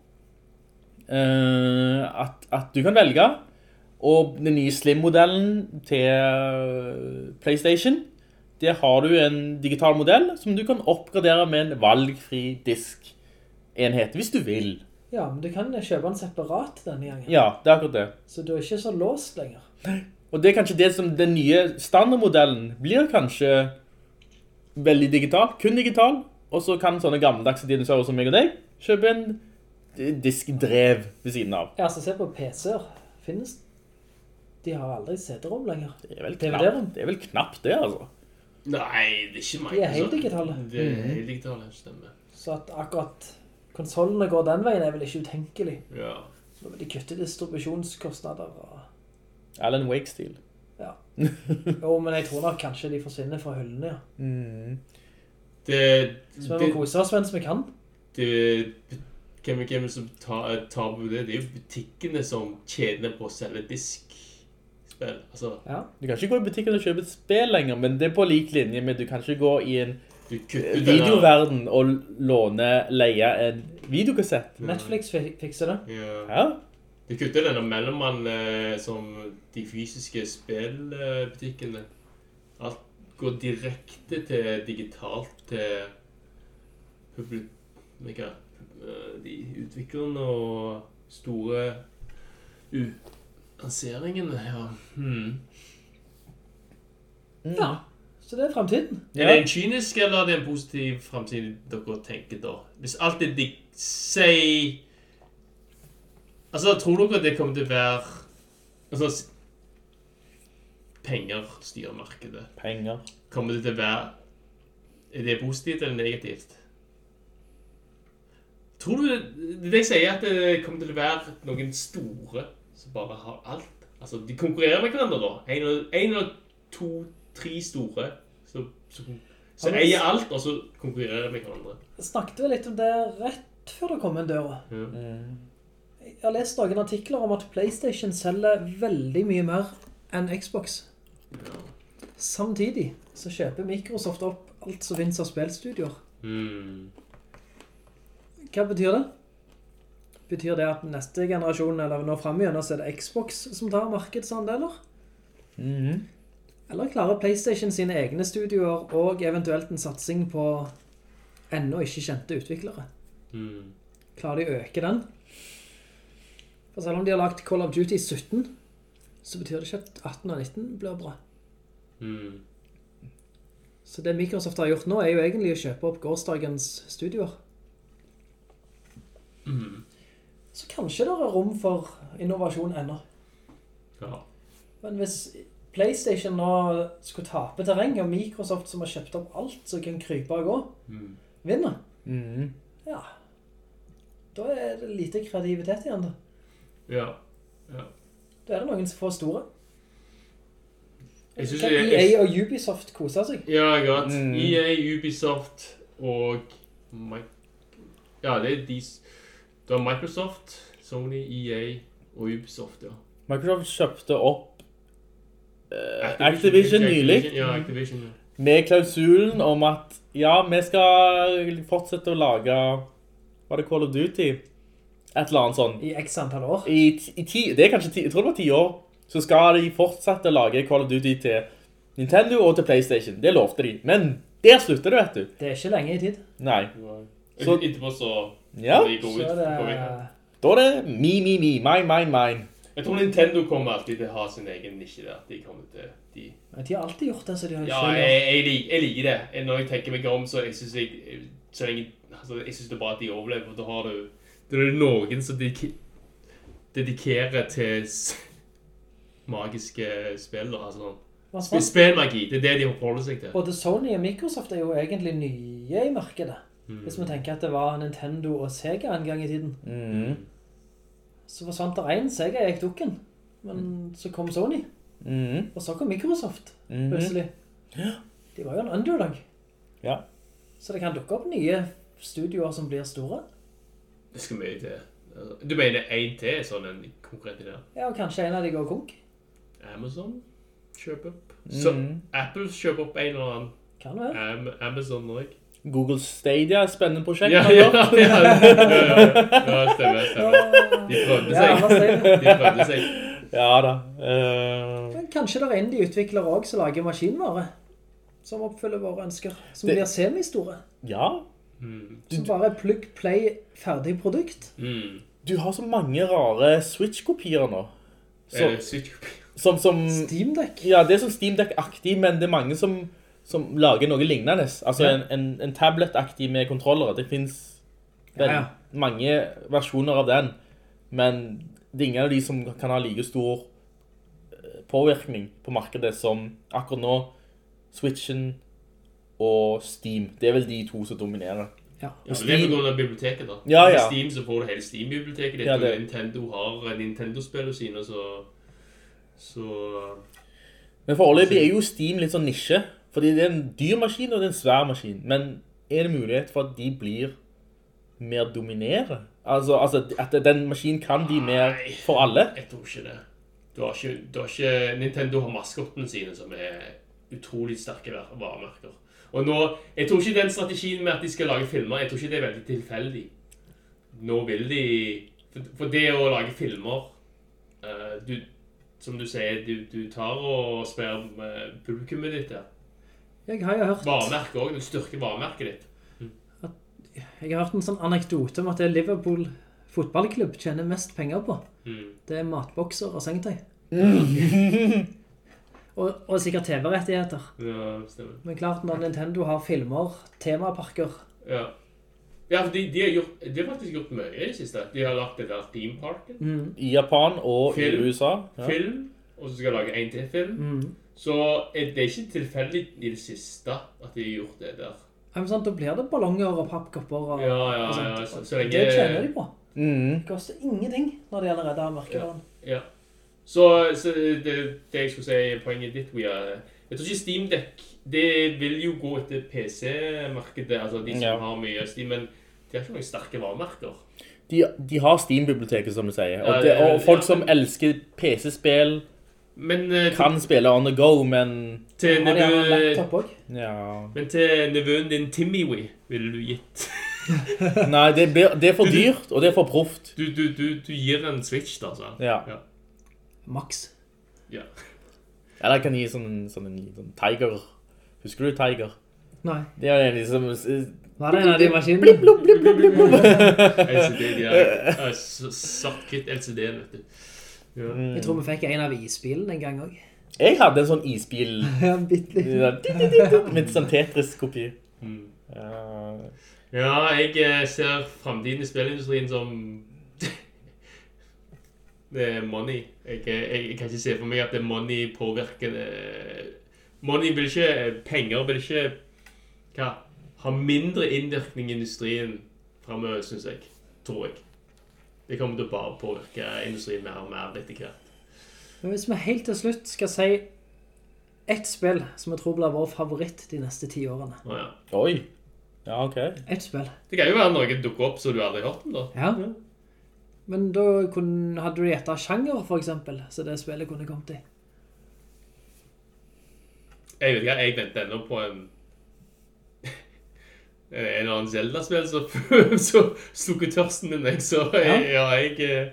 Eh, at, at du kan velge. Og den nye Slim-modellen til eh, PlayStation, der har du en digital modell som du kan oppgradere med en valgfri diskenhet, hvis du vil. Ja, men du kan kjøpe den separat denne gangen. Ja, det er akkurat det. Så du er ikke så låst lenger. Og det er kanskje det som den nye standardmodellen blir kanskje veldig digital, kun digital, og så kan sånne gammeldagse dinosaurer som meg og deg kjøpe en diskdrev ved siden av. Ja, så se på PC-er. Finnes De har aldri CD-rom lenger. Det er vel knapt det, er vel knapt det altså. Nei, det er ikke meg. De er helt digitale. Det er helt digitale, stemmer. Så at akkurat konsollene går den veien er vel ikke utenkelig. Ja. Så vil de kutte distribusjonskostnader og Alan Wake-stil. Ja. Jo, men jeg tror nok kanskje de forsvinner fra hyllene, ja. Det, Så vi må det, kose oss mens vi kan. det hvem, hvem som tar, tar på det? Det er jo butikkene som tjener på å selge diskspill. Altså, Ja. Du kan ikke gå i butikken og kjøpe et spill lenger, men det er på lik linje med du kan ikke gå i en du kutter videoverden og låne, leie en videokassett. Netflix fikser det. Ja. Ja, Du kutter denne mellommann eh, som de fysiske spillbutikkene. Alt går direkte til digitalt til publikum. De utviklerne og store u lanseringene. Ja. Hmm. Ja. Så det er fremtiden. Er det en kynisk eller er det en positiv fremtid dere tenker da? Hvis alt det de sier Altså, tror dere det kommer til å være... Altså, penger styrer markedet. penger. Kommer det til å være... Er det positivt eller negativt? Tror du det, det jeg sier at det kommer til å være noen store som bare har alt? Altså, de konkurrerer med hverandre da. En, eller- en eller to, tre store som, som, som du- eier alt, og så konkurrerer med hverandre. Jeg snakket jo litt om det rett før det kom inn døra. Jeg har lest noen artikler om at PlayStation selger veldig mye mer enn Xbox. Ja. Samtidig så kjøper Microsoft opp alt som finnes av spilstudier mm. Hva betyr det? Betyr det at neste generasjon, eller nå fremme så er det Xbox som tar markedsandeler? Eller klarer PlayStation sine egne studioer og eventuelt en satsing på ennå ikke kjente utviklere? Mm. Klarer de å øke den? For selv om de har lagt Call of Duty 17, så betyr det ikke at 18 og 19 blir bra. Mm. Så det Microsoft har gjort nå er jo egentlig å kjøpe opp gårsdagens studioer. Så kanskje det er rom for innovasjon ennå. Ja. Men hvis PlayStation nå skulle tape terreng, og Microsoft som har kjøpt opp alt som kan krype og gå, vinner, ja, da er det lite kreativitet igjen da. Ja. ja. Da er det noen som får store. Jeg synes Kan jeg- EA og Ubisoft koser seg? Ja, godt. EA, Ubisoft og Ja, det er de Det Du Microsoft, Sony, EA og Ubisoft, ja. Microsoft kjøpte opp eh, Activision nylig. Ja, Activision. Med klausulen om at ja, vi skal fortsette å lage Var det Call of Duty? Et eller annet sånn. I x antall år. I, i ti, det er kanskje ti, jeg tror det var ti år. Så skal de fortsette å lage Call of Duty til Nintendo og til PlayStation. Det lovte de. Men der slutter det, vet du. Det er ikke lenge i tid. Nei. Så, Etterpå så Ja. Så ut. er det Da er det mi, mi, mi, Mine, mine, mine. Jeg tror Nintendo kommer alltid til å ha sin egen nisje der. De kommer til de. Ja, De har alltid gjort det, så de har Ja, selv jeg, jeg, lik- jeg liker det. Når jeg tenker meg om, så jeg synes jeg så lenge, altså, Jeg synes det er bra at de overlever. for Da har du Da er det noen som dedike- dedikerer til magiske spill. da, Altså sånn. Sp- Spillmagi. Det er det de holder seg til. Både Sony og Microsoft er jo egentlig nye i markedet. Mm. Hvis vi tenker at det var Nintendo og Sega en gang i tiden. Mhm. Så forsvant det en, Sega gikk dukken. Men så kom Sony, Mhm. og så kom Microsoft Mhm. plutselig. De var jo en underdog. Ja. Så det kan dukke opp nye studioer som blir store. Det skal mye til. Altså, Du mener en til sånn en konkurrent i det? Ja, og kanskje en av de går konk. Amazon kjøper opp. Så Mhm. Apple kjøper opp en eller annen. Kan være. Am Amazon òg. Google Stadia, er et spennende prosjekt. Ja, ja, ja, ja, ja, ja, ja, stemmer. stemmer. De prøvde seg. De prøvde seg. Ja da. Uh... Men kanskje det er en de utvikler også som lager maskinvare. Som oppfyller våre ønsker. Som Det- blir semistore. ja. Som bare plug, play, ferdig produkt. Mm. Du har så mange rare Switch-kopier nå. Så, Er det Switch? som, som, Steam Deck. ja, det er sånn Steam Deck-aktig, men det er mange som, som lager noe lignende. Altså Ja. en, en, en tablet-aktig med kontrollere. Det finnes vel, Ja, ja. mange versjoner av den, men det er ingen av de som kan ha like stor eh, påvirkning på markedet som akkurat nå Switchen og Steam. Det er vel de to som dominerer. Ja. Ja, men det er på grunn av biblioteket, da. Ja, ja. Med Steam så får du hele Steam-biblioteket ditt, Ja, det- Nintendo har Nintendo-spillene sine, så... Så... Men foreløpig er jo Steam litt sånn nisje, fordi det er en dyr maskin og det er en svær maskin. Men er det mulighet for at de blir mer dominere? Altså, altså at den maskinen kan de mer for alle? Jeg tror ikke det. Du har ikke, du har ikke Nintendo har maskottene sine, som er utrolig sterke varemerker. Og nå, jeg tror ikke den strategien med at de skal lage filmer, jeg tror ikke det er veldig tilfeldig. Nå vil de... For, det å lage filmer, eh, du, som du sier, du, du tar og spør med publikummet ditt der. Jeg har jo hørt, Varemerket også, du styrker varemerket ditt. jeg har hørt en sånn anekdote om at det er Liverpool fotballklubb tjener mest penger på. Mm. Det er matbokser og sengetøy. og, og sikkert TV-rettigheter. Ja, stemmer. Men klart, når Nintendo har filmer, temaparker, Ja. Ja, for de, de, har gjort, de har faktisk gjort mye i det siste. De har lagt det der theme parken, I Japan og Film. i USA. Ja. film, og så skal de lage en til film. Mm. Så er det ikke tilfeldig i det siste at de har gjort det der. Ja, men sant, da blir det ballonger og pappkopper og, Ja, ja, og ja, så- så lenge- Det tjener de på. Mm. Det koster ingenting når de allerede har merkevaren. Ja. Så, så det, det jeg skulle si, poenget ditt, Wea jeg tror ikke Steam Deck, det vil jo gå etter PC-markedet, altså de som Ja. har mye Steam, men de har ikke noen sterke varemerker. De, de har Steam-biblioteket, som du sier. Og, det, og folk ja. som elsker PC-spill, Men eh, kan spille on the go, men til, Har de en nevø, laptop også? ja. men til nevøen din Timmy, ville du gitt Nei, det, det er for dyrt, og det er for proft. Du, du, du, du gir en Switch, da, så. Ja. Ja. Max. ja. Eller jeg kan gi sånn, sånn en sånn Tiger. Husker du Tiger? Nei. Det er liksom... Hva er det en av de maskinene? LCD, de er uh, svart-hvitt LCD-en, vet du. Jeg tror vi fikk en av isbilen en gang også. Jeg hadde en sånn isbil Ja, bitte litt. med sånn Tetris-kopi. Mm. Ja. ja, jeg eh, ser fremtiden i spillindustrien som Det er money. Jeg, eh, jeg, jeg kan ikke se for meg at det er money påvirker det. Money vil ikke Penger vil ikke hva, ha mindre innvirkning i industrien fremover, synes jeg. Tror jeg. Det kommer til å bare påvirke industrien mer og mer etter hvert. Men hvis vi helt til slutt skal si ett spill som jeg tror blir vår favoritt de neste ti årene. Å, ja. Oi. Ja, ok. Ett spill. Det kan jo være noe dukker opp som du aldri har hørt om, da. Ja. Men da kunne, hadde du gjettet sjanger, for eksempel, så det spillet kunne kommet i. Jeg vet ikke, jeg venter ennå på en en eller annen Zelda-spill så, så slukker tørsten min, meg. Så jeg, ja, jeg, eh,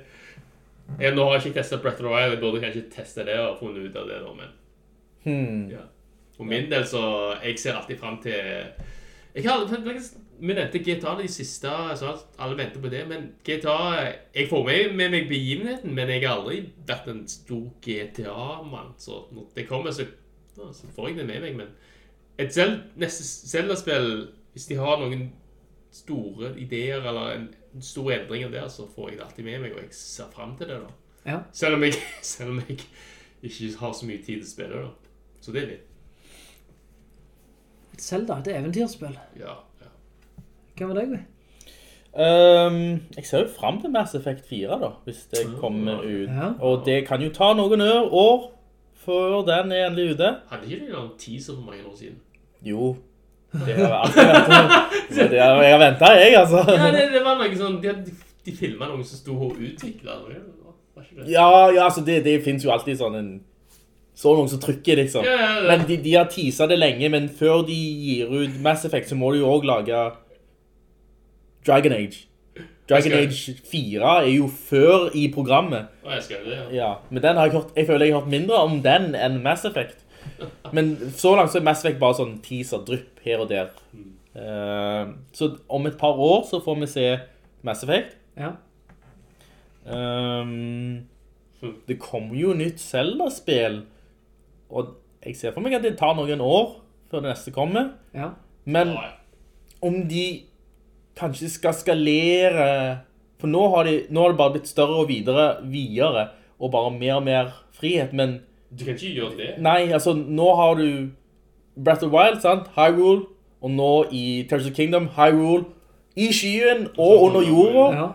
jeg Nå har jeg ikke testet Breath of the Wild, jeg burde kanskje teste det og funnet ut av det nå, men Hmm. ja. For min del så Jeg ser alltid fram til Jeg har faktisk Vi nevnte GTA de siste, så alle venter på det. Men GTA Jeg får med, med meg begivenheten, men jeg har aldri vært en stor GTA-mann. Så når det kommer, så, så får jeg det med meg. Men et Zelda-spill, hvis de har noen store ideer eller en, en stor endring der, så får jeg det alltid med meg, og jeg ser fram til det. da. Ja. Selv om jeg, selv om jeg ikke har så mye tid til å spille det. da. Så det er litt Et Zelda, et eventyrspill. Ja. ja. Hva var det, Gui? Um, jeg ser jo frem til Mass Effect 4 da, hvis det kommer ut. Ja. Og det kan jo ta noen år, før den er endelig ute. Hadde ikke de en teaser for mange år siden? Jo, det har alltid ventet. Jeg har ventet, jeg, altså. Ja, det, det var noe sånn De, de filma noen som sto og utvikla? Ja, ja, altså det, det finnes jo alltid sånn en Så noen som trykker, liksom. Ja, ja, ja. Men de, de har teaset det lenge, men før de gir ut Mass Effect, så må de jo også lage Dragon Age. Dragon Age 4 er jo før i programmet. Å, jeg skal det, ja. Ja, men den har jeg hørt, jeg føler jeg har hørt mindre om den enn Mass Effect. Men så langt så er Mass Effect bare sånn teaser, drypp her og der. Uh, så om et par år så får vi se Mass Effect. Ja. Um, det kommer jo nytt Zelda-spill, og jeg ser for meg at det tar noen år før det neste kommer. Ja. Men om de kanskje skal skalere For nå har, de, nå har det bare blitt større og videre, videre og bare mer og mer frihet. Men Du kan ikke gjøre det. nei, altså nå har du Breath of the Wild, sant? Hyrule. Og nå i Tears of Kingdom, Hyrule. I skyen og under jorda. ja.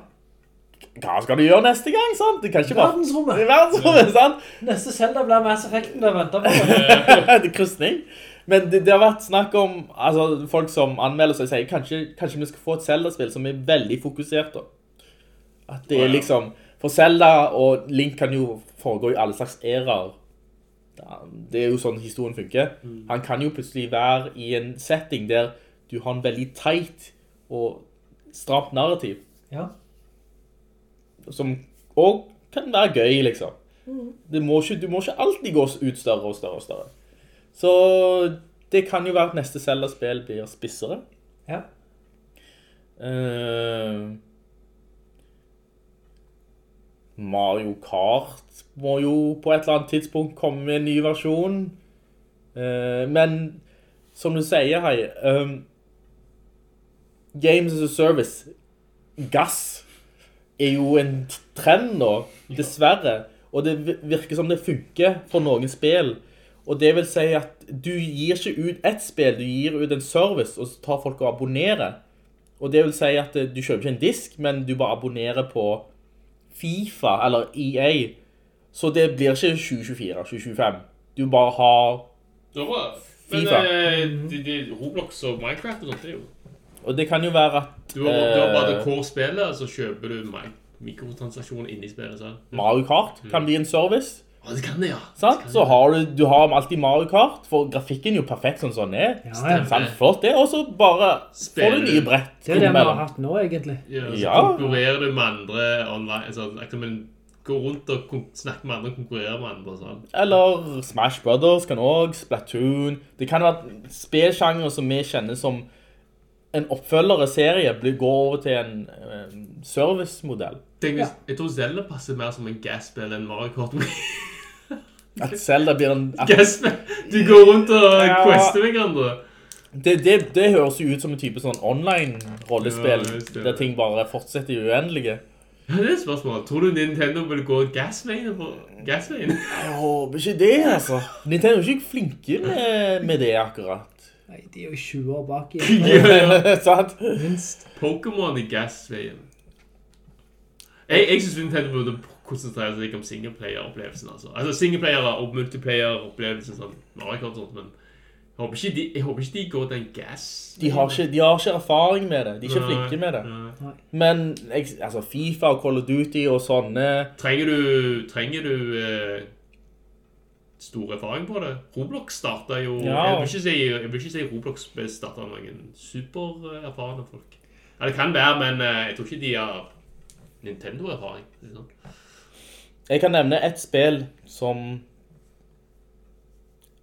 Hva skal du gjøre neste gang, sant? Det kan ikke bare... Verdensrommet. Er verdensrommet, sant? Neste Zelda blir Mass Effecten du venter på. det er kryssning. Men det, det har vært snakk om altså, folk som anmelder seg og sier kanskje, kanskje vi skal få et Zelda-spill som er veldig fokusert. da. At det er liksom For Zelda og Link kan jo foregå i alle slags æraer. Det er jo sånn historien funker. Mm. Han kan jo plutselig være i en setting der du har en veldig tight og stramt narrativ, Ja. som òg kan være gøy, liksom. Mm. Det må ikke, du må ikke alltid gå ut større og større og større. Så det kan jo være at neste Zelda-spill blir spissere. Ja. Eh, Mario Kart må jo på et eller annet tidspunkt komme med en ny versjon. Eh, men som du sier, Hei, um, Games as a Service, gass, er jo en trend nå, dessverre. Og det virker som det funker for noen spill. Og det vil si at du gir ikke ut ett spill, du gir ut en service, og så tar folk og abonnerer. Og det vil si at eh, du kjøper ikke en disk, men du bare abonnerer på FIFA eller EA. Så det blir ikke 2024, 2025. Du bare har Fifa. Men eh, de, de, Roblox og Minecraft og sånt, er jo Og det kan jo være at Du har, du har bare eh, det core-spillet, så kjøper du mi- mikrotransaksjoner inni spillet. sånn. Mario Kart kan bli en service. Å, det kan det, ja. Sant? Så har du, du har alltid Mario Kart, for grafikken er jo perfekt sånn den er. Ja, ja. Sant? Flott det, og så bare får du nye brett. Det er det vi har hatt nå, egentlig. Ja, så Ja. konkurrerer du med andre online. Altså, akkurat med gå rundt og snakke med andre og konkurrere med andre. Sånn. Eller Smash Brothers kan også, Splatoon. Det kan være spilsjanger som vi kjenner som en oppfølgere-serie blir- går over til en um, servicemodell. Ja. Jeg tror Zelda passer mer som en gasspill enn Mario Kart. At Zelda blir en... At gasspill! Du går rundt og Ja. quester med hverandre. det, det, det høres jo ut som en type sånn online-rollespill, Ja, der ting bare fortsetter i uendelige. Ja, det er et spørsmål. Tror du Nintendo vil gå gassveien? på gassveien? Jeg håper ikke det, altså. Nintendo er ikke flinke med, med det akkurat. Nei, de er jo 20 år bak i. ja, Sant? Minst. Pokémon i gassveien. Jeg, jeg synes Nintendo burde konsentrere seg om singleplayer-opplevelsen. Altså. altså singleplayer og multiplayer-opplevelsen Sånn. Sånt, men jeg håper ikke de, jeg håper ikke de går den gas. De har, ikke, de har ikke erfaring med det. De er ikke Nei, flinke med det. nei. Men altså, FIFA og Call of Duty og sånne Trenger du, trenger du eh, stor erfaring på det? Roblox starta jo... Ja. Jeg, vil ikke si, jeg vil ikke si Roblox startet av noen supererfarne folk. Ja, det kan være, men eh, jeg tror ikke de har Nintendo-erfaring. Sånn. Jeg kan nevne et spill som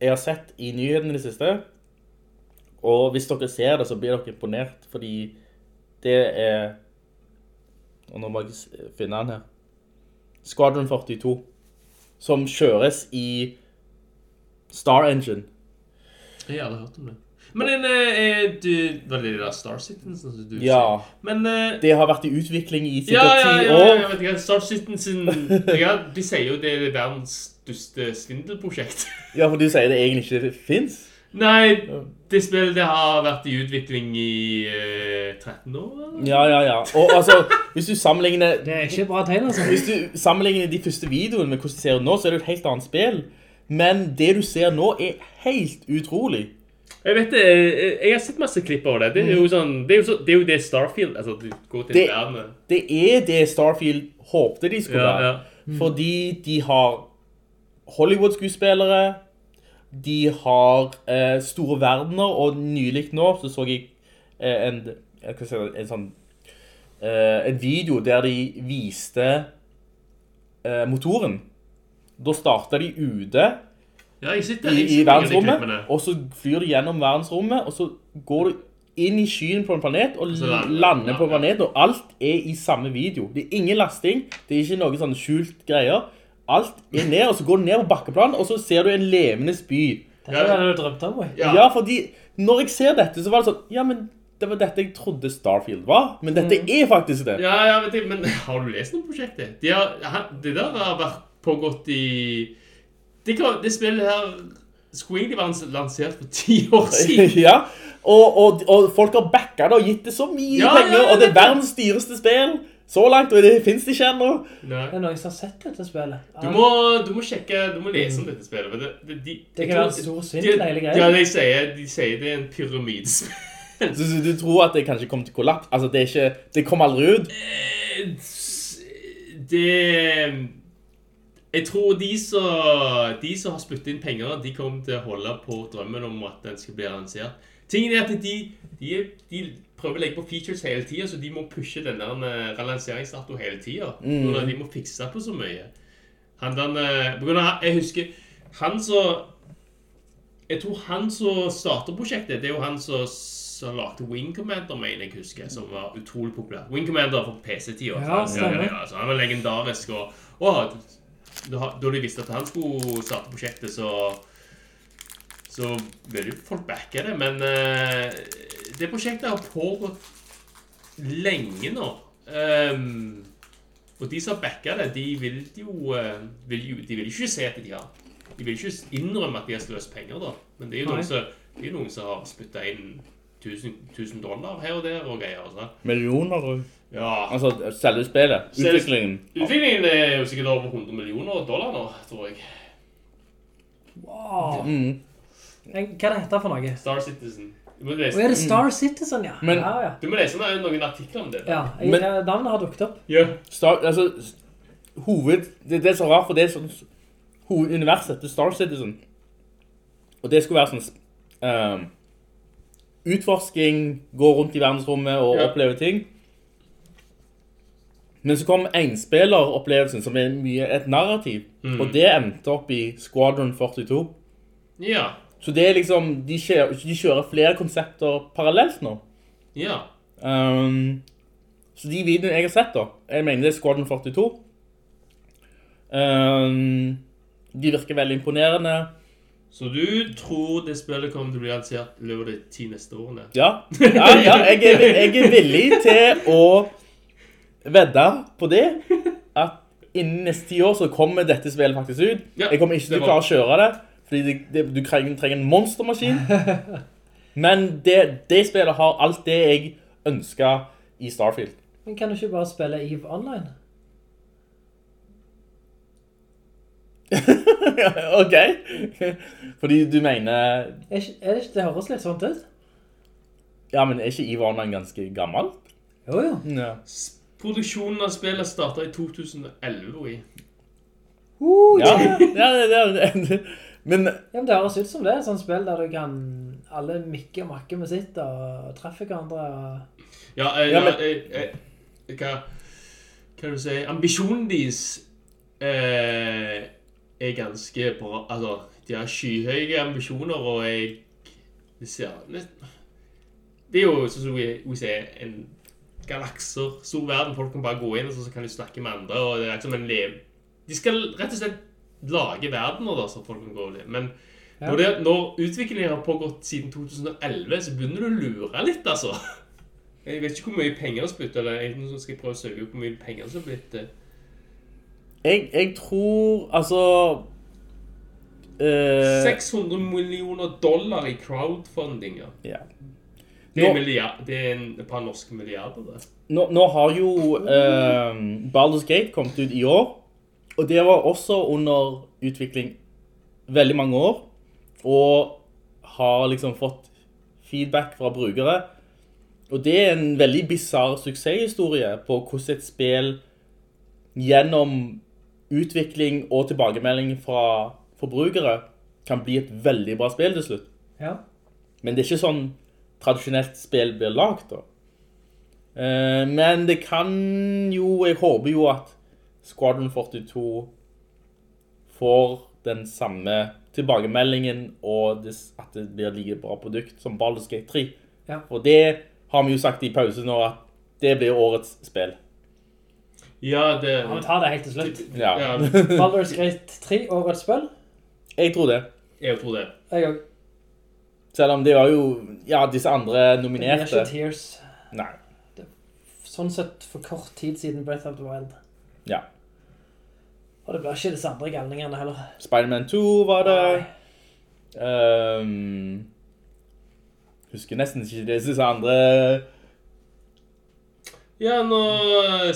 jeg har sett i nyhetene i det siste. Og hvis dere ser det, så blir dere imponert, fordi det er Og nå må jeg finne den her. Squadron 42. Som kjøres i Star Engine. Jeg har aldri hørt om det. Men en, eh, du, var det de der Star Citizen som du Ja. Men eh, Det har vært i utvikling i ja, sikkert ja, ti ja, år. jeg vet ikke, Star Citizen ja, De sier jo det er verdens største svindelprosjekt. Ja, for du sier det egentlig ikke fins. Nei, det spillet det har vært i utvikling i eh, 13 år. eller? Ja, ja, ja. Og altså, hvis du sammenligner Det er ikke bra tegn, altså. Hvis du sammenligner de første videoene med hvordan det ser ut nå, så er det jo et helt annet spill. Men det du ser nå, er helt utrolig. Jeg vet det, eh, jeg har sett masse klipp av det. Det er jo sånn, det er jo, så, det, er jo det Starfield Altså, du går til Det- Det er det Starfield håpte de skulle Ja, være. ja. Fordi de har Hollywood-skuespillere, de har eh, store verdener, og nylig nå så så jeg eh, en, jeg si, en sånn eh, en video der de viste eh, motoren. Da starta de ute Ja, jeg sitter i, jeg i i verdensrommet, og så flyr du gjennom verdensrommet, og så går du inn i skyen på en planet, og lander- lander på en planet, og alt er i samme video. Det er ingen lasting, det er ikke noe sånn skjult greier. Alt er ned, og så går du ned på bakkeplan, og så ser du en levende by. Dette er det du drømte om. Ja. Ja, fordi når jeg ser dette, så var det sånn, ja, men det var dette jeg trodde Starfield var, men dette er faktisk det. Ja, ja, vet men har du lest noen prosjektet? De har, det der har vært pågått i Det, kan, det spillet her skulle egentlig vært lansert for ti år siden. Ja, og, og, og folk har backa det og gitt det så mye Ja, penger, ja, og det er verdens dyreste spill. Så langt, og det finnes det ikke ennå. Det er noen som har sett dette spillet. Du må, du må sjekke, du må lese om dette spillet. Det, det, de, Det kan tror- være en stor synd, de- hele greia. Ja, de sier, de sier det er en pyramidespill. Så, så du tror at det kanskje kommer til kollaps? Altså, det er ikke, det kommer aldri ut? Det Jeg tror de som, de som har spyttet inn penger, de kommer til å holde på drømmen om at den skal bli arrangert. Tingen er at de, de, de prøver å legge på features hele tida, så de må pushe den der relanseringsdatoen hele tida. De må fikse på så mye. Han den, eh, Jeg husker han som Jeg tror han som starter prosjektet, det er jo han som som lagde Wing Commander, mener jeg husker, som var utrolig populær. Wing Commander for PC-tida. Ja, ja, ja, så han var legendarisk. Og, og da, de visste at han skulle starte prosjektet, så så ville jo folk backe det. Men uh, det prosjektet har pågått lenge nå. Um, og de som har backa det, de vil jo, uh, vil jo De vil ikke se at de har De vil ikke innrømme at de har sløst penger, da. Men det er jo Nei. noen som, det er noen som har spytta inn 1000, 1000 dollar her og der og greier. Altså. Millioner? og- Ja. Altså, selve spillet? Utviklingen? Utviklingen er jo sikkert over 100 millioner dollar nå, tror jeg. Wow. Mm. Hva er dette for noe? Star Citizen. Du må Og er det Star Citizen, ja? Men- ja, ja. du må lese noen, artikler om det. ja Men- navnet har dukket opp. Ja. Star, altså, hoved... Det, det er så rart, for det er sånn... Hoveduniverset til Star Citizen. Og det skulle være sånn... ehm, utforsking, gå rundt i verdensrommet og Ja. oppleve ting. Men så kom enspilleropplevelsen, som er mye et narrativ. Og det endte opp i Squadron 42. Ja. Så det er liksom, de kjører, de kjører flere konsepter parallelt nå. Ja. Um, så de videoene jeg har sett da, jeg mener det er Squadron 42. Um, de virker veldig imponerende. Så du tror det spillet kommer til å bli lansert i løpet av de ti neste årene? Ja, ja, ja jeg, er, jeg er villig til å vedde på det, at innen neste ti år så kommer dette spillet faktisk ut. Ja, jeg kommer ikke til å klare å kjøre det, fordi det, det, du trenger, trenger en monstermaskin. Men det, det spillet har alt det jeg ønsker i Starfield. Men kan du ikke bare spille EVE online? ok. Fordi du mener Er ikke, er det, ikke, det høres litt sånn ut? Ja, men er ikke Eve Online ganske gammel? Jo, jo. Ja. Produksjonen av spillet startet i 2011, i. Uh, Ja, ja det, det, det. Men Ja, men det høres ut som det Sånn spill der du kan alle mikke og makke med sitt og treffe hverandre. og- Ja, eh, Ja, ja, men- eh, eh, hva, hva kan du si? Ambisjonen deres eh, er ganske bra. Altså, de har skyhøye ambisjoner, og jeg det ser litt, Det er jo sånn som vi, sier, en galakser, stor verden. Folk kan bare gå inn, og så kan de snakke med andre. og det er liksom en lev... De skal rett og slett lage verdener, da, så folk kan gå inn. Men Ja. når, det, når utviklingen har pågått siden 2011, så begynner du å lure litt, altså. Jeg vet ikke hvor mye penger har bytter, eller jeg skal jeg prøve å søke opp hvor mye penger som har blitt eh. Jeg, jeg tror, altså... eh, 600 millioner dollar i crowdfunding, ja. ja. Det er, milliard, det er en, et par norske milliarder, det. Nå, nå har jo eh, Baldur's Gate kommet ut i år, og det var også under utvikling veldig mange år, og har liksom fått feedback fra brukere. Og det er en veldig bizarr suksesshistorie på hvordan et spill gjennom utvikling og tilbakemelding fra forbrukere kan bli et veldig bra spill til slutt. Ja. Men det er ikke sånn tradisjonelt spill blir lagt da. Eh, men det kan jo, jeg håper jo at Squadron 42 får den samme tilbakemeldingen, og at det blir like bra produkt som Baldur's Gate 3. Ja. Og det har vi jo sagt i pause nå, at det blir årets spill. Ja, det Ja, vi tar det helt til slutt. Ja, Ja, Baldur's Gate 3, årets spill. jeg tror det. jeg tror det. Jeg også. Selv om det var jo, ja, disse andre nominerte. Det er ikke. Tears. Nei, Det, Sånn sett for kort tid siden Breath of the Wild. ja. Og det ble ikke disse andre galningene heller. Spider-Man 2 var det. Nei. Ehm, husker nesten ikke disse andre Ja, nå,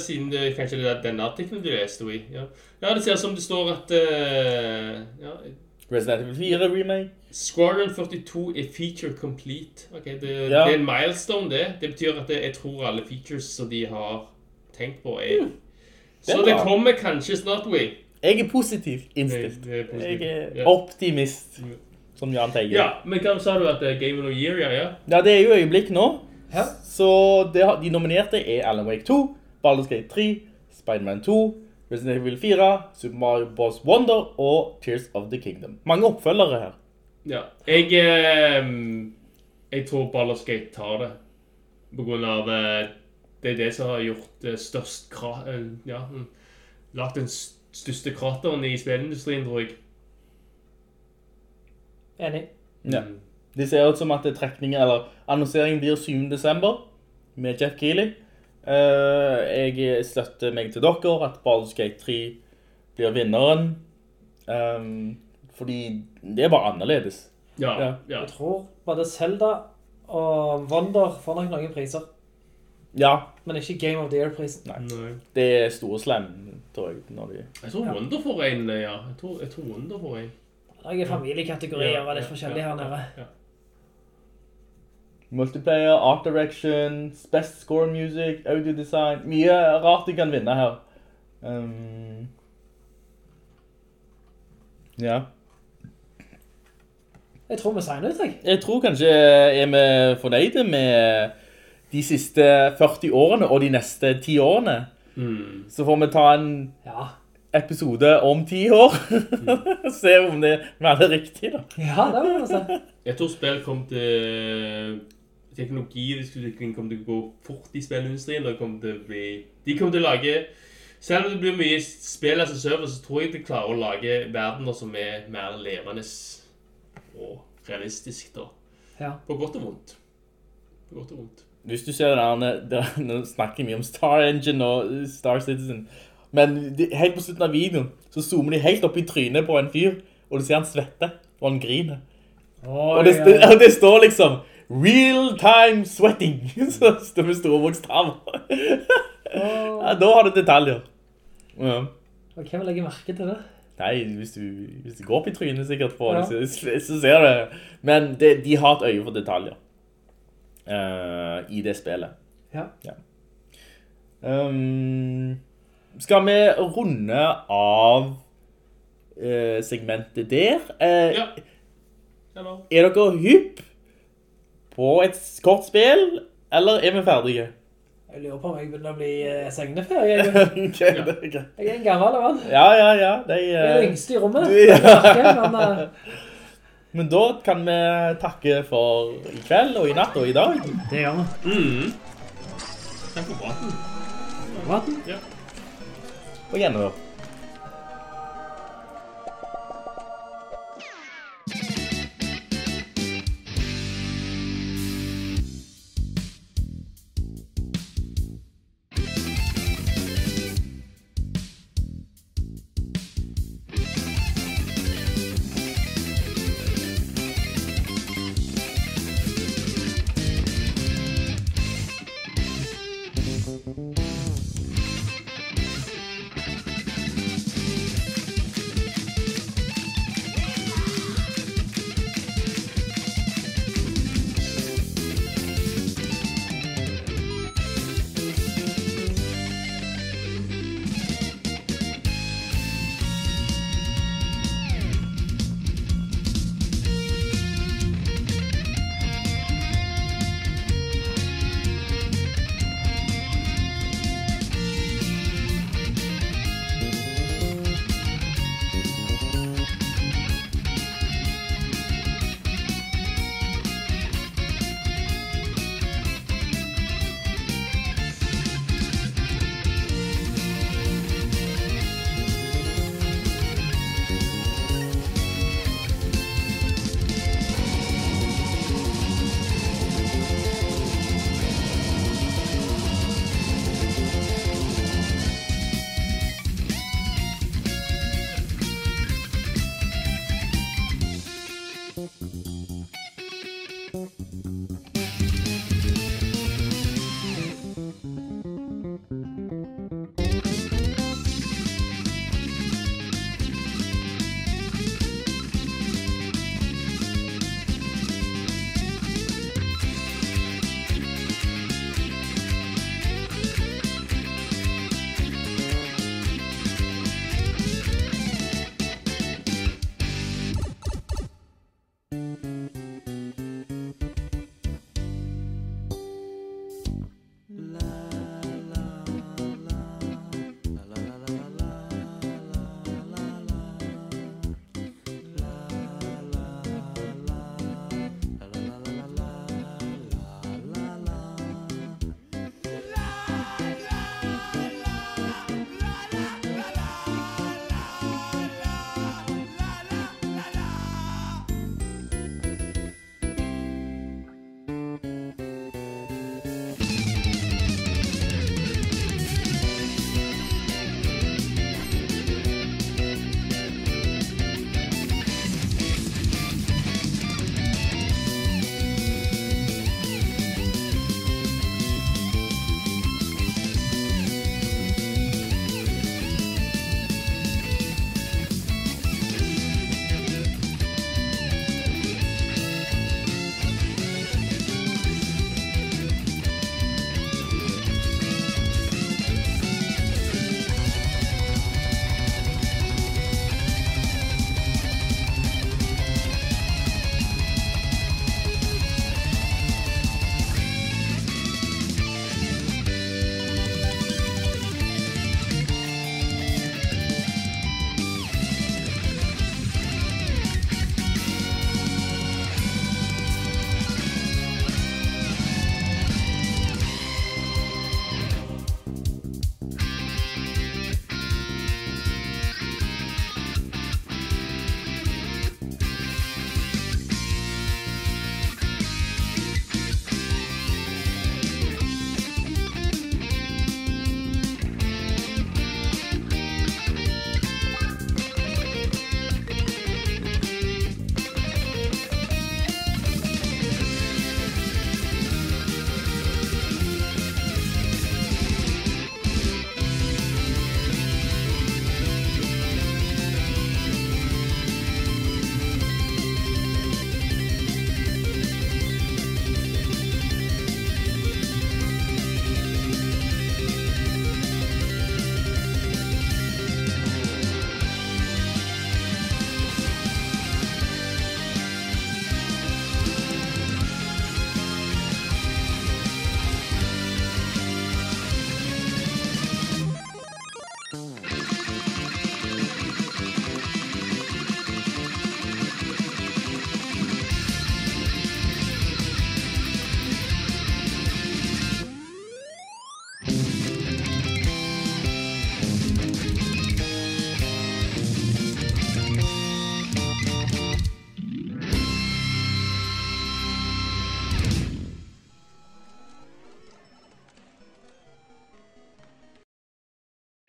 siden det kanskje det er denne artikkelen du leste, vi. Ja. ja, det ser ut som det står at uh, ja, Resident Evil 4 remake. Squadron 42 er feature complete. Ok, det, Ja. det er en milestone, det. Det betyr at det, jeg tror alle features som de har tenkt på, er mm. Så det bra. kommer kanskje snart, we. Jeg er positivt innstilt. Jeg, er. Jeg er optimist, som Jan Teige. Ja, men hva sa du at det er Game of the Year, ja? ja? Ja, det er jo øyeblikk nå. Ja. Så det, har- de nominerte er Alan Wake 2, Baldur's Gate 3, Spider-Man 2, Resident Evil 4, Super Mario Bros. Wonder og Tears of the Kingdom. Mange oppfølgere her. Ja. Jeg, eh, jeg tror Baldur's Gate tar det. På grunn av eh, Det er det som har gjort det størst eh, Ja, mm, lagt den største krateren i spillindustrien, tror jeg. Enig. Ja. Det ser ut som at trekningen, eller annonseringen blir 7. desember med Jeff Keighley. Eh, jeg støtter meg til dere at Baldur's Gate 3 blir vinneren. Ehm, fordi det er bare annerledes. Ja. Ja. ja. Jeg tror både Zelda og Wonder får nok noen priser. Ja, Men ikke Game of the Year-prisen. Nei. det er store slam, tror jeg. Når de... Jeg tror Ja. Wonder får en, eh, ja. Jeg tror, jeg tror Wonder får en. Det er familiekategorier Ja, og litt forskjellig ja, her nede. ja. Multiplayer, art direction, best score music, audio design. Mye rart de kan vinne her. Um, ja. Jeg tror vi signer ut, jeg. Jeg tror kanskje er vi fornøyde med de siste 40 årene og de neste 10 årene. Mm. Så får vi ta en Ja. episode om 10 år. Se om det er hadde riktig da. Ja, det må vi se. Jeg tror spill kom til Teknologiutvikling kommer til å gå fort i spillindustrien. Det kommer til å bli De kommer til å lage Selv om det blir mye spill as a service, så tror jeg de klarer å lage verdener som er mer levende og realistisk, da. Ja. På godt og vondt. På godt og vondt. Hvis du ser det der, Nå snakker vi om Star Engine og Star Citizen. Men de, helt på slutten av videoen så zoomer de helt opp i trynet på en fyr, og du ser han svette, og han griner. Og det, det, og det står liksom Real time sweating! Så står det med store bokstaver. Ja, da har du detaljer. Ja. Og hvem legge merke til det? Nei, hvis du, hvis du går opp i trynet sikkert på Ja. det, så, så ser du. Men det, de har et øye for detaljer uh, i det spillet. Ja. Um, skal vi runde av uh, segmentet der? Uh, Ja. Hello. Er dere hypp på et kort spill, eller er vi ferdige? Jeg lurer på om jeg begynner å bli eh, segneferie. Jeg, Ok, det er greit. jeg er en gammel mann. Ja, ja, ja. De, Jeg er eh, yngste i rommet. Du- ja. Men, uh... men da kan vi takke for i kveld og i natt og i dag. det gjør vi. Mm. Takk for praten. Praten? Ja. Og gjenhør.